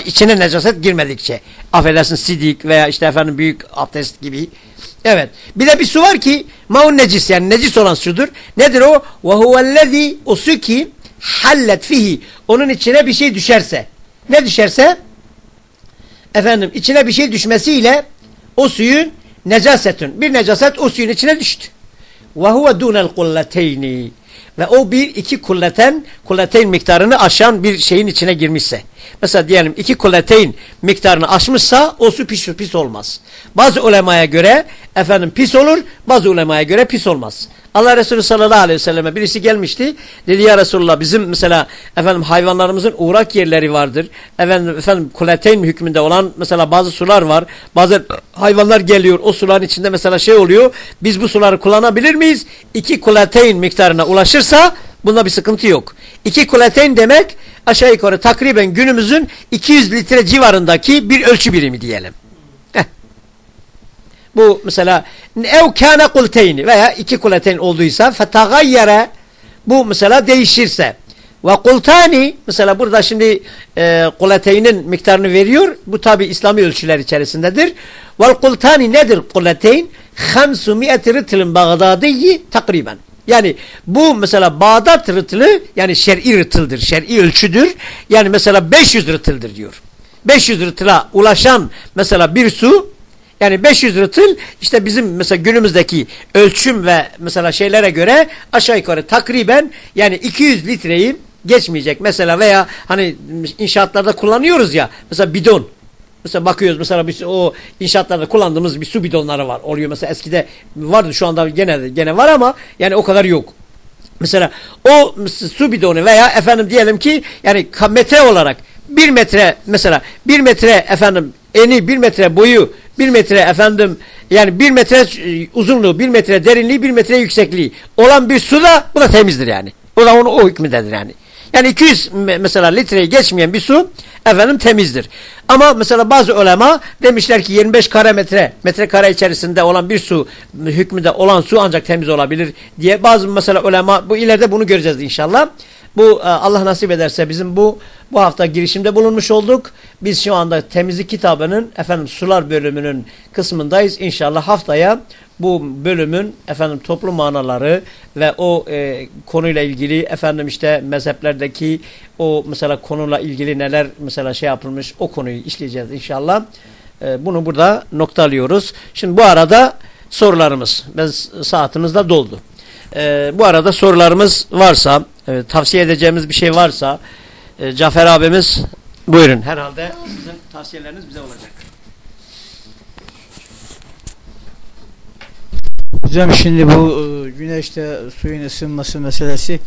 İçine necaset girmedikçe. Affedersin sidik veya işte efendim büyük abdest gibi. Evet. Bir de bir su var ki maun necis yani necis olan sudur. Nedir o? Ve huvellezî o ki hallet fihi onun içine bir şey düşerse ne düşerse efendim içine bir şey düşmesiyle o suyun necasetün bir necaset o suyun içine düştü. Ve huve dunel kulleteyni ve o bir iki kulleten kulleteyn miktarını aşan bir şeyin içine girmişse. Mesela diyelim iki kuleteyn miktarını aşmışsa o su pis, pis olmaz. Bazı ulemaya göre efendim pis olur, bazı ulemaya göre pis olmaz. Allah Resulü sallallahu aleyhi ve selleme birisi gelmişti. Dedi ya Resulullah bizim mesela efendim hayvanlarımızın uğrak yerleri vardır. Efendim, efendim kuleteyn hükmünde olan mesela bazı sular var. Bazı hayvanlar geliyor o suların içinde mesela şey oluyor. Biz bu suları kullanabilir miyiz? İki kuleteyn miktarına ulaşırsa bunda bir sıkıntı yok. İki kuleteyn demek aşağı yukarı takriben günümüzün 200 litre civarındaki bir ölçü birimi diyelim. Bu mesela ev kâne kulteyni veya iki kuleteyn olduysa fetagayyere bu mesela değişirse ve kultani mesela burada şimdi e, kuleteynin miktarını veriyor. Bu tabi İslami ölçüler içerisindedir. Vel kultani nedir kuleteyn? 500 rıtlın Bağdadiyi takriben. Yani bu mesela Bağdat rıtlı yani şer'i rıtıldır. Şer'i ölçüdür. Yani mesela 500 rıtıldır diyor. 500 rıtıla ulaşan mesela bir su yani 500 rıtıl işte bizim mesela günümüzdeki ölçüm ve mesela şeylere göre aşağı yukarı takriben yani 200 litreyi geçmeyecek. Mesela veya hani inşaatlarda kullanıyoruz ya mesela bidon. Mesela bakıyoruz mesela bir, o inşaatlarda kullandığımız bir su bidonları var. Oluyor mesela eskide vardı şu anda gene gene var ama yani o kadar yok. Mesela o su bidonu veya efendim diyelim ki yani metre olarak bir metre mesela bir metre efendim eni bir metre boyu bir metre efendim yani bir metre uzunluğu bir metre derinliği bir metre yüksekliği olan bir su da bu da temizdir yani. O da onu o hükmündedir yani. Yani 200 mesela litreyi geçmeyen bir su efendim temizdir. Ama mesela bazı ulema demişler ki 25 kare metre metrekare içerisinde olan bir su hükmünde olan su ancak temiz olabilir diye bazı mesela ulema bu ileride bunu göreceğiz inşallah. Bu e, Allah nasip ederse bizim bu bu hafta girişimde bulunmuş olduk. Biz şu anda temizlik kitabının efendim sular bölümünün kısmındayız. İnşallah haftaya bu bölümün efendim toplu manaları ve o e, konuyla ilgili efendim işte mezheplerdeki o mesela konuyla ilgili neler mesela şey yapılmış o konuyu işleyeceğiz inşallah. E, bunu burada noktalıyoruz. Şimdi bu arada sorularımız biz saatimiz de doldu. E, bu arada sorularımız varsa e, tavsiye edeceğimiz bir şey varsa e, Cafer abimiz buyurun. Herhalde sizin tavsiyeleriniz bize olacak. Hocam şimdi bu e, güneşte suyun ısınması meselesi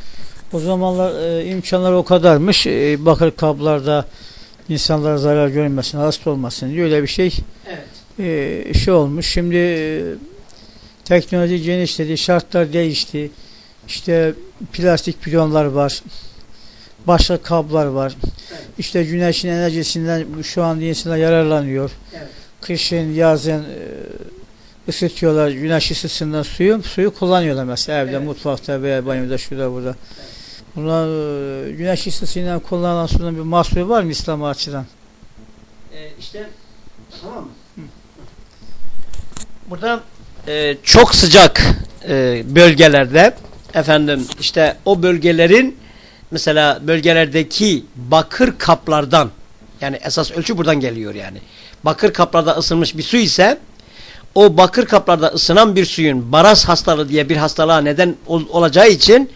o zamanlar e, imkanlar o kadarmış. E, bakır kablarda insanlara zarar görmesin, hasta olmasın diye öyle bir şey evet. e, şey olmuş. Şimdi e, teknoloji genişledi, şartlar değişti. İşte plastik pilonlar var. Başka kablar var. Evet. İşte güneşin enerjisinden şu an insanlar yararlanıyor. Evet. Kışın, yazın e, ısıtıyorlar. Güneş ısısından suyu, suyu kullanıyorlar mesela evde, evet. mutfakta veya banyoda, şurada, burada. Evet. Bunlar e, güneş ısısıyla kullanılan suyun bir mahsulü var mı İslam açıdan? Ee, işte tamam mı? Hı. Burada e, çok sıcak e, bölgelerde efendim işte o bölgelerin mesela bölgelerdeki bakır kaplardan yani esas ölçü buradan geliyor yani. Bakır kaplarda ısınmış bir su ise o bakır kaplarda ısınan bir suyun baraz hastalığı diye bir hastalığa neden ol, olacağı için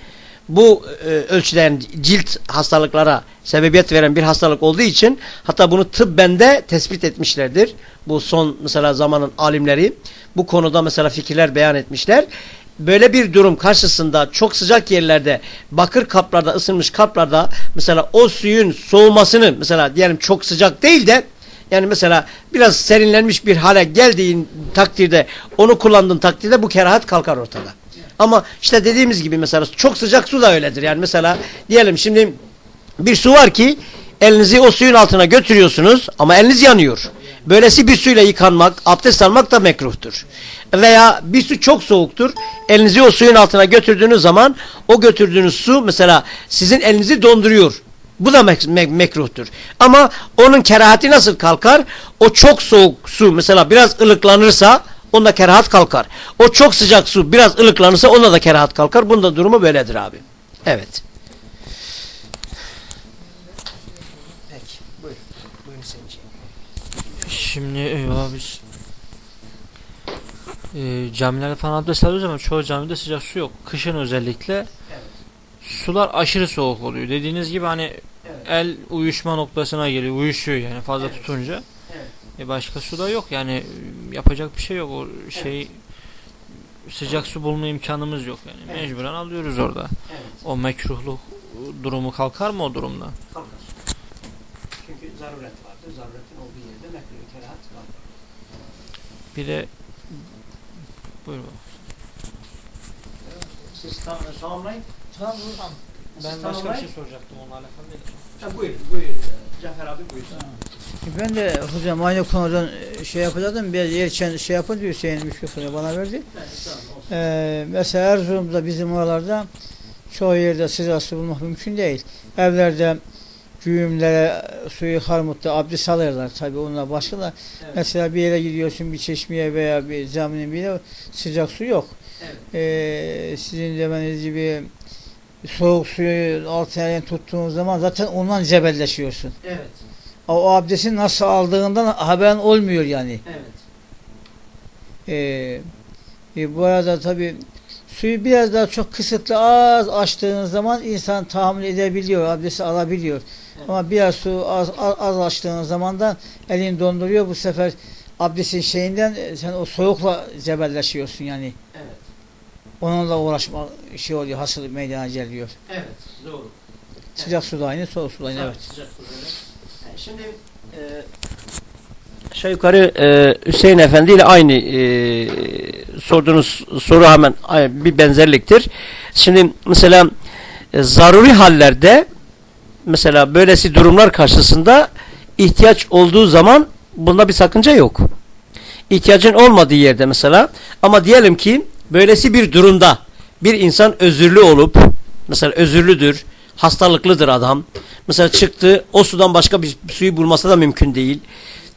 bu e, ölçüden cilt hastalıklara sebebiyet veren bir hastalık olduğu için hatta bunu tıbbende tespit etmişlerdir. Bu son mesela zamanın alimleri bu konuda mesela fikirler beyan etmişler böyle bir durum karşısında çok sıcak yerlerde bakır kaplarda ısınmış kaplarda mesela o suyun soğumasını mesela diyelim çok sıcak değil de yani mesela biraz serinlenmiş bir hale geldiğin takdirde onu kullandığın takdirde bu kerahat kalkar ortada. Ama işte dediğimiz gibi mesela çok sıcak su da öyledir. Yani mesela diyelim şimdi bir su var ki elinizi o suyun altına götürüyorsunuz ama eliniz yanıyor. Böylesi bir suyla yıkanmak, abdest almak da mekruhtur. Veya bir su çok soğuktur. Elinizi o suyun altına götürdüğünüz zaman o götürdüğünüz su mesela sizin elinizi donduruyor. Bu da mek mek mekruhtur. Ama onun kerahati nasıl kalkar? O çok soğuk su mesela biraz ılıklanırsa onda kerahat kalkar. O çok sıcak su biraz ılıklanırsa onda da kerahat kalkar. Bunda durumu böyledir abi. Evet. Şimdi eyvallah biz e, camilerde falan abdest alıyoruz ama çoğu camide sıcak su yok. Kışın özellikle evet. sular aşırı soğuk oluyor. Dediğiniz gibi hani evet. el uyuşma noktasına geliyor. Uyuşuyor yani fazla Evet. tutunca. Evet. E başka su da yok yani e, yapacak bir şey yok. O şey sıcak su bulma imkanımız yok yani. Evet. Mecburen alıyoruz orada. Evet. O mekruhluk durumu kalkar mı o durumda? Kalkar. Çünkü zaruret vardır. Zaruretin olduğu yerde mekruh kerahat kalkar. Bir de buyur baba. Siz tam, tamamlayın. Tamam. Siz Ben başka bir şey soracaktım onunla alakalı değil. Ha, buyur, buyur. Cafer abi buyursun. Ben de hocam aynı konudan e, şey yapacaktım. Bir yerken şey yapınca Hüseyin mikrofonu bana verdi. Evet, tamam. Ee, mesela Erzurum'da bizim oralarda çoğu yerde sıcak su bulmak mümkün değil. Evlerde güğümlere suyu harmutta abdest alırlar tabi onlar başka da. Evet. Mesela bir yere gidiyorsun bir çeşmeye veya bir caminin bir yere sıcak su yok. Evet. Ee, sizin demeniz gibi soğuk suyu altına elini tuttuğun zaman zaten ondan cebelleşiyorsun. Evet. O, abdesti nasıl aldığından haberin olmuyor yani. Evet. Ee, e, bu arada tabi suyu biraz daha çok kısıtlı az açtığınız zaman insan tahammül edebiliyor, abdesti alabiliyor. Evet. Ama biraz su az, az, az açtığınız zaman da elini donduruyor. Bu sefer abdestin şeyinden e, sen o soğukla cebelleşiyorsun yani. Evet. Onunla uğraşma şey oluyor, hasıl meydana geliyor. Evet. Doğru. Sıcak su da aynı, soğuk su da aynı. Evet. Sıcak su şimdi e, aşağı yukarı e, Hüseyin Efendi ile aynı e, sorduğunuz soru hemen bir benzerliktir. Şimdi mesela e, zaruri hallerde mesela böylesi durumlar karşısında ihtiyaç olduğu zaman bunda bir sakınca yok. İhtiyacın olmadığı yerde mesela ama diyelim ki böylesi bir durumda bir insan özürlü olup mesela özürlüdür, hastalıklıdır adam. Mesela çıktı o sudan başka bir suyu bulması da mümkün değil.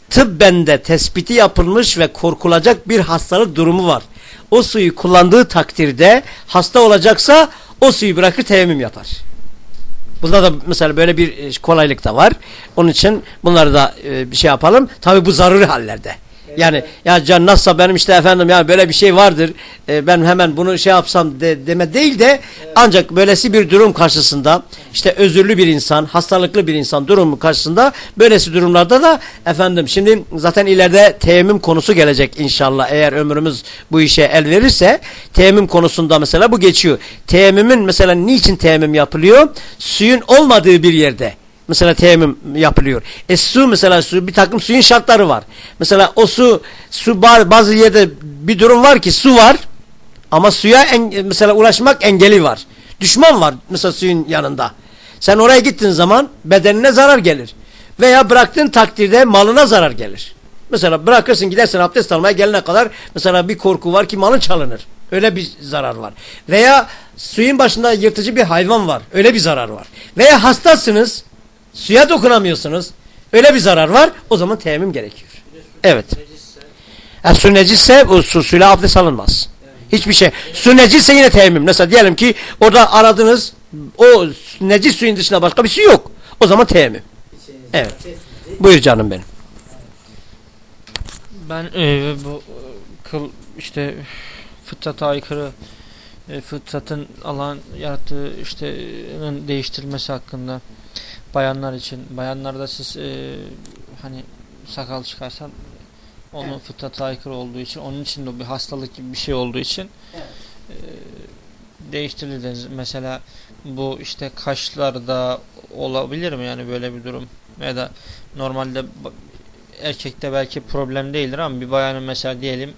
Tıbben de tespiti yapılmış ve korkulacak bir hastalık durumu var. O suyu kullandığı takdirde hasta olacaksa o suyu bırakır teyemmüm yapar. Bunda da mesela böyle bir e, kolaylık da var. Onun için bunları da e, bir şey yapalım. Tabi bu zaruri hallerde. Yani ya can nasılsa benim işte efendim yani böyle bir şey vardır. e, ben hemen bunu şey yapsam de, deme değil de ancak böylesi bir durum karşısında işte özürlü bir insan, hastalıklı bir insan durumu karşısında böylesi durumlarda da efendim şimdi zaten ileride teyemmüm konusu gelecek inşallah eğer ömrümüz bu işe el verirse teyemmüm konusunda mesela bu geçiyor. Teyemmümün mesela niçin teyemmüm yapılıyor? Suyun olmadığı bir yerde. Mesela teyemmüm yapılıyor. E su mesela su bir takım suyun şartları var. Mesela o su su ba- bazı yerde bir durum var ki su var ama suya en, mesela ulaşmak engeli var. Düşman var mesela suyun yanında. Sen oraya gittiğin zaman bedenine zarar gelir. Veya bıraktığın takdirde malına zarar gelir. Mesela bırakırsın gidersin abdest almaya gelene kadar mesela bir korku var ki malın çalınır. Öyle bir zarar var. Veya suyun başında yırtıcı bir hayvan var. Öyle bir zarar var. Veya hastasınız. Suya dokunamıyorsunuz. Öyle bir zarar var. O zaman teyemmüm gerekiyor. Evet. Ha, su necisse o su, suyla abdest alınmaz. Hiçbir şey. Su necisse yine teyemmüm. Mesela diyelim ki orada aradınız o necis suyun dışında başka bir şey yok. O zaman teyemmüm. Evet. Buyur canım benim. Ben e, bu e, kıl işte fıtrata aykırı e, fıtratın alan yarattığı işte e, değiştirilmesi hakkında bayanlar için bayanlarda siz e, hani sakal çıkarsan onun Evet. fıtrata aykırı olduğu için onun için de bir hastalık gibi bir şey olduğu için Evet. e, değiştirilir. Mesela bu işte kaşlarda olabilir mi yani böyle bir durum ya da normalde erkekte belki problem değildir ama bir bayanın mesela diyelim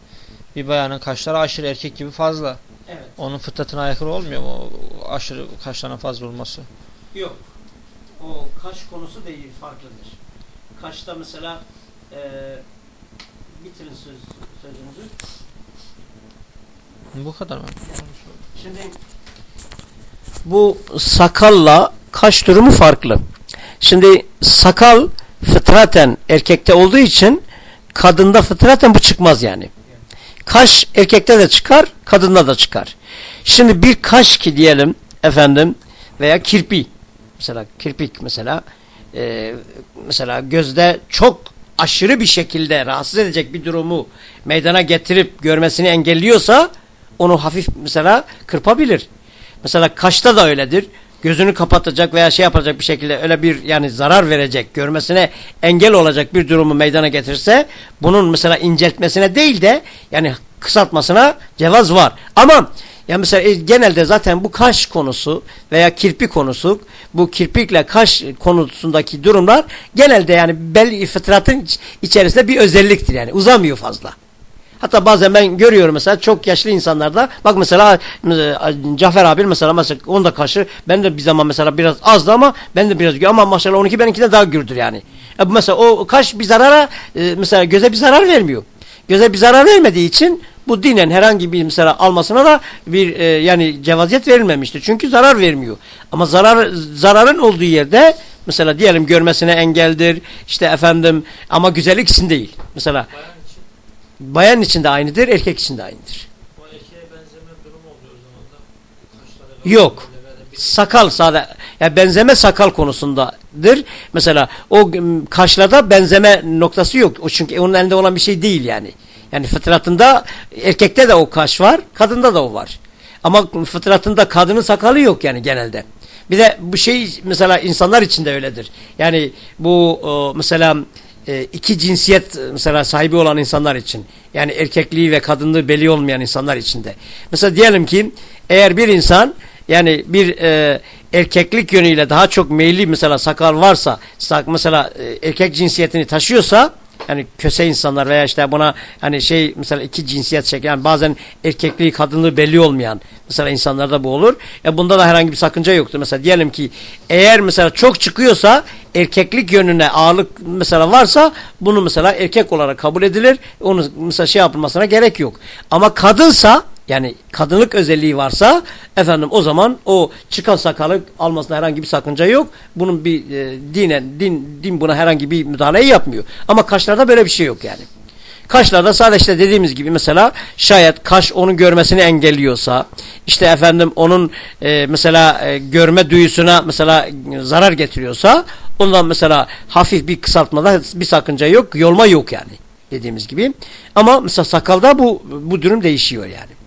bir bayanın kaşları aşırı erkek gibi fazla. Evet. Onun fıtratına aykırı olmuyor mu aşırı kaşlarına fazla olması? Yok. O kaş konusu değil farklıdır. Kaşta mesela e, bitirin söz, sözünüzü. Bu kadar mı? Şimdi bu sakalla kaş durumu farklı. Şimdi sakal fıtraten erkekte olduğu için kadında fıtraten bu çıkmaz yani. Kaş erkekte de çıkar, kadında da çıkar. Şimdi bir kaş ki diyelim efendim veya kirpi mesela kirpik mesela e, mesela gözde çok aşırı bir şekilde rahatsız edecek bir durumu meydana getirip görmesini engelliyorsa onu hafif mesela kırpabilir. Mesela kaşta da öyledir. gözünü kapatacak veya şey yapacak bir şekilde öyle bir yani zarar verecek, görmesine engel olacak bir durumu meydana getirse bunun mesela inceltmesine değil de yani kısaltmasına cevaz var. Ama ya mesela e, genelde zaten bu kaş konusu veya kirpi konusu bu kirpikle kaş konusundaki durumlar genelde yani bel fıtratın içerisinde bir özelliktir yani uzamıyor fazla. Hatta bazen ben görüyorum mesela çok yaşlı insanlarda bak mesela Cafer abi mesela mesela onda kaşı ben de bir zaman mesela biraz azdı ama ben de biraz ama maşallah 12 benimkinden daha gürdür yani. E mesela o kaş bir zarara e, mesela göze bir zarar vermiyor. Göze bir zarar vermediği için bu dinen herhangi bir mesela almasına da bir e, yani cevaziyet verilmemiştir. Çünkü zarar vermiyor. Ama zarar zararın olduğu yerde mesela diyelim görmesine engeldir. işte efendim ama güzellik için değil. Mesela bayan için de aynıdır, erkek için de aynıdır. Yok. Sakal sade yani benzeme sakal konusundadır. Mesela o kaşlarda benzeme noktası yok. O çünkü onun elinde olan bir şey değil yani. Yani fıtratında erkekte de o kaş var, kadında da o var. Ama fıtratında kadının sakalı yok yani genelde. Bir de bu şey mesela insanlar için de öyledir. Yani bu mesela e, iki cinsiyet mesela sahibi olan insanlar için yani erkekliği ve kadınlığı belli olmayan insanlar için de. Mesela diyelim ki eğer bir insan yani bir e, erkeklik yönüyle daha çok meyilli mesela sakal varsa mesela e, erkek cinsiyetini taşıyorsa yani köse insanlar veya işte buna hani şey mesela iki cinsiyet çeken yani bazen erkekliği kadınlığı belli olmayan mesela insanlarda bu olur. E bunda da herhangi bir sakınca yoktur. Mesela diyelim ki eğer mesela çok çıkıyorsa erkeklik yönüne ağırlık mesela varsa bunu mesela erkek olarak kabul edilir. Onu mesela şey yapılmasına gerek yok. Ama kadınsa yani kadınlık özelliği varsa efendim o zaman o çıkan sakalı almasına herhangi bir sakınca yok. Bunun bir e, dinen din din buna herhangi bir müdahaleyi yapmıyor. Ama kaşlarda böyle bir şey yok yani. Kaşlarda sadece işte dediğimiz gibi mesela şayet kaş onun görmesini engelliyorsa işte efendim onun e, mesela e, görme duyusuna mesela zarar getiriyorsa ondan mesela hafif bir kısaltmada bir sakınca yok. Yolma yok yani dediğimiz gibi. Ama mesela sakalda bu bu durum değişiyor yani.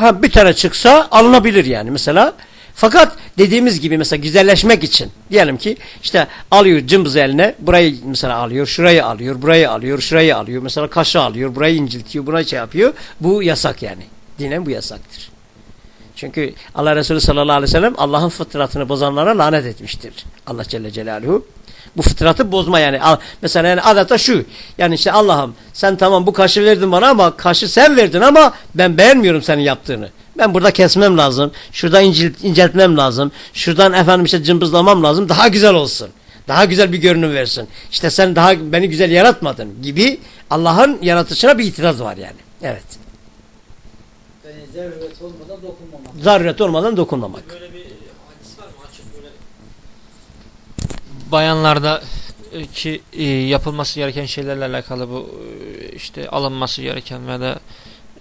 Ha, bir tane çıksa alınabilir yani mesela. Fakat dediğimiz gibi mesela güzelleşmek için diyelim ki işte alıyor cımbız eline burayı mesela alıyor şurayı alıyor burayı alıyor şurayı alıyor mesela kaşı alıyor burayı inciltiyor burayı şey yapıyor bu yasak yani dinen bu yasaktır. Çünkü Allah Resulü sallallahu aleyhi ve sellem Allah'ın fıtratını bozanlara lanet etmiştir. Allah Celle Celaluhu. Bu fıtratı bozma yani. Mesela yani adeta şu. Yani işte Allah'ım sen tamam bu kaşı verdin bana ama kaşı sen verdin ama ben beğenmiyorum senin yaptığını. Ben burada kesmem lazım. Şuradan incelt, inceltmem lazım. Şuradan efendim işte cımbızlamam lazım. Daha güzel olsun. Daha güzel bir görünüm versin. İşte sen daha beni güzel yaratmadın gibi Allah'ın yaratışına bir itiraz var yani. Evet. Yani zaruret olmadan dokunmamak. Zaruret olmadan dokunmamak. Böyle bir bayanlarda e, ki e, yapılması gereken şeylerle alakalı bu e, işte alınması gereken veya da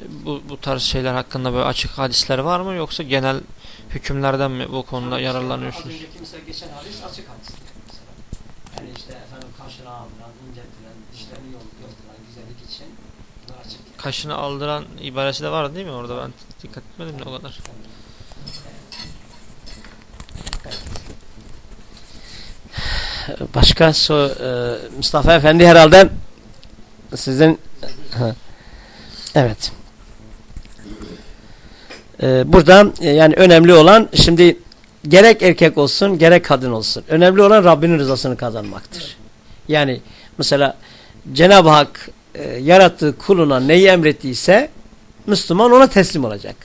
bu, bu tarz şeyler hakkında böyle açık hadisler var mı yoksa genel hükümlerden mi bu konuda yararlanıyorsunuz? Az önceki mesela geçen hadis açık hadis. Yani işte efendim kaşını aldıran, inceltilen, dişlerini yolturan güzellik için açık. Kaşını aldıran ibaresi de var değil mi orada ben dikkat etmedim de o kadar. Başka so, e, Mustafa Efendi herhalde sizin evet e, burada e, yani önemli olan şimdi gerek erkek olsun gerek kadın olsun önemli olan Rabbinin rızasını kazanmaktır. Yani mesela Cenab-ı Hak e, yarattığı kuluna neyi emrettiyse Müslüman ona teslim olacak.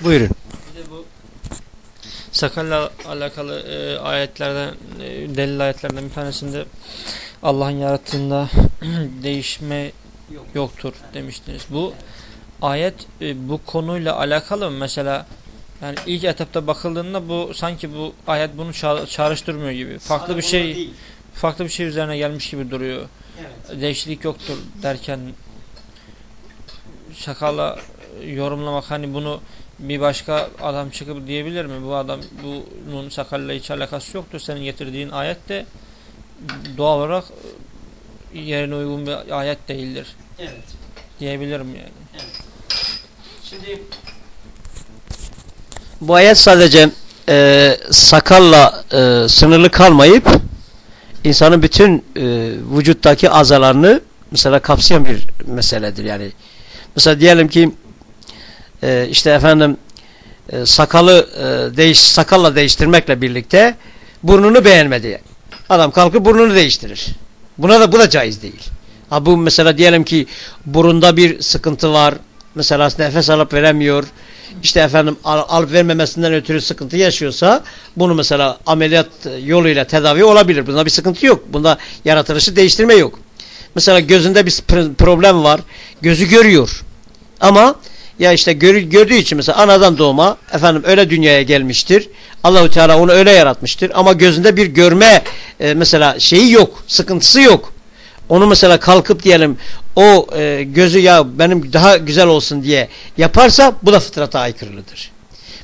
Buyurun sakalla alakalı e, ayetlerden e, delil ayetlerden bir tanesinde Allah'ın yarattığında değişme yoktur demiştiniz. Bu ayet e, bu konuyla alakalı mı? Mesela yani ilk etapta bakıldığında bu sanki bu ayet bunu ça çağrıştırmıyor gibi. Farklı Sadece bir şey değil. farklı bir şey üzerine gelmiş gibi duruyor. Evet. Değişiklik yoktur derken sakala yorumlamak hani bunu bir başka adam çıkıp diyebilir mi? Bu adam bunun sakalla hiç alakası yoktur. Senin getirdiğin ayet de doğal olarak e, yerine uygun bir ayet değildir Evet. diyebilirim yani. Şimdi bu ayet sadece e, sakalla e, sınırlı kalmayıp insanın bütün e, vücuttaki azalarını mesela kapsayan bir meseledir yani. Mesela diyelim ki e, işte efendim e, sakalı e, değiş sakalla değiştirmekle birlikte burnunu beğenmedi. Adam kalkıp burnunu değiştirir. Buna da bu da caiz değil. Ha bu mesela diyelim ki burunda bir sıkıntı var. Mesela nefes alıp veremiyor. İşte efendim al, alıp vermemesinden ötürü sıkıntı yaşıyorsa bunu mesela ameliyat yoluyla tedavi olabilir. Bunda bir sıkıntı yok. Bunda yaratılışı değiştirme yok. Mesela gözünde bir pr- problem var. Gözü görüyor. Ama ya işte gör, gördüğü için mesela anadan doğma efendim öyle dünyaya gelmiştir. Allahu Teala onu öyle yaratmıştır ama gözünde bir görme e, mesela şeyi yok, sıkıntısı yok. Onu mesela kalkıp diyelim o e, gözü ya benim daha güzel olsun diye yaparsa bu da fıtrata aykırılıdır.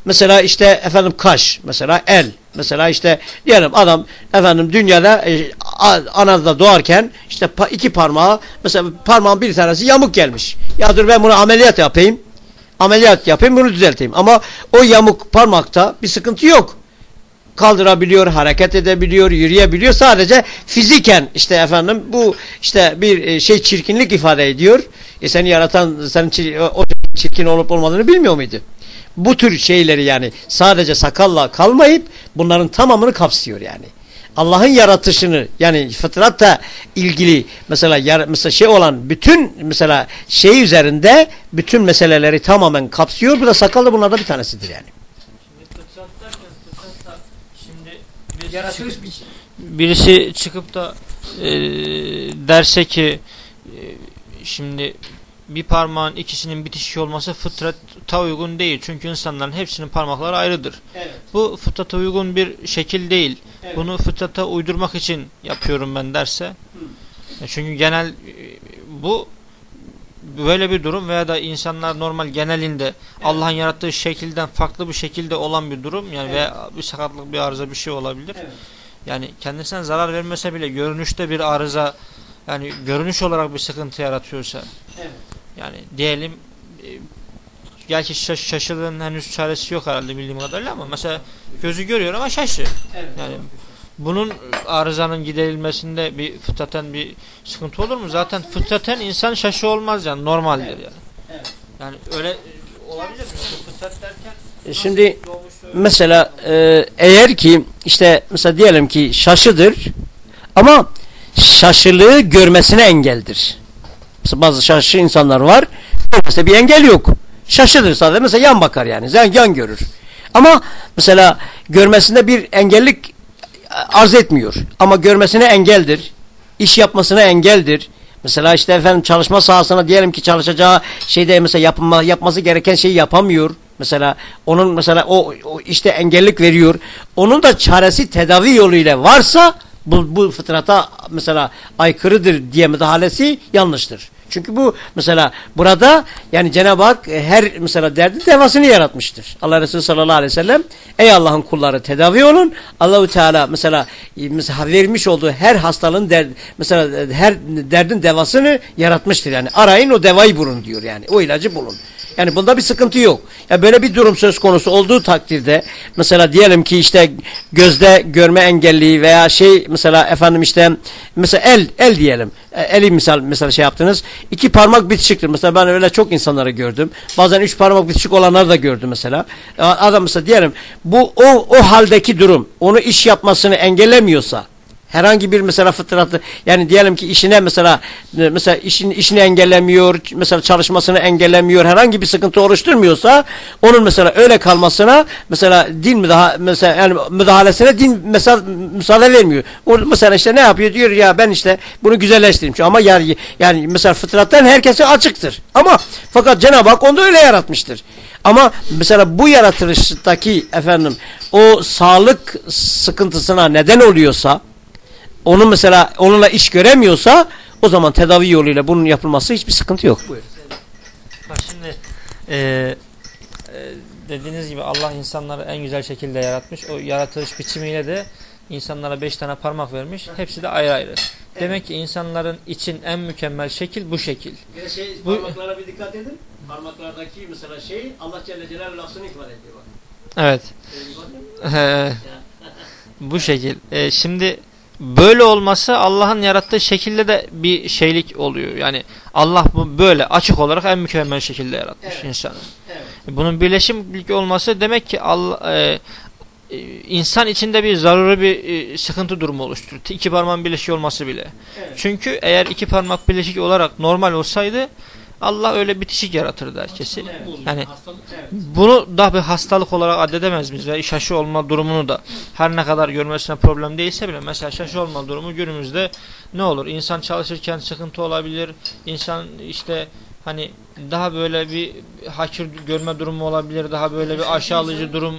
Mesela işte efendim kaş, mesela el, mesela işte diyelim adam efendim dünyada e, anada doğarken işte pa- iki parmağı mesela parmağın bir tanesi yamuk gelmiş. Ya dur ben bunu ameliyat yapayım. Ameliyat yapayım bunu düzelteyim. Ama o yamuk parmakta bir sıkıntı yok kaldırabiliyor, hareket edebiliyor, yürüyebiliyor. Sadece fiziken işte efendim bu işte bir e, şey çirkinlik ifade ediyor. E seni yaratan senin o çirkin olup olmadığını bilmiyor muydu? Bu tür şeyleri yani sadece sakalla kalmayıp bunların tamamını kapsıyor yani. Allah'ın yaratışını yani fıtratla ilgili mesela yar, mesela şey olan bütün mesela şey üzerinde bütün meseleleri tamamen kapsıyor. Bu da sakal da bunlardan bir tanesidir yani. Şimdi birisi, birisi çıkıp da e, derse ki e, şimdi bir parmağın ikisinin bitişik olması fıtrata uygun değil. Çünkü insanların hepsinin parmakları ayrıdır. Evet. Bu fıtrata uygun bir şekil değil. Evet. Bunu fıtrata uydurmak için yapıyorum ben derse. E, Çünkü genel e, bu böyle bir durum veya da insanlar normal genelinde Allah'ın yarattığı şekilden farklı bir şekilde olan bir durum yani Evet. veya bir sakatlık bir arıza bir şey olabilir. Evet. Yani kendisine zarar vermese bile görünüşte bir arıza yani görünüş olarak bir sıkıntı yaratıyorsa Evet. yani diyelim e, gerçi şaş şaşılığın henüz çaresi yok herhalde bildiğim kadarıyla ama mesela gözü görüyor ama şaşı. Evet. Yani bunun arızanın giderilmesinde bir fıtraten bir sıkıntı olur mu? Zaten fıtraten insan şaşı olmaz yani normaldir yani. Evet. Yani öyle olabilir mi? Fıtrat derken E Şimdi mesela e, eğer ki işte mesela diyelim ki şaşıdır ama şaşılığı görmesine engeldir. Mesela bazı şaşı insanlar var. Mesela bir engel yok. Şaşıdır sadece mesela yan bakar yani. Yan, yan görür. Ama mesela görmesinde bir engellik arz etmiyor. Ama görmesine engeldir. İş yapmasına engeldir. Mesela işte efendim çalışma sahasına diyelim ki çalışacağı şeyde mesela yapma, yapması gereken şeyi yapamıyor. Mesela onun mesela o, o işte engellik veriyor. Onun da çaresi tedavi yoluyla varsa bu, bu fıtrata mesela aykırıdır diye müdahalesi yanlıştır. Çünkü bu mesela burada yani Cenab-ı Hak e, her mesela derdin devasını yaratmıştır. Allah Resulü sallallahu aleyhi ve sellem ey Allah'ın kulları tedavi olun. Allahu Teala mesela, e, mesela vermiş olduğu her hastalığın der, mesela e, her derdin devasını yaratmıştır. Yani arayın o devayı bulun diyor yani. O ilacı bulun. Yani bunda bir sıkıntı yok. Ya böyle bir durum söz konusu olduğu takdirde mesela diyelim ki işte gözde görme engelli veya şey mesela efendim işte mesela el el diyelim. E, Eli misal mesela şey yaptınız. iki parmak bitişiktir. Mesela ben öyle çok insanları gördüm. Bazen üç parmak bitişik olanları da gördüm mesela. Adam mesela diyelim bu o o haldeki durum onu iş yapmasını engellemiyorsa herhangi bir mesela fıtratı yani diyelim ki işine mesela e, mesela işin işini engellemiyor mesela çalışmasını engellemiyor herhangi bir sıkıntı oluşturmuyorsa onun mesela öyle kalmasına mesela din müdaha mesela yani müdahalesine din mesela müsaade vermiyor. O mesela işte ne yapıyor diyor ya ben işte bunu güzelleştireyim ama yani yani mesela fıtrattan herkese açıktır. Ama fakat Cenab-ı Hak onu öyle yaratmıştır. Ama mesela bu yaratılıştaki efendim o sağlık sıkıntısına neden oluyorsa onu mesela onunla iş göremiyorsa o zaman tedavi yoluyla bunun yapılması hiçbir sıkıntı yok. Buyur. Bak şimdi e, e, dediğiniz gibi Allah insanları en güzel şekilde yaratmış. O yaratılış biçimiyle de insanlara beş tane parmak vermiş. Hepsi de ayrı ayrı. Demek ki insanların için en mükemmel şekil bu şekil. Bir şey Bu- parmaklara bir dikkat edin. Parmaklardaki mesela şey Allah Celle Celaluhu lafzını ifade ediyor bak. Evet. Ee, bu şekil. Ee, şimdi böyle olması Allah'ın yarattığı şekilde de bir şeylik oluyor. Yani Allah bu böyle açık olarak en mükemmel şekilde yaratmış Evet. insanı. Evet. Bunun birleşimlik olması demek ki Allah e, e, insan içinde bir zaruri bir e, sıkıntı durumu oluşturur. İki parmağın birleşik olması bile. Evet. Çünkü eğer iki parmak birleşik olarak normal olsaydı Allah öyle bitişik yaratırdı herkesi. Yani bunu da bir hastalık olarak addedemez miyiz? Ve şaşı olma durumunu da her ne kadar görmesine problem değilse bile mesela şaşı olma durumu günümüzde ne olur? İnsan çalışırken sıkıntı olabilir. İnsan işte hani daha böyle bir hakir görme durumu olabilir. Daha böyle bir aşağılayıcı durum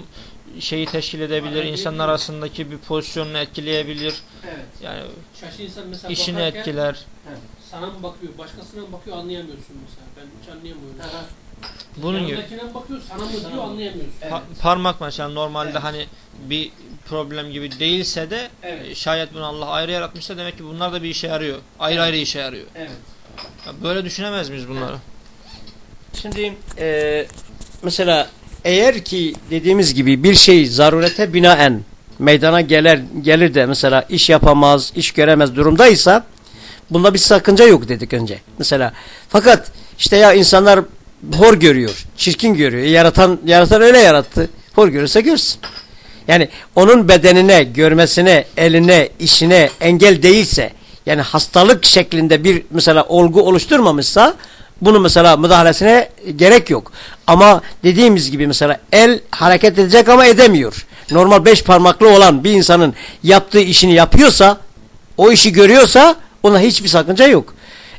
şeyi teşkil edebilir. İnsanlar arasındaki bir pozisyonunu etkileyebilir. Evet. Yani Şaşı insan mesela işini bakarken etkiler. sana mı bakıyor, başkasına mı bakıyor anlayamıyorsun mesela. Ben hiç anlayamıyorum. Aha. Bunun gibi. Yanındakine mi bakıyor, sana mı diyor anlayamıyorsun. Evet. Pa- parmak mesela normalde Evet. hani bir problem gibi değilse de Evet. e, şayet bunu Allah ayrı yaratmışsa demek ki bunlar da bir işe yarıyor. Ayrı ayrı işe yarıyor. Evet. Ya böyle düşünemez miyiz bunları? Şimdi e, mesela eğer ki dediğimiz gibi bir şey zarurete binaen meydana gelir, gelir de mesela iş yapamaz, iş göremez durumdaysa bunda bir sakınca yok dedik önce. Mesela fakat işte ya insanlar hor görüyor, çirkin görüyor. E, yaratan yaratan öyle yarattı. Hor görürse görsün. Yani onun bedenine, görmesine, eline, işine engel değilse yani hastalık şeklinde bir mesela olgu oluşturmamışsa bunu mesela müdahalesine gerek yok. Ama dediğimiz gibi mesela el hareket edecek ama edemiyor. Normal beş parmaklı olan bir insanın yaptığı işini yapıyorsa, o işi görüyorsa ona hiçbir sakınca yok.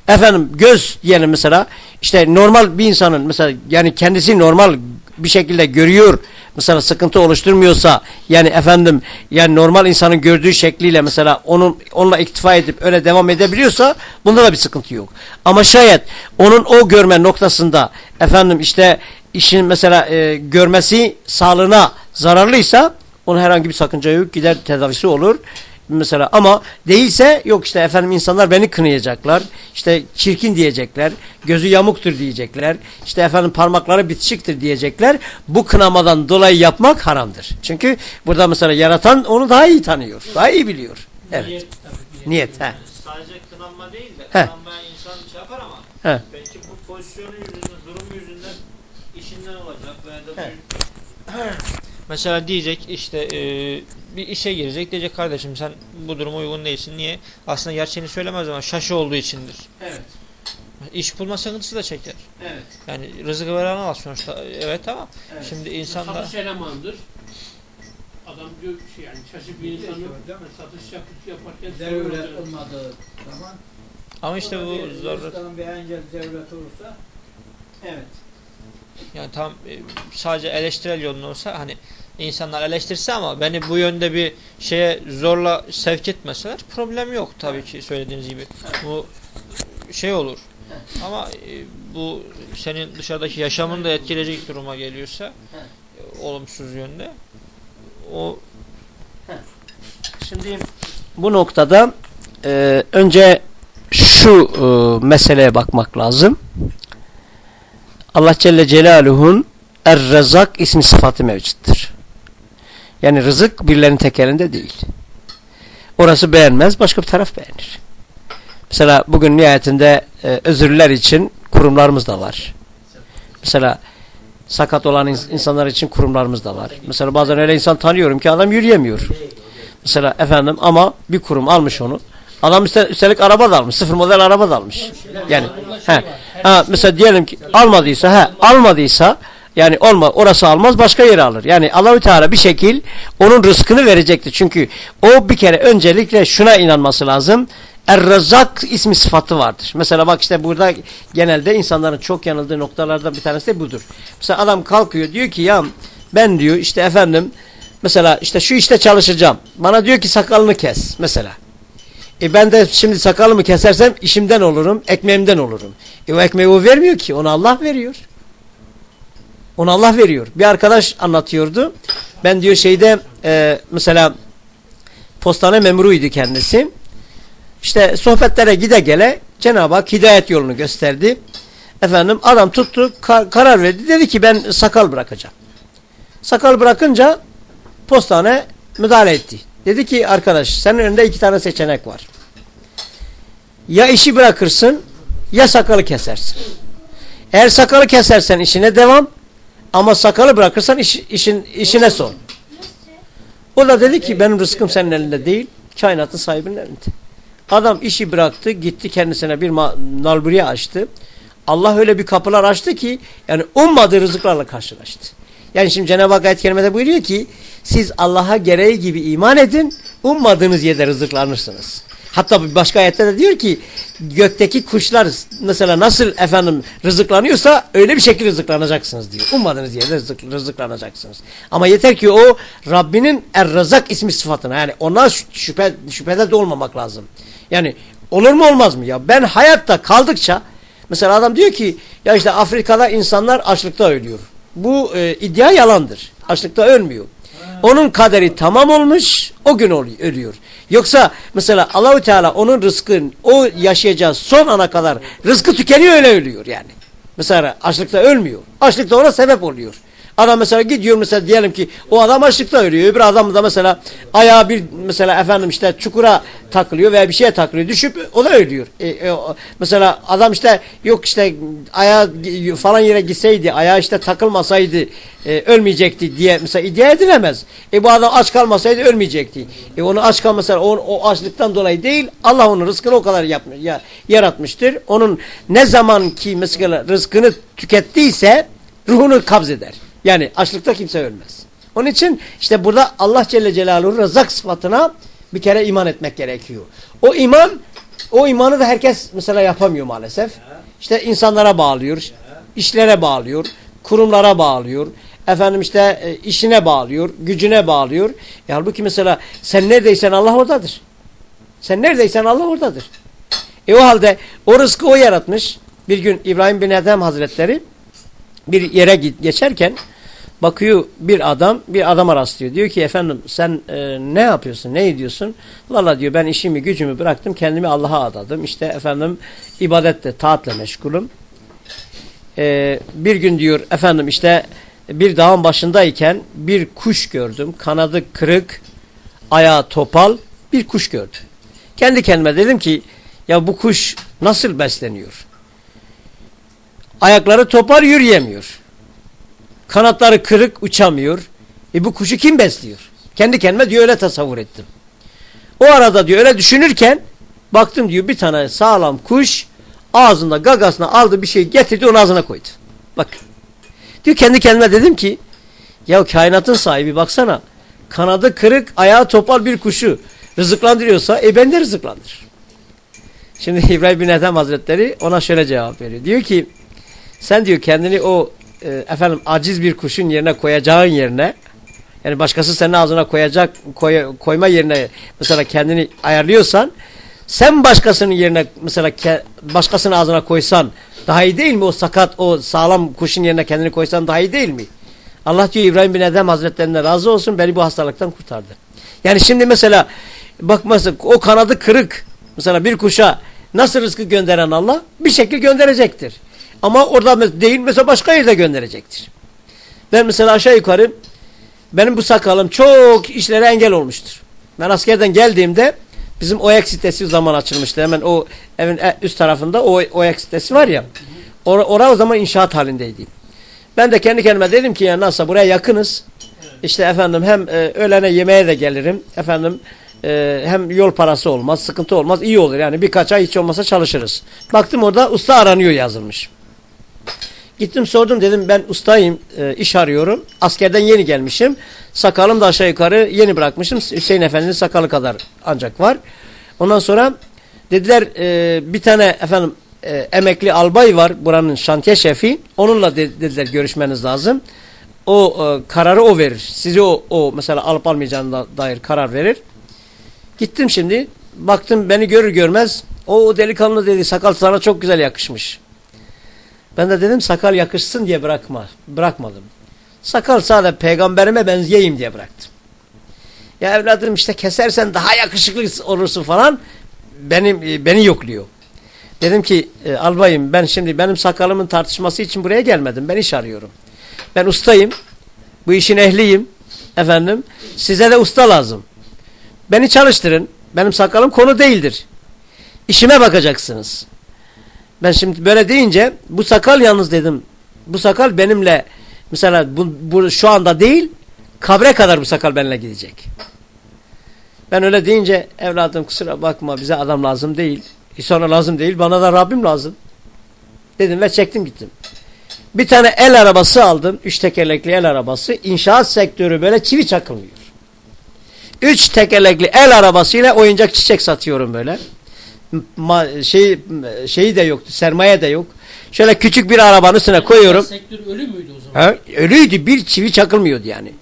Efendim göz diyelim mesela işte normal bir insanın mesela yani kendisi normal bir şekilde görüyor mesela sıkıntı oluşturmuyorsa yani efendim yani normal insanın gördüğü şekliyle mesela onun onunla iktifa edip öyle devam edebiliyorsa bunda da bir sıkıntı yok. Ama şayet onun o görme noktasında efendim işte işin mesela e, görmesi sağlığına zararlıysa onun herhangi bir sakınca yok gider tedavisi olur mesela ama değilse yok işte efendim insanlar beni kınayacaklar işte çirkin diyecekler gözü yamuktur diyecekler işte efendim parmakları bitişiktir diyecekler bu kınamadan dolayı yapmak haramdır çünkü burada mesela yaratan onu daha iyi tanıyor daha iyi biliyor evet Niyet tabii. niyet he. Sadece kınanma değil de He. kınanmaya insan şey yapar ama He. belki bu pozisyonu yüzünden, durum yüzünden işinden olacak veya da. Mesela diyecek işte e, bir işe girecek diyecek kardeşim sen bu duruma uygun değilsin. Niye? Aslında gerçeğini söylemez ama şaşı olduğu içindir. evet İş bulma sıkıntısı da çeker. evet Yani rızkı veren Allah sonuçta. Evet ama Evet. şimdi insanlar Satış elemanıdır. Adam diyor ki şey yani şaşı bir insanı satış yap, yaparken soruyor. olmadığı zaman ama işte bu zaruret engel zaruret olursa evet yani tam e, sadece eleştirel yolun olsa hani insanlar eleştirse ama beni bu yönde bir şeye zorla sevk etmeseler problem yok tabii ki söylediğiniz gibi. Bu şey olur. Ama e, bu senin dışarıdaki yaşamını da etkileyecek duruma geliyorsa e, olumsuz yönde o Şimdi bu noktada e, önce şu e, meseleye bakmak lazım. Allah Celle Celaluhu'nun Er-Rezzak ismi sıfatı mevcuttur. Yani rızık birilerinin tekelinde değil. Orası beğenmez, başka bir taraf beğenir. Mesela bugün nihayetinde e, özürler için kurumlarımız da var. Mesela sakat olan ins- insanlar için kurumlarımız da var. Mesela bazen öyle insan tanıyorum ki adam yürüyemiyor. Mesela efendim ama bir kurum almış onu. Adam üstel- üstelik araba da almış. Sıfır model araba da almış. Yani he, ha, mesela diyelim ki almadıysa he, almadıysa yani olma orası almaz başka yere alır. Yani Allahü Teala bir şekil onun rızkını verecektir. Çünkü o bir kere öncelikle şuna inanması lazım. Er-Rezzak ismi sıfatı vardır. Mesela bak işte burada genelde insanların çok yanıldığı noktalardan bir tanesi de budur. Mesela adam kalkıyor diyor ki ya ben diyor işte efendim mesela işte şu işte çalışacağım. Bana diyor ki sakalını kes mesela. E ben de şimdi sakalımı kesersem işimden olurum, ekmeğimden olurum. E o ekmeği o vermiyor ki, onu Allah veriyor. Onu Allah veriyor. Bir arkadaş anlatıyordu. Ben diyor şeyde e, mesela postane memuruydu kendisi. İşte sohbetlere gide gele Cenab-ı Hak hidayet yolunu gösterdi. Efendim adam tuttu ka karar verdi. Dedi ki ben sakal bırakacağım. Sakal bırakınca postane müdahale etti. Dedi ki arkadaş senin önünde iki tane seçenek var. Ya işi bırakırsın ya sakalı kesersin. Eğer sakalı kesersen işine devam ama sakalı bırakırsan iş, işin, işine son. O da dedi ki benim rızkım senin elinde değil kainatın sahibinin elinde. Adam işi bıraktı gitti kendisine bir nalburiye açtı. Allah öyle bir kapılar açtı ki yani ummadığı rızıklarla karşılaştı. Yani şimdi Cenab-ı Hak ayet kerimede buyuruyor ki siz Allah'a gereği gibi iman edin ummadığınız yerde rızıklanırsınız. Hatta bir başka ayette de diyor ki gökteki kuşlar mesela nasıl efendim rızıklanıyorsa öyle bir şekilde rızıklanacaksınız diyor. Ummadığınız yerde rızık, rızıklanacaksınız. Ama yeter ki o Rabbinin Er-Razak ismi sıfatına yani ona şüphe, şüphede de olmamak lazım. Yani olur mu olmaz mı ya ben hayatta kaldıkça mesela adam diyor ki ya işte Afrika'da insanlar açlıkta ölüyor. Bu e, iddia yalandır. Açlıkta ölmüyor. Onun kaderi tamam olmuş, o gün ölüyor. Yoksa mesela Allahü Teala onun rızkın, o yaşayacağı son ana kadar rızkı tükeniyor öyle ölüyor yani. Mesela açlıkta ölmüyor. Açlıkta ona sebep oluyor. Adam mesela gidiyor mesela diyelim ki o adam açlıkta ölüyor. Öbür adam da mesela ayağı bir mesela efendim işte çukura takılıyor veya bir şeye takılıyor. Düşüp o da ölüyor. E, e, mesela adam işte yok işte ayağı falan yere gitseydi ayağı işte takılmasaydı e, ölmeyecekti diye mesela iddia edilemez. E bu adam aç kalmasaydı ölmeyecekti. E onu aç kalmasa o, o açlıktan dolayı değil Allah onun rızkını o kadar yapmış, ya, yaratmıştır. Onun ne zaman ki mesela rızkını tükettiyse ruhunu kabz eder. Yani açlıkta kimse ölmez. Onun için işte burada Allah Celle Celaluhu rızak sıfatına bir kere iman etmek gerekiyor. O iman, o imanı da herkes mesela yapamıyor maalesef. İşte insanlara bağlıyor, işlere bağlıyor, kurumlara bağlıyor, efendim işte e, işine bağlıyor, gücüne bağlıyor. E halbuki mesela sen neredeysen Allah oradadır. Sen neredeysen Allah oradadır. E o halde o rızkı o yaratmış. Bir gün İbrahim bin Edhem Hazretleri bir yere geçerken Bakıyor bir adam bir adama rastlıyor. Diyor ki efendim sen e, ne yapıyorsun ne ediyorsun? Valla diyor ben işimi gücümü bıraktım kendimi Allah'a adadım. İşte efendim ibadette taatle meşgulüm. E, bir gün diyor efendim işte bir dağın başındayken bir kuş gördüm. Kanadı kırık, ayağı topal bir kuş gördüm. Kendi kendime dedim ki ya bu kuş nasıl besleniyor? Ayakları topal yürüyemiyor. Kanatları kırık uçamıyor. E bu kuşu kim besliyor? Kendi kendime diyor öyle tasavvur ettim. O arada diyor öyle düşünürken baktım diyor bir tane sağlam kuş ağzında gagasına aldı bir şey getirdi onun ağzına koydu. Bak. Diyor kendi kendime dedim ki ya kainatın sahibi baksana kanadı kırık ayağı topal bir kuşu rızıklandırıyorsa e ben de rızıklandır. Şimdi İbrahim bin Ethem Hazretleri ona şöyle cevap veriyor. Diyor ki sen diyor kendini o e, efendim aciz bir kuşun yerine koyacağın yerine yani başkası senin ağzına koyacak koy, koyma yerine mesela kendini ayarlıyorsan sen başkasının yerine mesela başkasının ağzına koysan daha iyi değil mi? O sakat o sağlam kuşun yerine kendini koysan daha iyi değil mi? Allah diyor İbrahim bin Edem Hazretlerine razı olsun beni bu hastalıktan kurtardı. Yani şimdi mesela bak mesela o kanadı kırık mesela bir kuşa nasıl rızkı gönderen Allah bir şekil gönderecektir. Ama orada değil mesela başka yerde gönderecektir. Ben mesela aşağı yukarı benim bu sakalım çok işlere engel olmuştur. Ben askerden geldiğimde bizim OEK sitesi zaman açılmıştı. Hemen o evin e, üst tarafında o OEK sitesi var ya. Or orada o zaman inşaat halindeydi. Ben de kendi kendime dedim ki ya nasıl buraya yakınız. İşte efendim hem e, öğlene yemeğe de gelirim. Efendim e, hem yol parası olmaz, sıkıntı olmaz. iyi olur yani birkaç ay hiç olmasa çalışırız. Baktım orada usta aranıyor yazılmış. Gittim sordum dedim ben ustayım e, iş arıyorum. Askerden yeni gelmişim. Sakalım da aşağı yukarı yeni bırakmışım. Hüseyin Efendi'nin sakalı kadar ancak var. Ondan sonra dediler e, bir tane efendim e, emekli albay var buranın şantiye şefi. Onunla de, dediler görüşmeniz lazım. O e, kararı o verir. Sizi o, o mesela alıp almayacağına dair karar verir. Gittim şimdi. Baktım beni görür görmez. O, o delikanlı dedi sakal sana çok güzel yakışmış. Ben de dedim sakal yakışsın diye bırakma, bırakmadım. Sakal sadece peygamberime benzeyeyim diye bıraktım. Ya evladım işte kesersen daha yakışıklı olursun falan. Benim e, beni yokluyor. Dedim ki e, albayım ben şimdi benim sakalımın tartışması için buraya gelmedim. Ben iş arıyorum. Ben ustayım. Bu işin ehliyim. Efendim size de usta lazım. Beni çalıştırın. Benim sakalım konu değildir. İşime bakacaksınız. Ben şimdi böyle deyince bu sakal yalnız dedim. Bu sakal benimle mesela bu, bu şu anda değil kabre kadar bu sakal benimle gidecek. Ben öyle deyince evladım kusura bakma bize adam lazım değil. Sonra lazım değil bana da Rabbim lazım. Dedim ve çektim gittim. Bir tane el arabası aldım. Üç tekerlekli el arabası. İnşaat sektörü böyle çivi çakılmıyor. Üç tekerlekli el arabasıyla oyuncak çiçek satıyorum böyle. Ma şey şeyi de yoktu. Sermaye de yok. Şöyle küçük bir arabanın üstüne koyuyorum. Sektör ölü müydü o zaman? Ha, ölüydü. Bir çivi çakılmıyordu yani.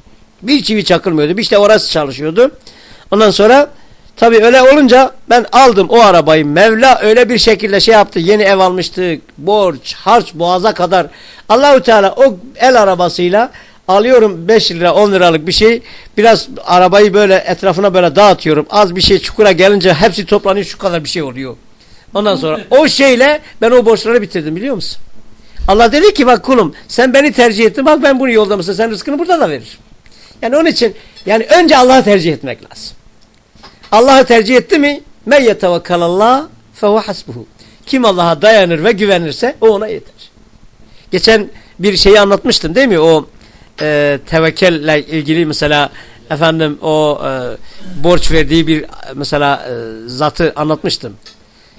Bir çivi çakılmıyordu. İşte orası çalışıyordu. Ondan sonra tabii öyle olunca ben aldım o arabayı. Mevla öyle bir şekilde şey yaptı. Yeni ev almıştık. Borç, harç, boğaza kadar. Allahu Teala o el arabasıyla alıyorum 5 lira 10 liralık bir şey. Biraz arabayı böyle etrafına böyle dağıtıyorum. Az bir şey çukura gelince hepsi toplanıyor şu kadar bir şey oluyor. Ondan sonra o şeyle ben o borçları bitirdim biliyor musun? Allah dedi ki bak kulum sen beni tercih ettin bak ben bunu yolda mısın sen rızkını burada da verir. Yani onun için yani önce Allah'ı tercih etmek lazım. Allah'ı tercih etti mi men yetevekkalallah fehu hasbuhu. Kim Allah'a dayanır ve güvenirse o ona yeter. Geçen bir şeyi anlatmıştım değil mi? O e, tevekkelle ilgili mesela efendim o e, borç verdiği bir mesela e, zatı anlatmıştım.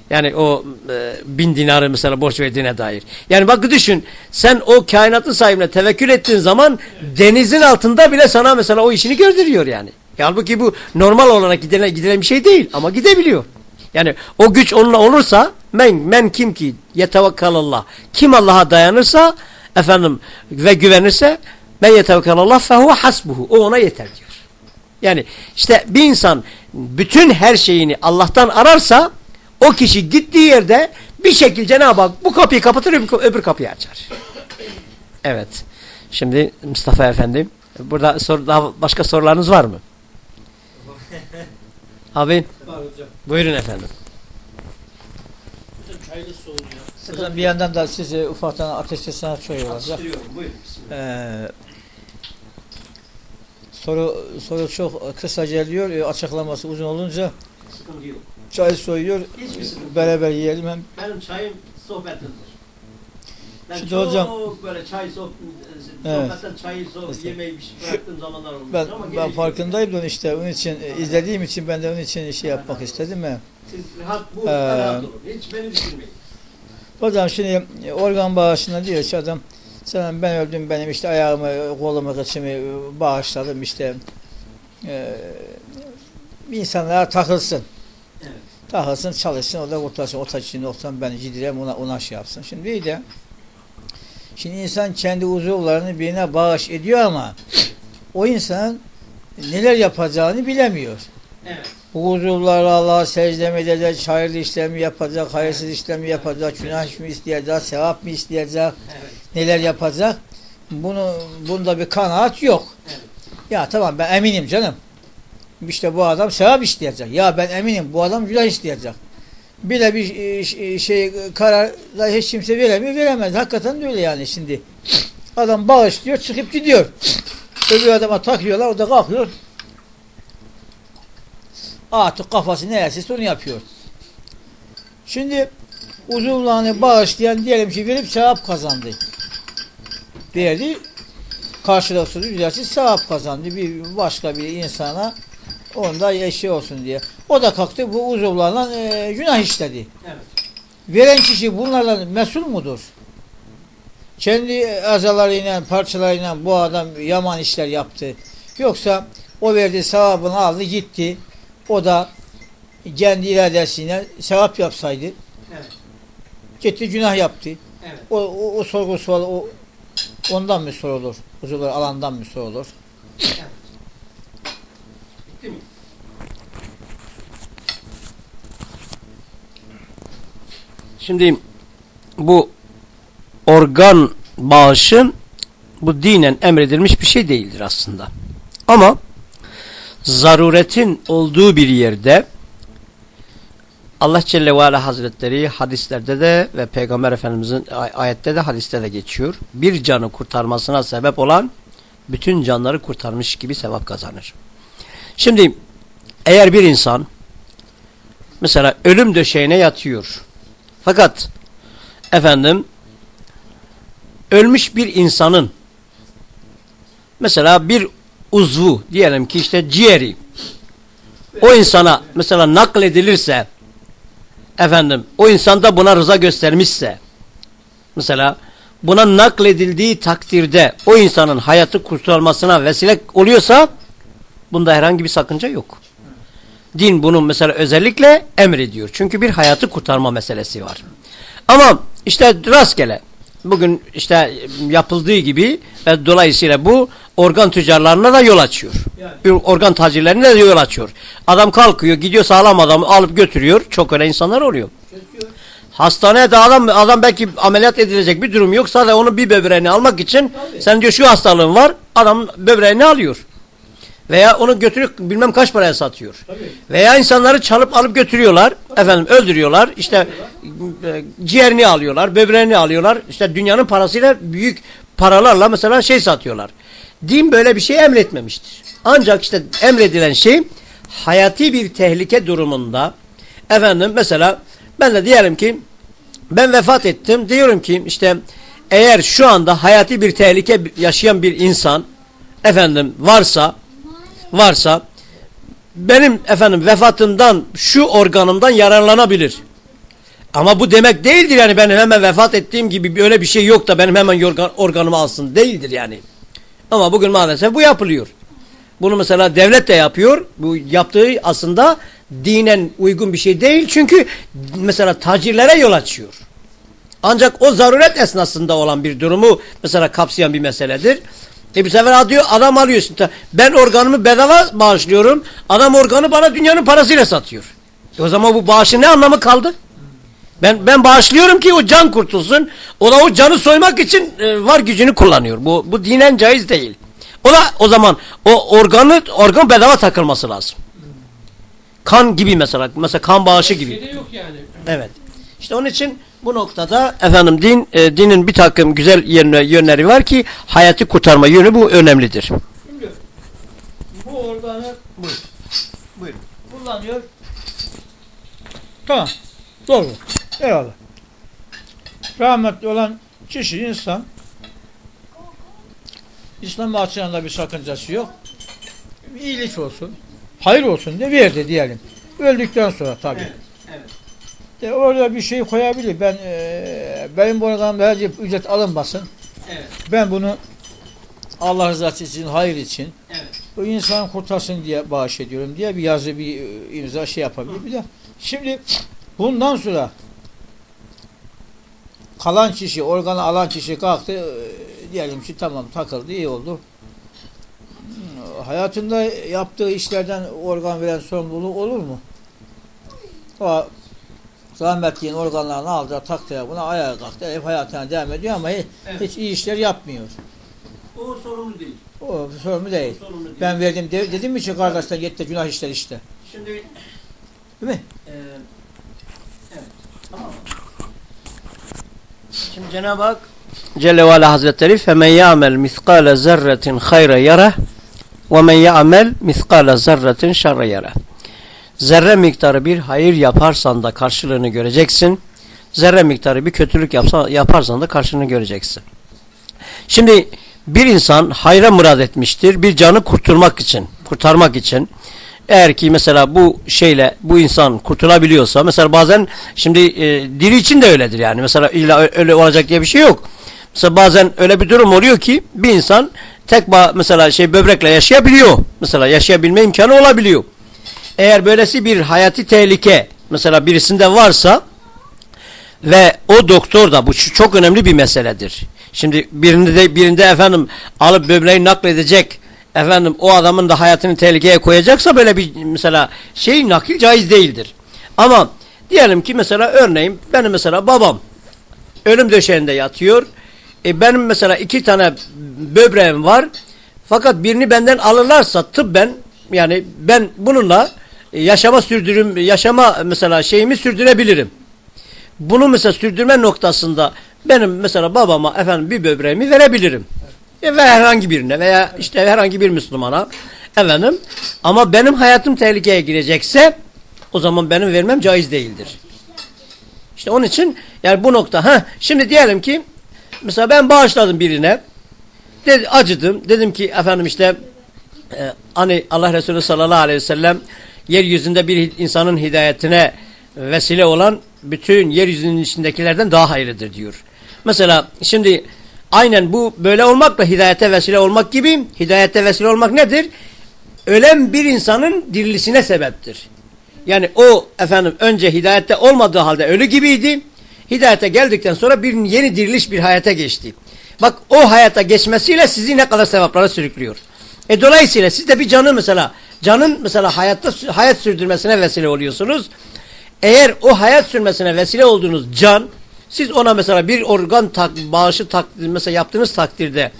Yani o e, bin dinarı mesela borç verdiğine dair. Yani bak düşün sen o kainatın sahibine tevekkül ettiğin zaman denizin altında bile sana mesela o işini gördürüyor yani. Halbuki bu normal olarak gidilen, gidilen bir şey değil ama gidebiliyor. Yani o güç onunla olursa men, men kim ki yetevekkalallah. Kim Allah'a dayanırsa efendim ve güvenirse men yetevekkalallah fehuve hasbuhu. O ona yeter diyor. Yani işte bir insan bütün her şeyini Allah'tan ararsa o kişi gittiği yerde bir şekilde Cenab-ı Hak bu kapıyı kapatır öbür, kapıyı açar. Evet. Şimdi Mustafa Efendi burada soru, daha başka sorularınız var mı? Abi buyurun efendim. Hocam bir yandan da sizi ufaktan ateşli sanat olacak. Ee, soru soru çok kısa geliyor. e, Açıklaması uzun olunca Sıkıntı yok. çay soğuyor. Hiçbir sıkıntı yok. Beraber yiyelim hem Benim çayım sohbetindir. Ben Şimdi çok hocam- böyle çay soh Evet. sohbetten çayı soh yemeği bir şey bıraktığım zamanlar olmuş ben ama ben farkındayım da onun işte onun için e, izlediğim için ben de onun için şey yapmak istedim ya. Siz rahat bu Ee, rahat olun. Hiç beni düşünmeyin. Hocam şimdi e, organ bağışında diyor ki adam sen ben öldüm benim işte ayağımı, kolumu, kıçımı bağışladım işte e, insanlara takılsın. Evet. Takılsın, çalışsın, o da kurtarsın. O taç içinde olsam ben gidirem ona, ona şey yapsın. Şimdi iyi de şimdi insan kendi uzuvlarını birine bağış ediyor ama o insan neler yapacağını bilemiyor. Evet. Bu uzuvlar Allah'a secde mi edecek, hayırlı işlem mi yapacak, hayırsız işlem mi yapacak, günah mı isteyecek, sevap mı isteyecek, Evet. Neler yapacak? Bunu bunda bir kanaat yok. Evet. Ya tamam ben eminim canım. İşte bu adam sevap isteyecek. Ya ben eminim bu adam günah isteyecek. Bir de bir e, ş- şey karar da hiç kimse veremiyor, veremez. Hakikaten de öyle yani şimdi. Adam bağışlıyor, çıkıp gidiyor. Öbür adama takıyorlar, o da kalkıyor. Artık kafası neyse onu yapıyor. Şimdi uzuvlarını bağışlayan diyelim ki verip sevap kazandı. Değerli karşılıksız ücretsiz sevap kazandı bir başka bir insana onda eşi olsun diye. O da kalktı bu uzuvlarla e, günah işledi. Evet. Veren kişi bunlardan mesul mudur? Kendi azalarıyla, parçalarıyla bu adam yaman işler yaptı. Yoksa o verdiği sevabını aldı gitti. O da kendi iradesiyle sevap yapsaydı. Evet. Gitti günah yaptı. Evet. O, o, o sorgu sual o, ondan mı sorulur? Uzuvlar alandan mı sorulur? Mi? Şimdi bu organ bağışı bu dinen emredilmiş bir şey değildir aslında. Ama zaruretin olduğu bir yerde Allah Celle ve Ala Hazretleri hadislerde de ve Peygamber Efendimizin ay- ayette de hadiste de geçiyor. Bir canı kurtarmasına sebep olan bütün canları kurtarmış gibi sevap kazanır. Şimdi eğer bir insan mesela ölüm döşeğine yatıyor. Fakat efendim ölmüş bir insanın mesela bir uzvu diyelim ki işte ciğeri o insana mesela nakledilirse efendim o insan da buna rıza göstermişse mesela buna nakledildiği takdirde o insanın hayatı kurtarılmasına vesile oluyorsa bunda herhangi bir sakınca yok. Din bunu mesela özellikle emrediyor. Çünkü bir hayatı kurtarma meselesi var. Ama işte rastgele bugün işte yapıldığı gibi ve dolayısıyla bu organ tüccarlarına da yol açıyor. Bir organ tacirlerine de yol açıyor. Adam kalkıyor gidiyor sağlam adamı alıp götürüyor. Çok öyle insanlar oluyor. Hastaneye de adam, adam belki ameliyat edilecek bir durum yok. Sadece onun bir böbreğini almak için sen diyor şu hastalığın var. Adam böbreğini alıyor. Veya onu götürüp bilmem kaç paraya satıyor. Veya insanları çalıp alıp götürüyorlar. Efendim öldürüyorlar. İşte e, ciğerini alıyorlar, böbreğini alıyorlar. İşte dünyanın parasıyla büyük paralarla mesela şey satıyorlar. Din böyle bir şey emretmemiştir. Ancak işte emredilen şey hayati bir tehlike durumunda efendim mesela ben de diyelim ki ben vefat ettim. Diyorum ki işte eğer şu anda hayati bir tehlike yaşayan bir insan efendim varsa varsa benim efendim vefatımdan şu organımdan yararlanabilir. Ama bu demek değildir yani benim hemen vefat ettiğim gibi öyle bir şey yok da benim hemen organ, organımı alsın değildir yani. Ama bugün maalesef bu yapılıyor. Bunu mesela devlet de yapıyor. Bu yaptığı aslında dinen uygun bir şey değil. Çünkü mesela tacirlere yol açıyor. Ancak o zaruret esnasında olan bir durumu mesela kapsayan bir meseledir. E bir sefer alıyor, adam alıyor. Ben organımı bedava bağışlıyorum. Adam organı bana dünyanın parasıyla satıyor. E o zaman bu bağışın ne anlamı kaldı? Ben ben bağışlıyorum ki o can kurtulsun. O da o canı soymak için e, var gücünü kullanıyor. Bu bu dinen caiz değil. O da o zaman o organı organ bedava takılması lazım. Kan gibi mesela mesela kan bağışı gibi. Yok yani. Evet. İşte onun için bu noktada efendim din e, dinin bir takım güzel yönleri, yönleri var ki hayatı kurtarma yönü bu önemlidir. Şimdi bu organı Buyur. Buyur. kullanıyor. Tamam. Doğru. Eyvallah. Rahmetli olan kişi insan İslam açısından bir sakıncası yok. İyilik olsun. Hayır olsun diye verdi diyelim. Öldükten sonra tabii. Evet. De orada bir şey koyabilir. Ben eee benim bu oradan verdiği ücret alınmasın. Evet. Ben bunu Allah rızası için, hayır için Evet. bu insan kurtarsın diye bağış ediyorum diye bir yazı, bir e, imza şey yapabilir. Bir de şimdi bundan sonra kalan kişi, organı alan kişi kalktı e, diyelim ki tamam takıldı, iyi oldu. Hayatında yaptığı işlerden organ veren sorumluluğu olur mu? O rahmetliğin organlarını aldı, taktı buna ayağa kalktı, hep hayatına devam ediyor ama hiç, Evet. hiç iyi işler yapmıyor. O sorumlu değil. O sorumlu değil. Sorumlu değil. Ben verdim de, dedim mi ki kardeşler yetti günah işler işte. Şimdi Değil mi? e, evet. Tamam. Şimdi Cenab-ı Hak Celle ve Ala Hazretleri فَمَنْ يَعْمَلْ مِثْقَالَ زَرَّةٍ خَيْرَ يَرَهُ وَمَنْ يَعْمَلْ مِثْقَالَ زَرَّةٍ شَرَّ يَرَهُ Zerre miktarı bir hayır yaparsan da karşılığını göreceksin. Zerre miktarı bir kötülük yapsa, yaparsan da karşılığını göreceksin. Şimdi bir insan hayra murad etmiştir. Bir canı kurtulmak için, kurtarmak için. Eğer ki mesela bu şeyle bu insan kurtulabiliyorsa mesela bazen şimdi e, diri için de öyledir yani. Mesela illa öyle olacak diye bir şey yok. Mesela bazen öyle bir durum oluyor ki bir insan tek mesela şey böbrekle yaşayabiliyor. Mesela yaşayabilme imkanı olabiliyor. Eğer böylesi bir hayati tehlike mesela birisinde varsa ve o doktor da bu çok önemli bir meseledir. Şimdi birinde de birinde efendim alıp böbreği nakledecek efendim o adamın da hayatını tehlikeye koyacaksa böyle bir mesela şey nakil caiz değildir. Ama diyelim ki mesela örneğin benim mesela babam ölüm döşeğinde yatıyor. E benim mesela iki tane böbreğim var. Fakat birini benden alırlarsa tıbben Yani ben bununla yaşama sürdürüm yaşama mesela şeyimi sürdürebilirim. Bunu mesela sürdürme noktasında benim mesela babama efendim bir böbreğimi verebilirim. E, ve herhangi birine veya işte herhangi bir Müslümana efendim ama benim hayatım tehlikeye girecekse o zaman benim vermem caiz değildir. İşte onun için yani bu nokta ha şimdi diyelim ki mesela ben bağışladım birine dedi, acıdım dedim ki efendim işte e, hani Allah Resulü sallallahu aleyhi ve sellem yeryüzünde bir insanın hidayetine vesile olan bütün yeryüzünün içindekilerden daha hayırlıdır diyor. Mesela şimdi aynen bu böyle olmakla hidayete vesile olmak gibi hidayete vesile olmak nedir? Ölen bir insanın dirilisine sebeptir. Yani o efendim önce hidayette olmadığı halde ölü gibiydi. Hidayete geldikten sonra bir yeni diriliş bir hayata geçti. Bak o hayata geçmesiyle sizi ne kadar sevaplara sürüklüyor. E dolayısıyla siz de bir canı mesela canın mesela hayatta hayat sürdürmesine vesile oluyorsunuz. Eğer o hayat sürmesine vesile olduğunuz can siz ona mesela bir organ tak, bağışı tak, mesela yaptığınız takdirde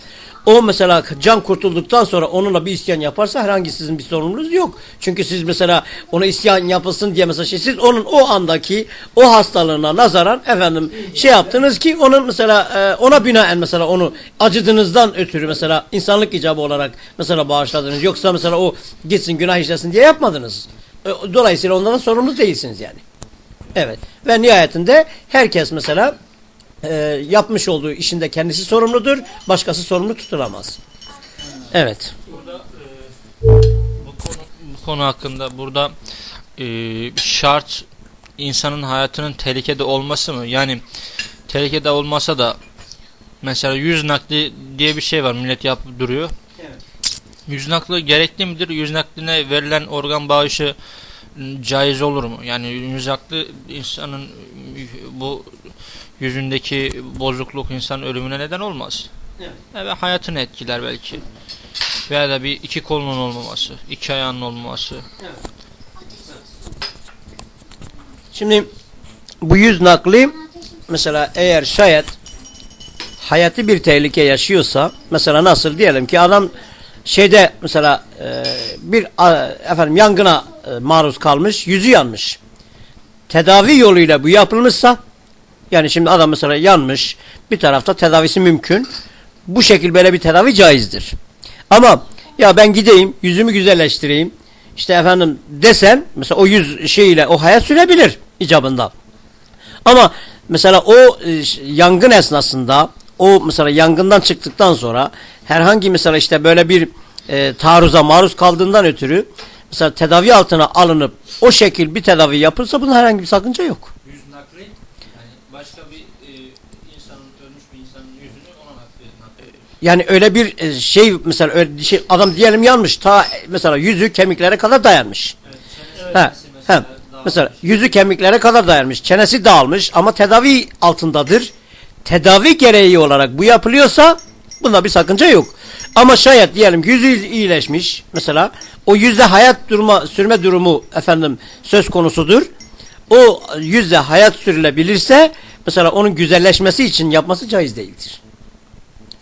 o mesela can kurtulduktan sonra onunla bir isyan yaparsa herhangi sizin bir sorumluluğunuz yok. Çünkü siz mesela ona isyan yapılsın diye mesela şey, siz onun o andaki o hastalığına nazaran efendim şey yaptınız ki onun mesela e, ona binaen mesela onu acıdığınızdan ötürü mesela insanlık icabı olarak mesela bağışladınız. Yoksa mesela o gitsin günah işlesin diye yapmadınız. E, dolayısıyla ondan sorumlu değilsiniz yani. Evet. Ve nihayetinde herkes mesela e, yapmış olduğu işinde kendisi sorumludur. Başkası sorumlu tutulamaz. Evet. Burada e, bu, konu, bu konu hakkında burada e, şart insanın hayatının tehlikede olması mı? Yani tehlikede olmasa da mesela yüz nakli diye bir şey var millet yapıp duruyor. Evet. Yüz nakli gerekli midir? Yüz nakline verilen organ bağışı caiz olur mu? Yani yüz nakli insanın bu yüzündeki bozukluk insan ölümüne neden olmaz. Evet. Ve hayatını etkiler belki. Veya da bir iki kolunun olmaması, iki ayağının olmaması. Şimdi bu yüz nakli mesela eğer şayet hayatı bir tehlike yaşıyorsa mesela nasıl diyelim ki adam şeyde mesela e, bir a, efendim yangına e, maruz kalmış yüzü yanmış. Tedavi yoluyla bu yapılmışsa yani şimdi adam mesela yanmış bir tarafta tedavisi mümkün. Bu şekil böyle bir tedavi caizdir. Ama ya ben gideyim yüzümü güzelleştireyim işte efendim desen mesela o yüz şeyiyle o hayat sürebilir icabında. Ama mesela o e, yangın esnasında o mesela yangından çıktıktan sonra herhangi mesela işte böyle bir e, taarruza maruz kaldığından ötürü mesela tedavi altına alınıp o şekil bir tedavi yapılsa bunun herhangi bir sakınca yok. Yüz nakli yani başka bir e, insanın ölmüş bir insanın yüzünü ona nakli. Yani öyle bir e, şey mesela öyle şey adam diyelim yanmış ta mesela yüzü kemiklere kadar dayanmış. Evet, Ha, mesela ha. Mesela yüzü kemiklere kadar dayanmış. Çenesi dağılmış ama tedavi altındadır. Tedavi gereği olarak bu yapılıyorsa bunda bir sakınca yok. Ama şayet diyelim yüzü iyileşmiş mesela o yüzde hayat durma, sürme durumu efendim söz konusudur. O yüzde hayat sürülebilirse mesela onun güzelleşmesi için yapması caiz değildir.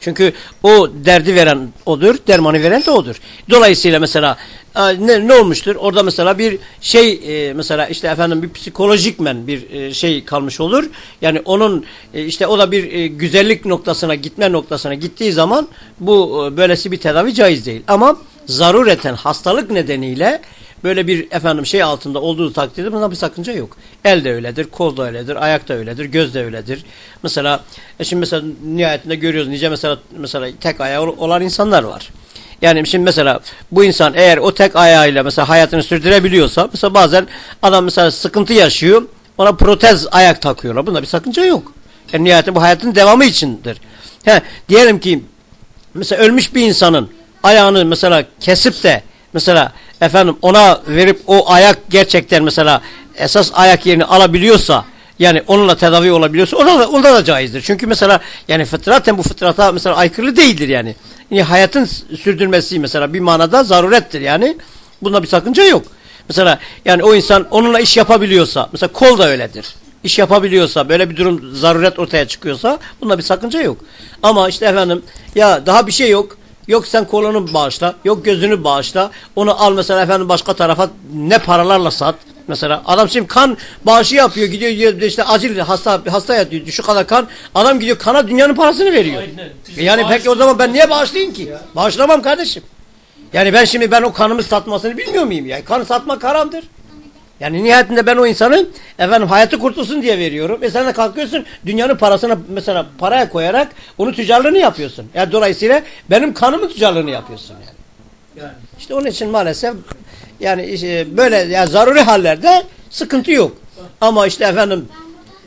Çünkü o derdi veren odur, dermanı veren de odur. Dolayısıyla mesela e, ne, ne olmuştur? Orada mesela bir şey e, mesela işte efendim bir psikolojikmen bir e, şey kalmış olur. Yani onun e, işte o da bir e, güzellik noktasına gitme noktasına gittiği zaman bu e, böylesi bir tedavi caiz değil. Ama zarureten hastalık nedeniyle böyle bir efendim şey altında olduğu takdirde buna bir sakınca yok. El de öyledir, kol da öyledir, ayak da öyledir, göz de öyledir. Mesela e şimdi mesela nihayetinde görüyoruz nice mesela mesela tek ayağı olan insanlar var. Yani şimdi mesela bu insan eğer o tek ayağıyla mesela hayatını sürdürebiliyorsa mesela bazen adam mesela sıkıntı yaşıyor ona protez ayak takıyorlar. Bunda bir sakınca yok. Yani nihayetinde bu hayatın devamı içindir. He, diyelim ki mesela ölmüş bir insanın ayağını mesela kesip de mesela efendim ona verip o ayak gerçekten mesela esas ayak yerini alabiliyorsa yani onunla tedavi olabiliyorsa ona da, onda da caizdir. Çünkü mesela yani fıtraten bu fıtrata mesela aykırı değildir yani. yani hayatın sürdürmesi mesela bir manada zarurettir yani. Bunda bir sakınca yok. Mesela yani o insan onunla iş yapabiliyorsa mesela kol da öyledir. İş yapabiliyorsa böyle bir durum zaruret ortaya çıkıyorsa bunda bir sakınca yok. Ama işte efendim ya daha bir şey yok Yok sen kolunu bağışla, yok gözünü bağışla. Onu al mesela efendim başka tarafa ne paralarla sat. Mesela adam şimdi kan bağışı yapıyor gidiyor gidiyor işte acil hasta hasta yatıyor şu kadar kan adam gidiyor kana dünyanın parasını veriyor. Aynen. E Yani peki o zaman ben niye bağışlayayım ki? Bağışlamam kardeşim. Yani ben şimdi ben o kanımı satmasını bilmiyor muyum? Yani kanı satmak haramdır. Yani nihayetinde ben o insanın efendim hayatı kurtulsun diye veriyorum. E sen de kalkıyorsun dünyanın parasına mesela paraya koyarak onu tüccarlığını yapıyorsun. Yani dolayısıyla benim kanımın tüccarlığını yapıyorsun yani. Yani. İşte onun için maalesef yani işte böyle yani zaruri hallerde sıkıntı yok. Ama işte efendim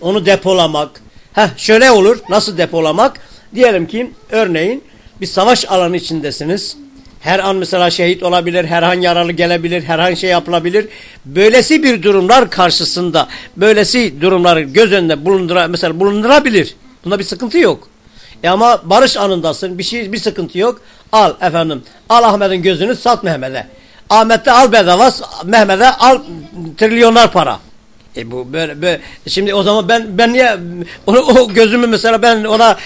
onu depolamak. Heh şöyle olur. Nasıl depolamak? Diyelim ki örneğin bir savaş alanı içindesiniz. Her an mesela şehit olabilir, herhangi yaralı gelebilir, herhangi şey yapılabilir. Böylesi bir durumlar karşısında, böylesi durumları göz önünde bulundura, mesela bulundurabilir. Bunda bir sıkıntı yok. E ama barış anındasın, bir şey bir sıkıntı yok. Al efendim, al Ahmet'in gözünü sat Mehmet'e. Ahmet'te al bedava, Mehmet'e al trilyonlar para. E bu böyle, böyle şimdi o zaman ben ben niye onu o gözümü mesela ben ona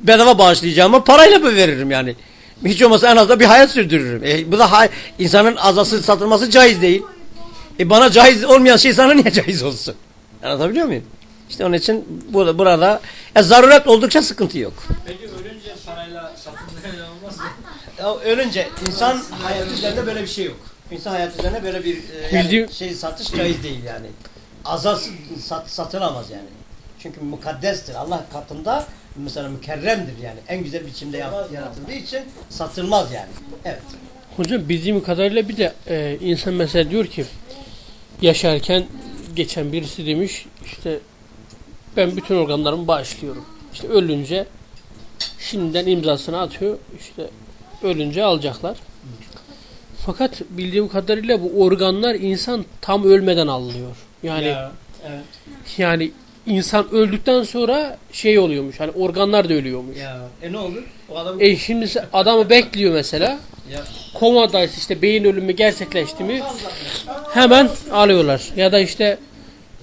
bedava bağışlayacağım ama parayla mı veririm yani? Hiç olmazsa en azından bir hayat sürdürürüm. E, bu da hay- insanın azası satılması caiz değil. E bana caiz olmayan şey sana niye caiz olsun? Anlatabiliyor muyum? İşte onun için burada, burada e, zaruret oldukça sıkıntı yok. Peki ölünce parayla satılmaya olmaz mı? Ya ölünce insan hayat üzerinde böyle bir şey yok. İnsan hayat üzerinde böyle bir e, yani şey satış caiz değil yani. Azası sat, satılamaz yani. Çünkü mukaddestir. Allah katında mesela mükerremdir yani. En güzel biçimde yaratıldığı için satılmaz yani. Evet. Hocam bildiğim kadarıyla bir de e, insan mesela diyor ki yaşarken geçen birisi demiş işte ben bütün organlarımı bağışlıyorum. İşte ölünce şimdiden imzasını atıyor. İşte ölünce alacaklar. Fakat bildiğim kadarıyla bu organlar insan tam ölmeden alınıyor. Yani Ya, evet. yani insan öldükten sonra şey oluyormuş. Hani organlar da ölüyormuş. Ya, e ne olur? O adam E şimdi adamı bekliyor mesela. Ya. Komadaysa işte beyin ölümü gerçekleşti mi hemen alıyorlar. Ya da işte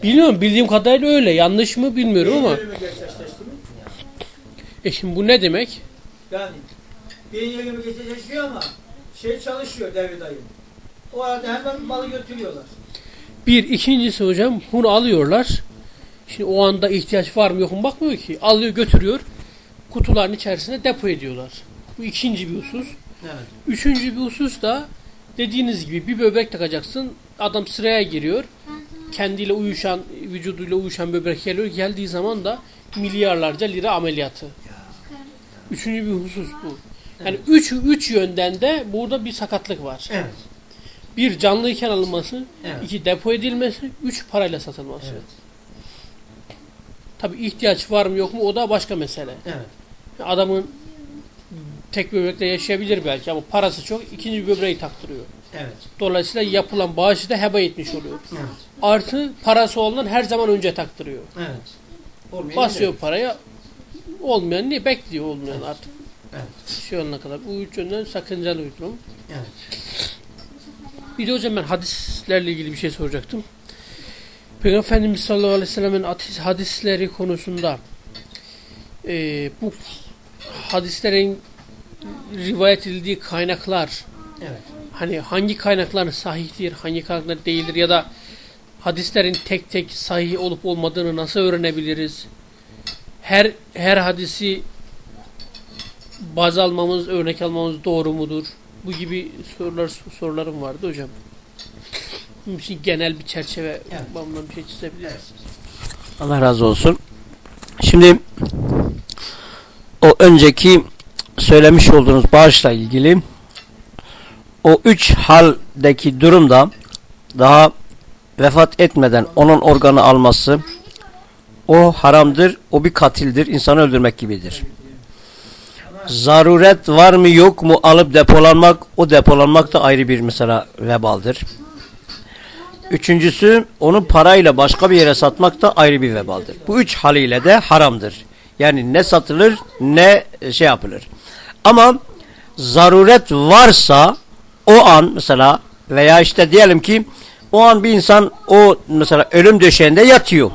bilmiyorum bildiğim kadarıyla öyle. Yanlış mı bilmiyorum ama. Gerçekleşti mi? E şimdi bu ne demek? Yani beyin ölümü gerçekleşiyor ama şey çalışıyor devri dayı. O arada hemen malı götürüyorlar. Bir ikincisi hocam bunu alıyorlar. Şimdi o anda ihtiyaç var mı yok mu bakmıyor ki. Alıyor götürüyor. Kutuların içerisine depo ediyorlar. Bu ikinci bir husus. Evet. Üçüncü bir husus da dediğiniz gibi bir böbrek takacaksın. Adam sıraya giriyor. Kendiyle uyuşan, vücuduyla uyuşan böbrek geliyor. Geldiği zaman da milyarlarca lira ameliyatı. Üçüncü bir husus bu. Yani üç, üç yönden de burada bir sakatlık var. Evet. Bir canlıyken alınması, Evet. iki depo edilmesi, üç parayla satılması. Evet. Tabi ihtiyaç var mı yok mu o da başka mesele. Evet. Adamın tek böbrekle yaşayabilir belki ama parası çok ikinci böbreği taktırıyor. Evet. Dolayısıyla yapılan bağışı da heba etmiş oluyor. Evet. Artı parası olan her zaman önce taktırıyor. Evet. Olmayı Basıyor paraya olmayan niye bekliyor olmayan artık. Evet. Şey olana kadar. Bu üç yönden sakıncalı bir durum. Evet. Bir de hocam ben hadislerle ilgili bir şey soracaktım. Peygamber Efendimiz sallallahu aleyhi ve sellem'in hadis, hadisleri konusunda e, bu hadislerin rivayet edildiği kaynaklar Evet. hani hangi kaynaklar sahihtir, hangi kaynaklar değildir ya da hadislerin tek tek sahih olup olmadığını nasıl öğrenebiliriz? Her her hadisi baz almamız, örnek almamız doğru mudur? Bu gibi sorular sorularım vardı hocam. Bunun için genel bir çerçeve Evet. bir şey çizebiliriz. Allah razı olsun. Şimdi o önceki söylemiş olduğunuz bağışla ilgili o üç haldeki durumda daha vefat etmeden onun organı alması o haramdır, o bir katildir, insanı öldürmek gibidir. Zaruret var mı yok mu alıp depolanmak, o depolanmak da ayrı bir mesela vebaldir. Üçüncüsü onu parayla başka bir yere satmak da ayrı bir vebaldir. Bu üç haliyle de haramdır. Yani ne satılır ne şey yapılır. Ama zaruret varsa o an mesela veya işte diyelim ki o an bir insan o mesela ölüm döşeğinde yatıyor.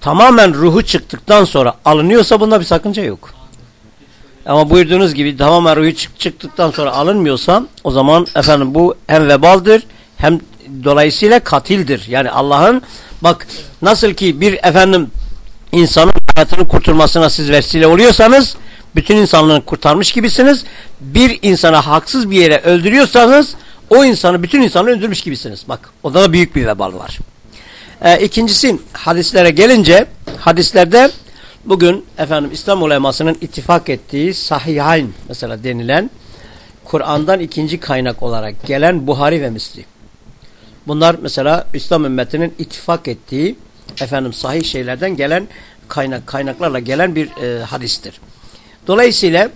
Tamamen ruhu çıktıktan sonra alınıyorsa bunda bir sakınca yok. Ama buyurduğunuz gibi tamamen ruhu çık- çıktıktan sonra alınmıyorsa o zaman efendim bu hem vebaldir hem dolayısıyla katildir. Yani Allah'ın bak nasıl ki bir efendim insanın hayatını kurtulmasına siz vesile oluyorsanız bütün insanlığını kurtarmış gibisiniz. Bir insana haksız bir yere öldürüyorsanız o insanı bütün insanı öldürmüş gibisiniz. Bak orada da büyük bir vebal var. Ee, ikincisi hadislere gelince hadislerde bugün efendim İslam ulemasının ittifak ettiği sahihayn mesela denilen Kur'an'dan ikinci kaynak olarak gelen Buhari ve Müslim. Bunlar mesela İslam ümmetinin ittifak ettiği efendim sahih şeylerden gelen kaynak kaynaklarla gelen bir e, hadistir. Dolayısıyla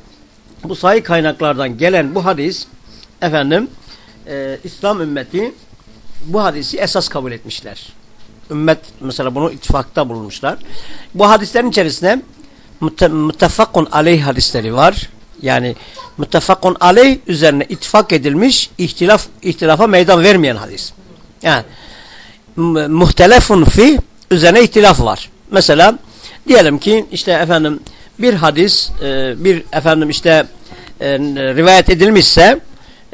bu sahih kaynaklardan gelen bu hadis efendim e, İslam ümmeti bu hadisi esas kabul etmişler. Ümmet mesela bunu ittifakta bulunmuşlar. Bu hadislerin içerisinde müttefakun aleyh hadisleri var. Yani müttefakun aleyh üzerine ittifak edilmiş ihtilaf ihtilafa meydan vermeyen hadis. Yani mu- muhtelefun fi üzerine ihtilaf var. Mesela diyelim ki işte efendim bir hadis e, bir efendim işte e, rivayet edilmişse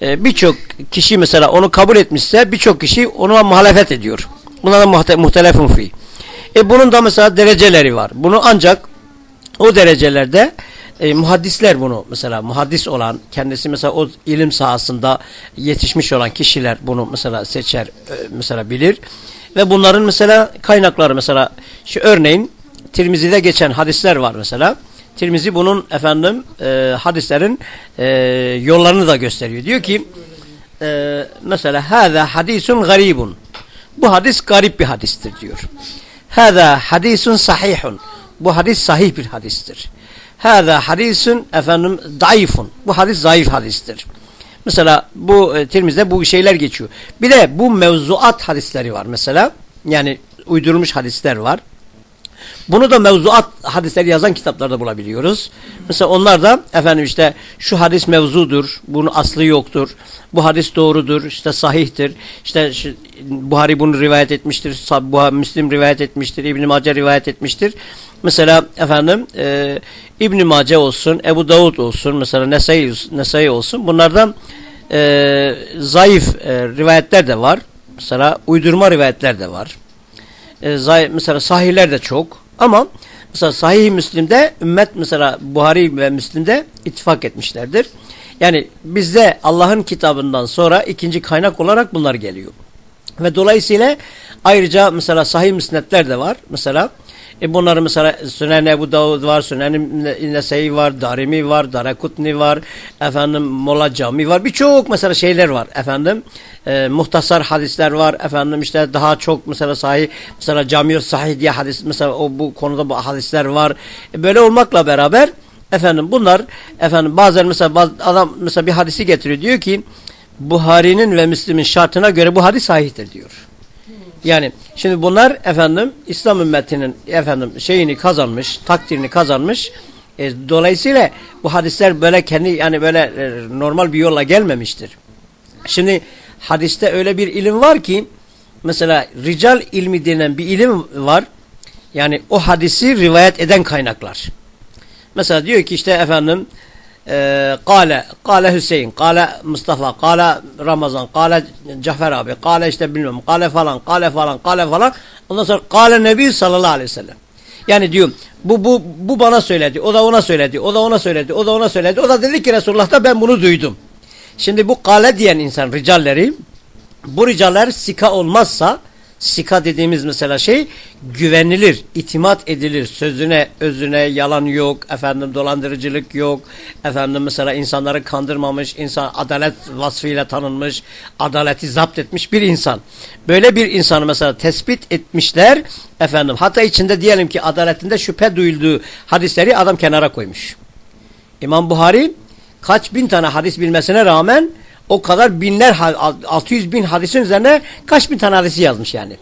e, birçok kişi mesela onu kabul etmişse birçok kişi ona muhalefet ediyor. Buna da muhte- muhtelefun fi. E bunun da mesela dereceleri var. Bunu ancak o derecelerde e, muhaddisler bunu mesela muhaddis olan kendisi mesela o ilim sahasında yetişmiş olan kişiler bunu mesela seçer e, mesela bilir. Ve bunların mesela kaynakları mesela şu örneğin Tirmizi'de geçen hadisler var mesela. Tirmizi bunun efendim e, hadislerin e, yollarını da gösteriyor. Diyor ki e, mesela hâzâ hadisun garibun bu hadis garip bir hadistir diyor. Hâzâ hadisun sahihun bu hadis sahih bir hadistir. Hâzâ hadisun efendim zayıfun. Bu hadis zayıf hadistir. Mesela bu e, Tirmiz'de bu şeyler geçiyor. Bir de bu mevzuat hadisleri var mesela. Yani uydurulmuş hadisler var. Bunu da mevzuat hadisleri yazan kitaplarda bulabiliyoruz. Mesela onlar da efendim işte şu hadis mevzudur, bunun aslı yoktur, bu hadis doğrudur, işte sahihtir, işte Buhari bunu rivayet etmiştir, Müslim rivayet etmiştir, İbn-i Mace rivayet etmiştir. Mesela efendim e, İbn-i Mace olsun, Ebu Davud olsun, mesela Nesai, Nesai olsun bunlardan e, zayıf e, rivayetler de var. Mesela uydurma rivayetler de var. E, mesela sahihler de çok ama mesela sahih Müslim'de ümmet mesela Buhari ve Müslim'de ittifak etmişlerdir. Yani bizde Allah'ın kitabından sonra ikinci kaynak olarak bunlar geliyor. Ve dolayısıyla ayrıca mesela sahih müsnetler de var. Mesela e bunları mesela Sünen Ebu Davud var, Sünen Nese'yi var, Darimi var, Darakutni var, efendim Mola Cami var. Birçok mesela şeyler var efendim. E, muhtasar hadisler var efendim işte daha çok mesela sahih mesela Camiur Sahih diye hadis mesela o bu konuda bu hadisler var. E, böyle olmakla beraber efendim bunlar efendim bazen mesela bazı adam mesela bir hadisi getiriyor diyor ki Buhari'nin ve Müslim'in şartına göre bu hadis sahihtir diyor. Yani şimdi bunlar efendim İslam ümmetinin efendim şeyini kazanmış, takdirini kazanmış. E, dolayısıyla bu hadisler böyle kendi yani böyle e, normal bir yolla gelmemiştir. Şimdi hadiste öyle bir ilim var ki mesela rical ilmi denen bir ilim var. Yani o hadisi rivayet eden kaynaklar. Mesela diyor ki işte efendim Kale, Kale Hüseyin, Kale Mustafa, Kale Ramazan, Kale Cafer abi, Kale işte bilmem, Kale falan, Kale falan, Kale falan. Ondan sonra Kale Nebi sallallahu aleyhi ve sellem. Yani diyor bu, bu, bu bana söyledi, o da ona söyledi, o da ona söyledi, o da ona söyledi. O da dedi ki Resulullah'ta ben bunu duydum. Şimdi bu kale diyen insan ricalleri, bu ricaller sika olmazsa, sika dediğimiz mesela şey güvenilir, itimat edilir. Sözüne, özüne yalan yok, efendim dolandırıcılık yok. Efendim mesela insanları kandırmamış, insan adalet vasfıyla tanınmış, adaleti zapt etmiş bir insan. Böyle bir insanı mesela tespit etmişler. Efendim hatta içinde diyelim ki adaletinde şüphe duyulduğu hadisleri adam kenara koymuş. İmam Buhari kaç bin tane hadis bilmesine rağmen o kadar binler 600 bin hadisin üzerine kaç bin tane hadisi yazmış yani.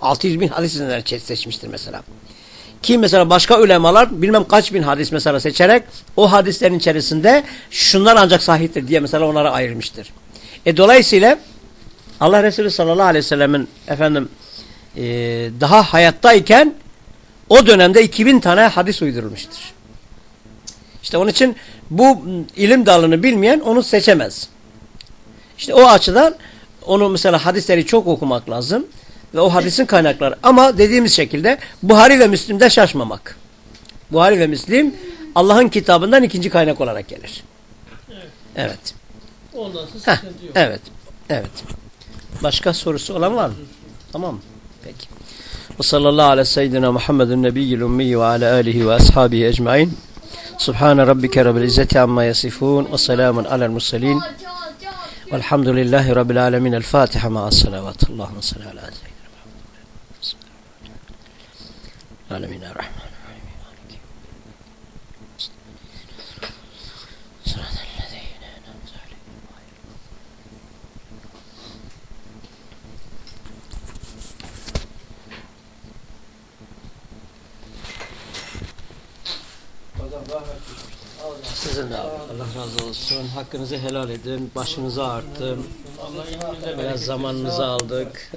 600 bin hadis üzerine seçmiştir mesela. Ki mesela başka ulemalar bilmem kaç bin hadis mesela seçerek o hadislerin içerisinde şunlar ancak sahiptir diye mesela onlara ayırmıştır. E dolayısıyla Allah Resulü sallallahu aleyhi ve sellemin efendim e, daha hayattayken o dönemde 2000 tane hadis uydurulmuştur. İşte onun için bu ilim dalını bilmeyen onu seçemez. İşte o açıdan onu mesela hadisleri çok okumak lazım ve o hadisin kaynakları. Ama dediğimiz şekilde Buhari ve Müslim'de şaşmamak. Buhari ve Müslim Allah'ın kitabından ikinci kaynak olarak gelir. Evet. Ondan sonra Heh, sıkıntı yok. evet. Evet. Başka sorusu olan var mı? Tamam mı? Peki. Ve sallallahu ala seyyidina Muhammedun nebiyyil ummi ve ala alihi ve ashabihi ecmain. Subhane rabbike rabbil izzeti amma yasifun ve selamun alel murselin. والحمد لله رب العالمين. الفاتحة مع الصلوات. اللهم صل على سيدنا محمد. العالمين يا Sizin de abi. Allah razı olsun. Hakkınızı helal edin. Başınızı arttım. Biraz zamanınızı aldık.